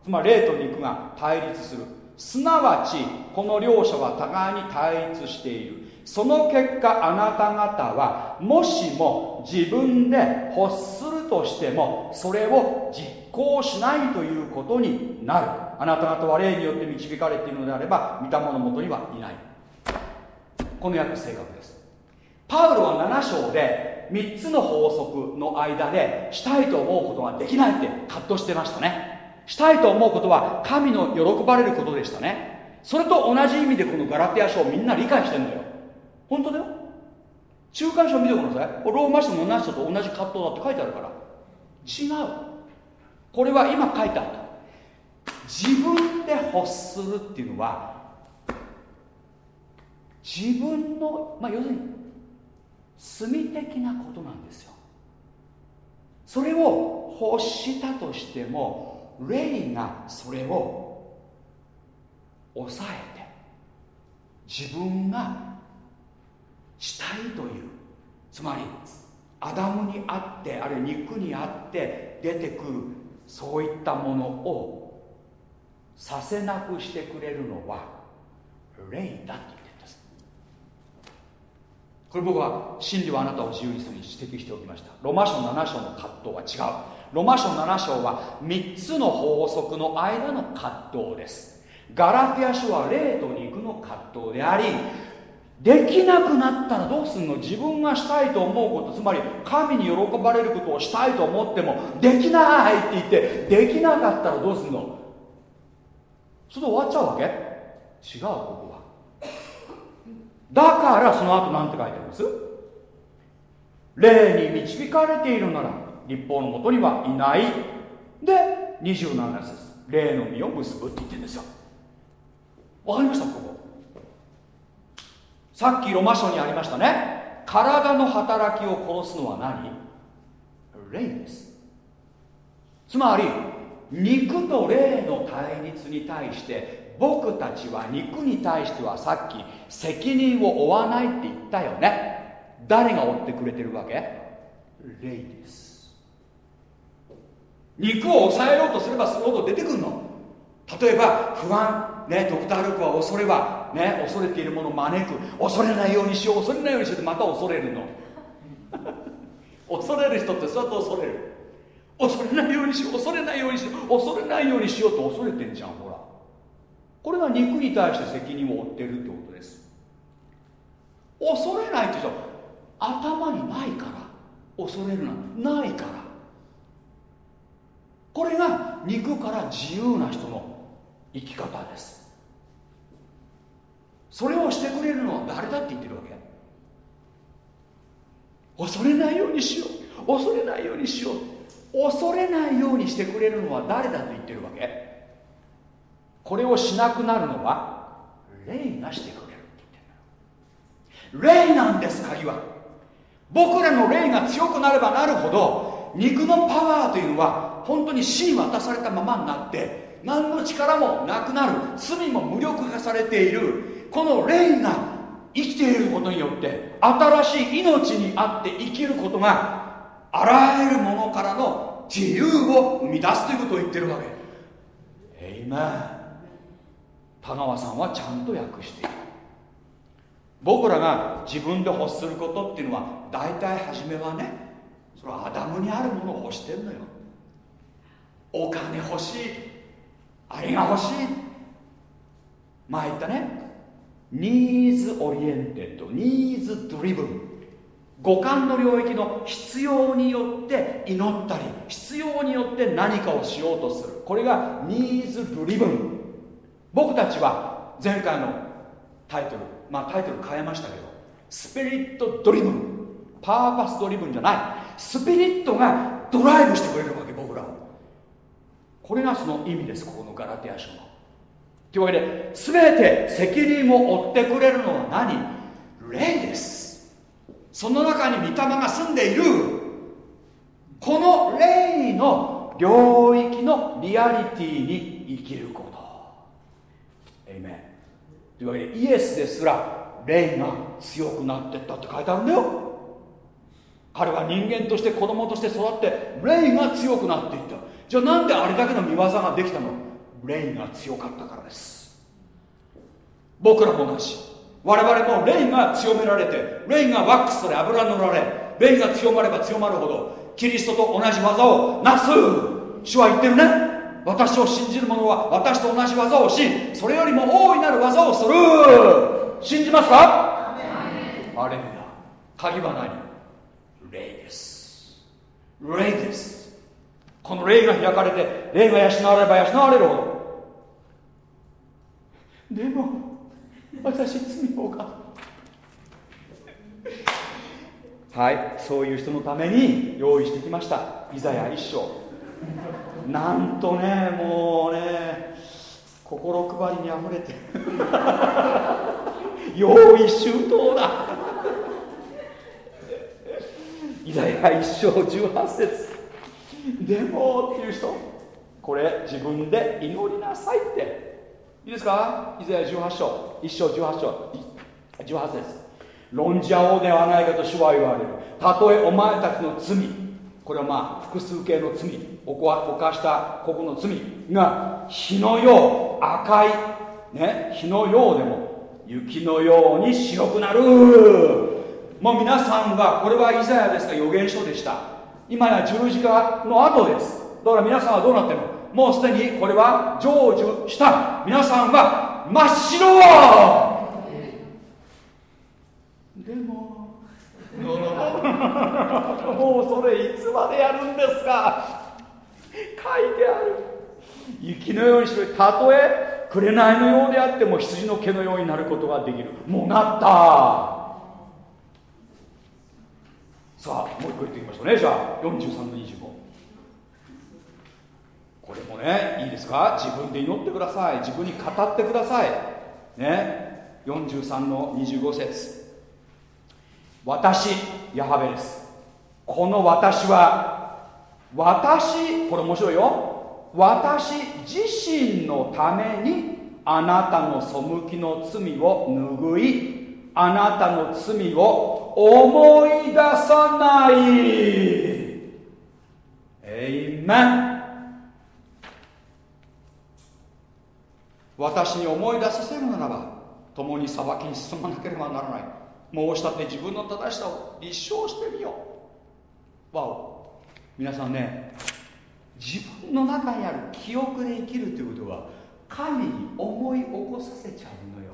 つまり霊と肉が対立する。すなわちこの両者は互いに対立している。その結果あなた方はもしも自分で欲するとしてもそれを実行しないということになる。あなた方は霊によって導かれているのであれば御霊のもとにはいない。この訳正確です。パウロは7章で3つの法則の間でしたいと思うことができないって葛藤してましたね。したいと思うことは神の喜ばれることでしたね。それと同じ意味でこのガラティア書をみんな理解してんのよ。本当だよ。中間書見てください。ローマ書の7章と同じ葛藤だって書いてあるから。違う。これは今書いてあった自分で欲するっていうのは自分の、まあ、要するに罪的なことなんですよ。それを欲したとしても霊がそれを抑えて自分がしたいというつまりアダムにあってあるいは肉にあって出てくるそういったものをさせなくしてくれるのは霊だって言ってるんですこれ僕は真理はあなたを自由にするに指摘しておきました。ロマ書7章の葛藤は違う。ロマ書7章は3つの法則の間の葛藤です。ガラティア書は霊と肉の葛藤でありできなくなったらどうすんの？自分がしたいと思うこと。つまり神に喜ばれることをしたいと思ってもできないって言ってできなかったらどうすんの？それで終わっちゃうわけ？違うここ。だからその後なんて書いてあるんです。霊に導かれているなら立法のもとにはいない。で27節です霊の実を結ぶって言ってるんですよ。わかりましたここ？さっきロマ書にありましたね。体の働きを殺すのは何？霊です。つまり肉と霊の対立に対して僕たちは肉に対してはさっき責任を負わないって言ったよね。誰が負ってくれてるわけ？霊です。肉を抑えようとすればするほど出てくるの。例えば不安ねドクター・ルクは恐れはね恐れているものを招く。恐れないようにしよう恐れないようにしようってまた恐れるの。恐れる人ってそうやって恐れる。恐れないようにしよう恐れないようにしよう恐れないようにしようと恐れてんじゃんほらこれが肉に対して責任を負ってるってことです。恐れないって人頭にないから恐れるなんてないから。これが肉から自由な人の生き方です。それをしてくれるのは誰だって言ってるわけ。恐れないようにしよう。恐れないようにしよう。恐れないようにしてくれるのは誰だと言ってるわけ。これをしなくなるのは霊がしてくれるって言ってる霊なんです鍵は僕らの霊が強くなればなるほど肉のパワーというのは本当に死に渡されたままになって何の力もなくなる罪も無力化されているこの霊が生きていることによって新しい命にあって生きることがあらゆるものからの自由を生み出すということを言ってるわけ。えいま田川さんはちゃんと訳している。僕らが自分で欲することっていうのは大体初めはねそれはアダムにあるものを欲してんのよ。お金欲しい。あれが欲しい。前言ったね。 needs oriented needs driven。五感の領域の必要によって祈ったり必要によって何かをしようとする。これが needs driven。僕たちは前回のタイトルまあタイトル変えましたけど spirit driven purpose driven じゃない。スピリットがドライブしてくれるわけ僕らをこれがその意味ですここのガラティア書の。というわけで全て責任を負ってくれるのは何？霊です。その中に御霊が住んでいる。この霊の領域のリアリティに生きること。メというわけでイエスですら霊が強くなってったって書いてあるんだよ。彼は人間として子供として育って霊が強くなっていった。じゃあなんであれだけの見業ができたの？霊が強かったからです。僕らも同じ。我々も霊が強められて霊がワックスで油塗られ霊が強まれば強まるほどキリストと同じ技をなす。主は言ってるね。私を信じる者は私と同じ技をしそれよりも大いなる技をする。信じますか？あれ鍵は何？霊です。霊です。この霊が開かれて霊が養われば養われるほど。でも私罪を犯はいそういう人のために用意してきました。イザヤ一章なんとねもうね心配りにあふれて。用意周到だ。イザヤ一章18節。でもっていう人これ自分で祈りなさいって。いいですか？イザヤ18章。1章18章。18節。論じ合おうではないかと主は言われる。たとえお前たちの罪。これはまあ複数形の罪。犯したここの罪が火のよう赤い、ね、火のようでも雪のように白くなる。もう皆さんはこれはイザヤですが予言書でした。今や十字架の後です。だから皆さんはどうなってるの？もうすでにこれは成就した。皆さんは真っ白でも もうそれいつまでやるんですか？書いてある。雪のようにしてたとえ紅のようであっても羊の毛のようになることができる。もうなった。さあもう一個言っていきましょうね。じゃあ43の25これもねいいですか？自分で祈ってください。自分に語ってください。ね？43の25節。私ヤハベです。この私は私これ面白いよ。私自身のためにあなたの背きの罪を拭いあなたの罪を思い出さない。えいめん私に思い出させるならば共に裁きに進まなければならない。申したって自分の正しさを立証してみよう。わお。皆さんね自分の中にある記憶で生きるということは神に思い起こさせちゃうのよ。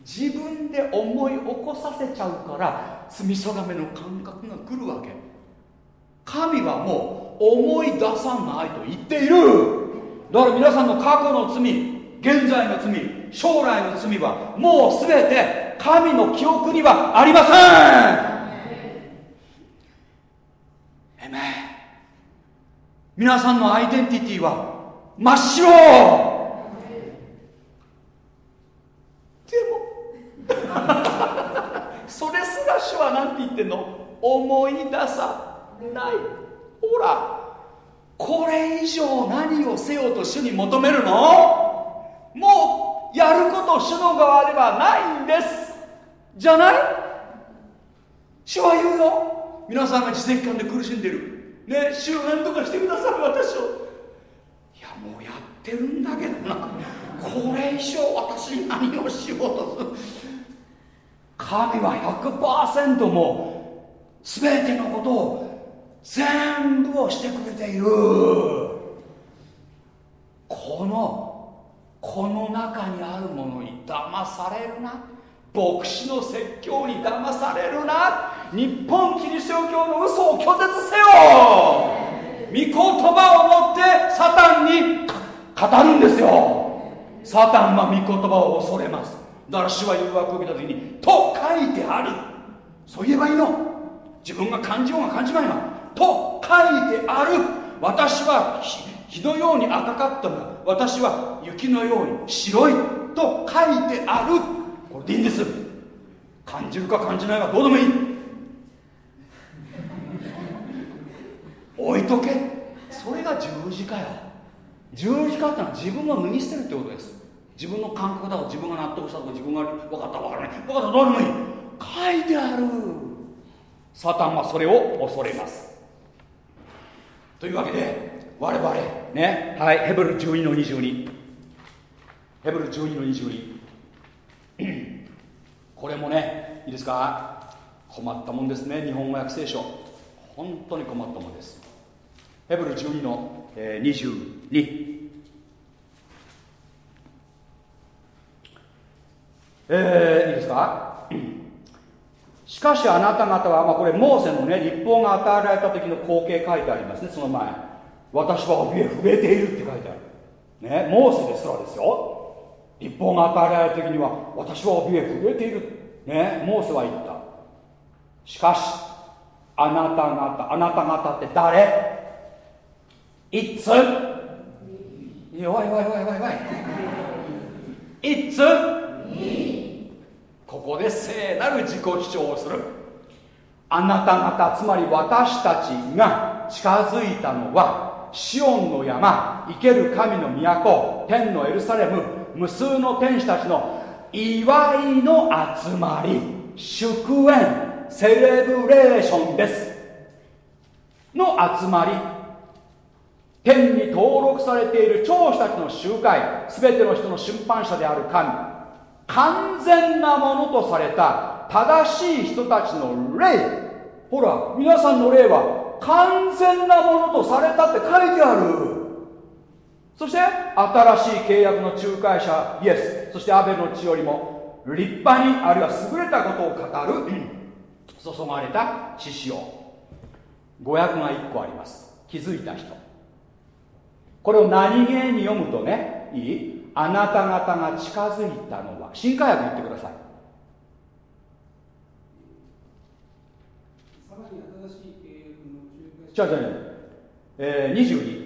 自分で思い起こさせちゃうから罪定めの感覚が来るわけ。神はもう思い出さないと言っている。だから皆さんの過去の罪現在の罪将来の罪はもう全て神の記憶にはありません皆さんのアイデンティティは真っ白。でも それすら主は何て言ってんの？思い出さない。ほらこれ以上何をせよと主に求めるの？もうやること主の側ではないんです。じゃない？主は言うよ。皆さんが自責感で苦しんでる。ね主を何とかしてください私を。いやもうやってるんだけどな。これ以上私に何をしようとする。神は100%も全てのことを全部をしてくれている。このこの中にあるものに騙されるな牧師の説教に騙されるな。日本キリスト教の嘘を拒絶せよ。御言葉を持ってサタンに語るんですよ。サタンは御言葉を恐れます。だから主は誘惑を受けた時に「と書いてある」そう言えばいいの。自分が感じようが感じまいが「と書いてある」私は火のように赤かったが私は雪のように白い。と書いてある。でいいんです。感じるか感じないかどうでもいい。置いとけ。それが十字架よ。十字架ってのは自分を脱ぎ捨てるってことです。自分の感覚だと自分が納得したと自分が分かった分からない。分かったどうでもいい。書いてある。サタンはそれを恐れます。というわけで我々ねはいヘブル12の22ヘブル12の22これもねいいですか？困ったもんですね日本語訳聖書。本当に困ったもんです。ヘブル12の、えー、22えー、いいですか？しかしあなた方は、まあ、これモーセのね立法が与えられた時の光景書いてありますねその前。私は怯え震えているって書いてある。ねモーセですらですよ。立法が与えられた時には私は怯え震えている。ねモーセは言った。しかしあなた方あなた方って誰？いつ？弱い弱い弱い弱い弱い。いつ？ここで聖なる自己主張をする。あなた方つまり私たちが近づいたのはシオンの山生ける神の都天のエルサレム。無数の天使たちの祝いの集まり。祝宴セレブレーションです。の集まり。天に登録されている長子たちの集会。全ての人の審判者である神。完全なものとされた。正しい人たちの霊。ほら皆さんの霊は完全なものとされたって書いてある。そして新しい契約の仲介者イエス。そしてアベルの血よりも立派にあるいは優れたことを語る注がれた獅子を語訳が1個あります。気づいた人。これを何気に読むとねいい？あなた方が近づいたのは。新海訳言ってください。じゃあじゃあ、えー、22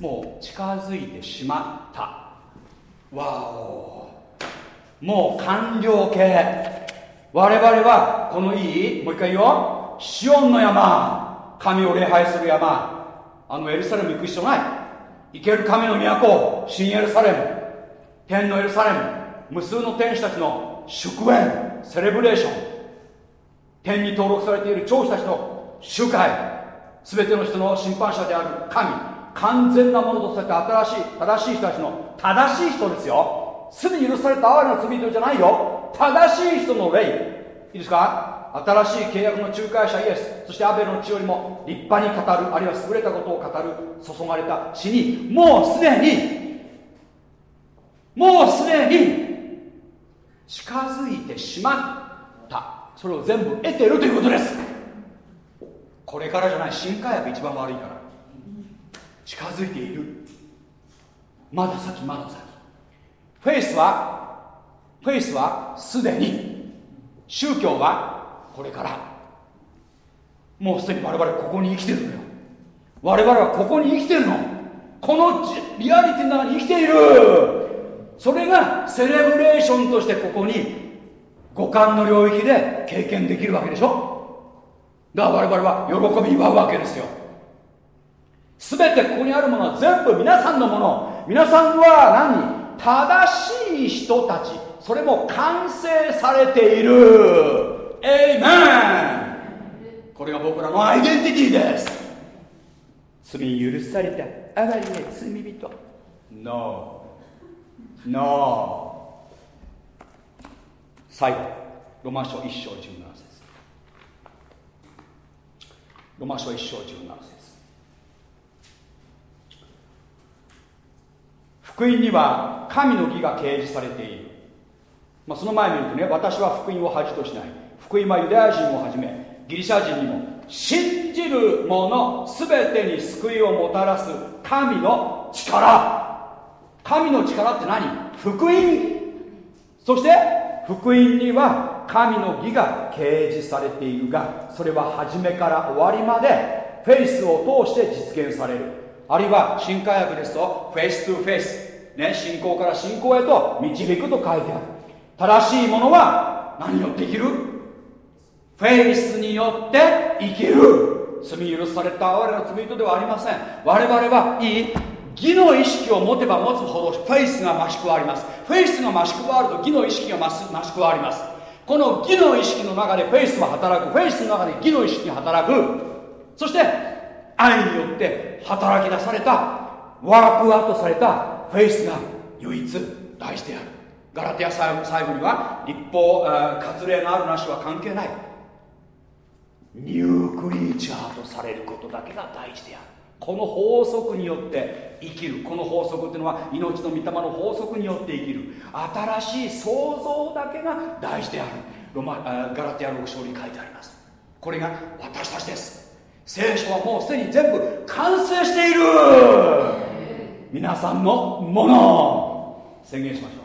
もう近づいてしまった。わお。もう完了形。我々はこのいいもう一回言おう。シオンの山。神を礼拝する山。あのエルサレム行く必要ない。生ける神の都。新エルサレム。天のエルサレム。無数の天使たちの祝宴。セレブレーション。天に登録されている長子たちの集会。全ての人の審判者である神。完全なものとされた新しい正しい人たちの正しい人ですよ。すでに許された哀れな罪人じゃないよ。正しい人の霊。いいですか？新しい契約の仲介者イエス。そしてアベルの血よりも立派に語るあるいは優れたことを語る注がれた血に。もうすでにもうすでに近づいてしまった。それを全部得てるということです。これからじゃない。新化薬一番悪いから。近づいている。まだ先まだ先。フェイスはフェイスはすでに。宗教はこれから。もうすでに我々ここに生きてるのよ。我々はここに生きてるの。このリアリティの中に生きている。それがセレブレーションとしてここに五感の領域で経験できるわけでしょ。だから我々は喜び祝うわけですよ。全てここにあるものは全部皆さんのもの。皆さんは何？正しい人たち。それも完成されている。エイメンこれが僕らのアイデンティティです。罪許されたあまりね罪人。No No 最後。ロマン書1章17節。ロマン書1章17節。福音には神の義が掲示されている、まあ、その前に見るとね私は福音を恥としない。福音はユダヤ人をはじめギリシャ人にも信じる者全てに救いをもたらす神の力。神の力って何？福音。そして福音には神の義が啓示されているがそれは初めから終わりまでフェイスを通して実現される。あるいは新改訳ですと faith to faith、ね、信仰から信仰へと導くと書いてある。正しいものは何によって生きる？フェイスによって生きる。罪許された我らの罪人ではありません。我々はいい義の意識を持てば持つほどフェイスが増し加わります。フェイスが増し加わると義の意識が増し加わります。この義の意識の中でフェイスは働く。フェイスの中で義の意識が働く。そして愛によって働き出された work out された faith が唯一大事である。ガラティア最後には律法割礼があるなしは関係ない。ニュークリーチャーとされることだけが大事である。この法則によって生きる。この法則っていうのは命の御霊の法則によって生きる。新しい創造だけが大事である。ロマガラティア6章に書いてあります。これが私たちです。聖書はもうすでに全部完成している。皆さんのもの。宣言しましょう。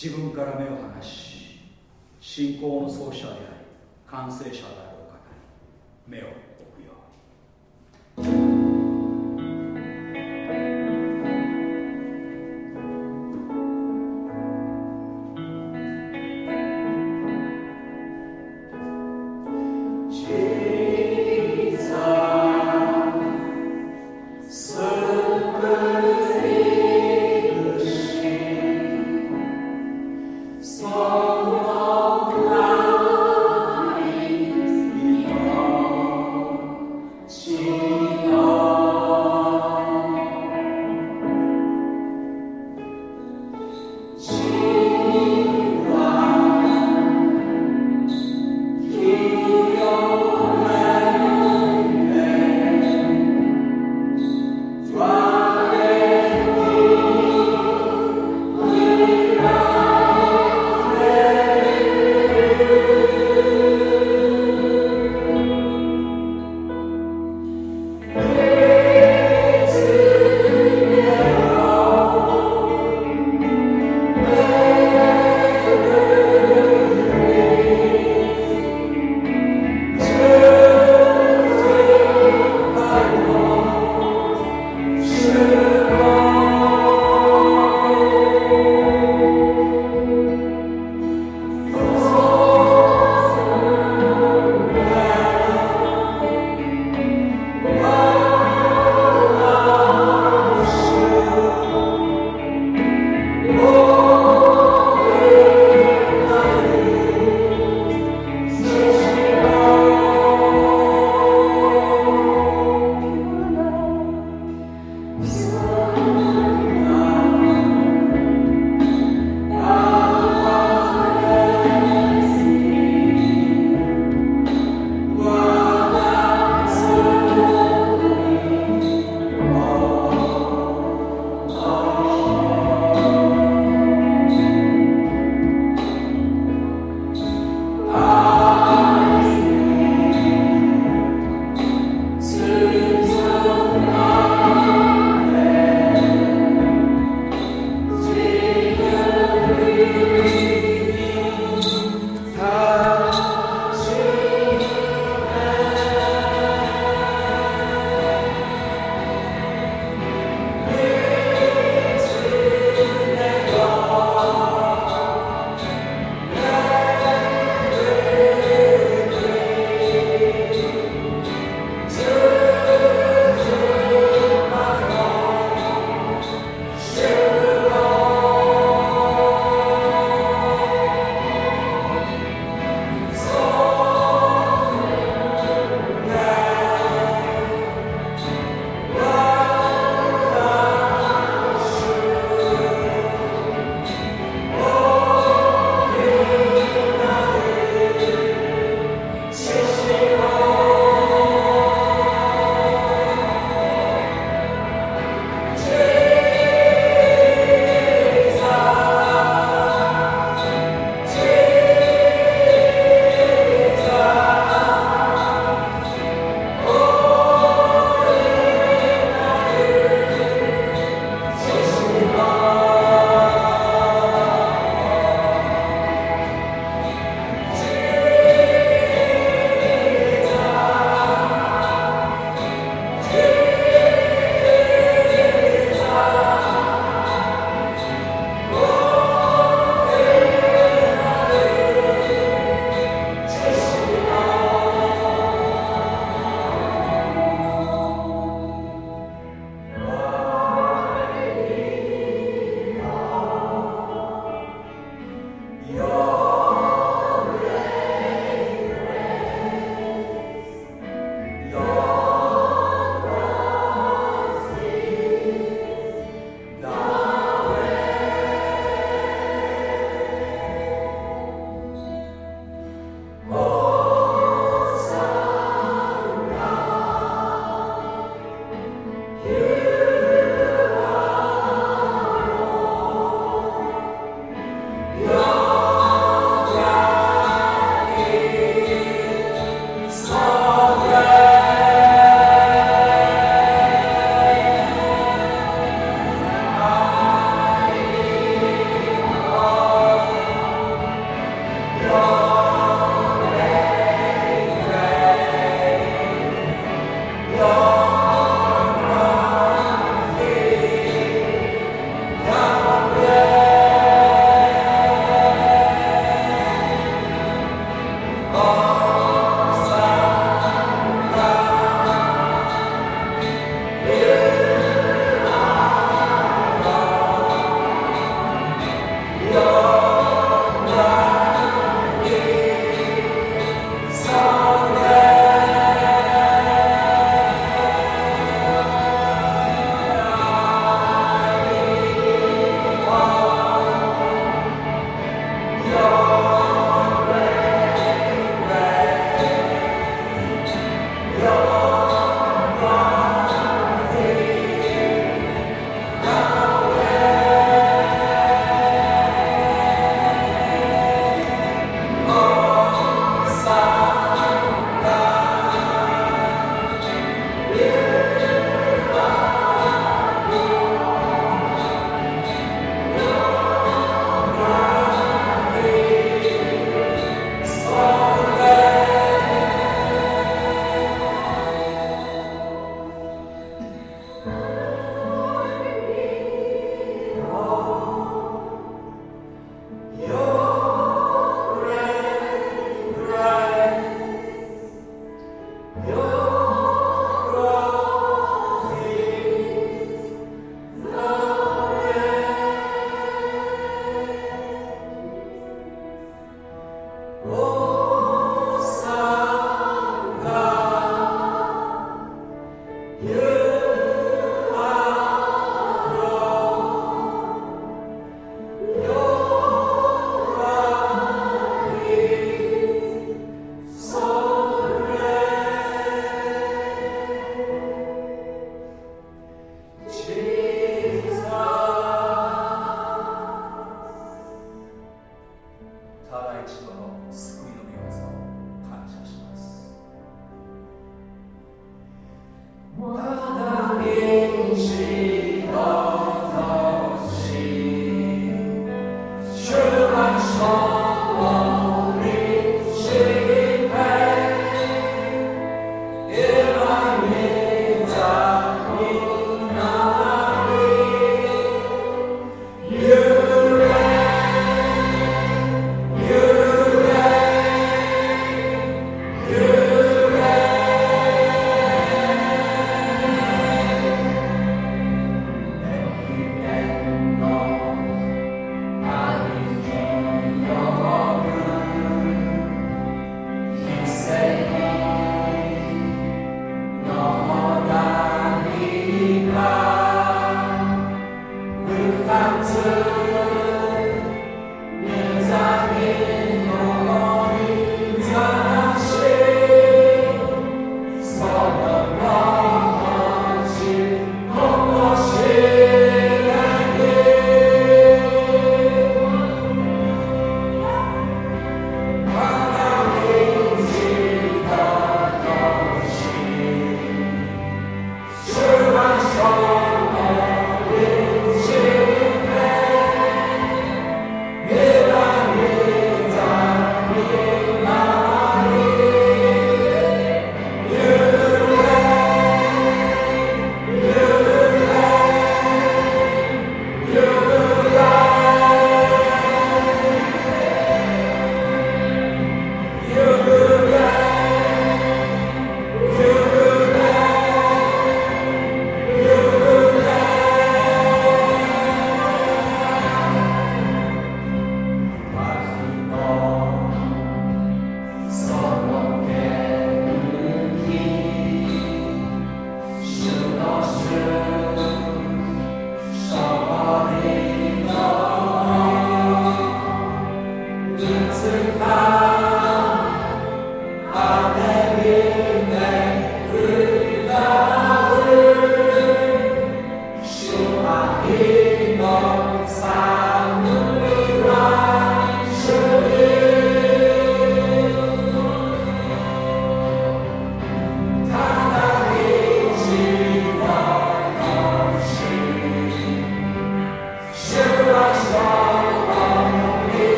自分から目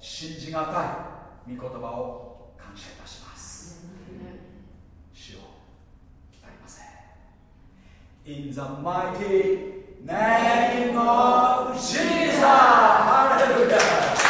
信じがたい御言葉を感謝いたします主を鍛えません In the mighty name of Jesus! Hallelujah!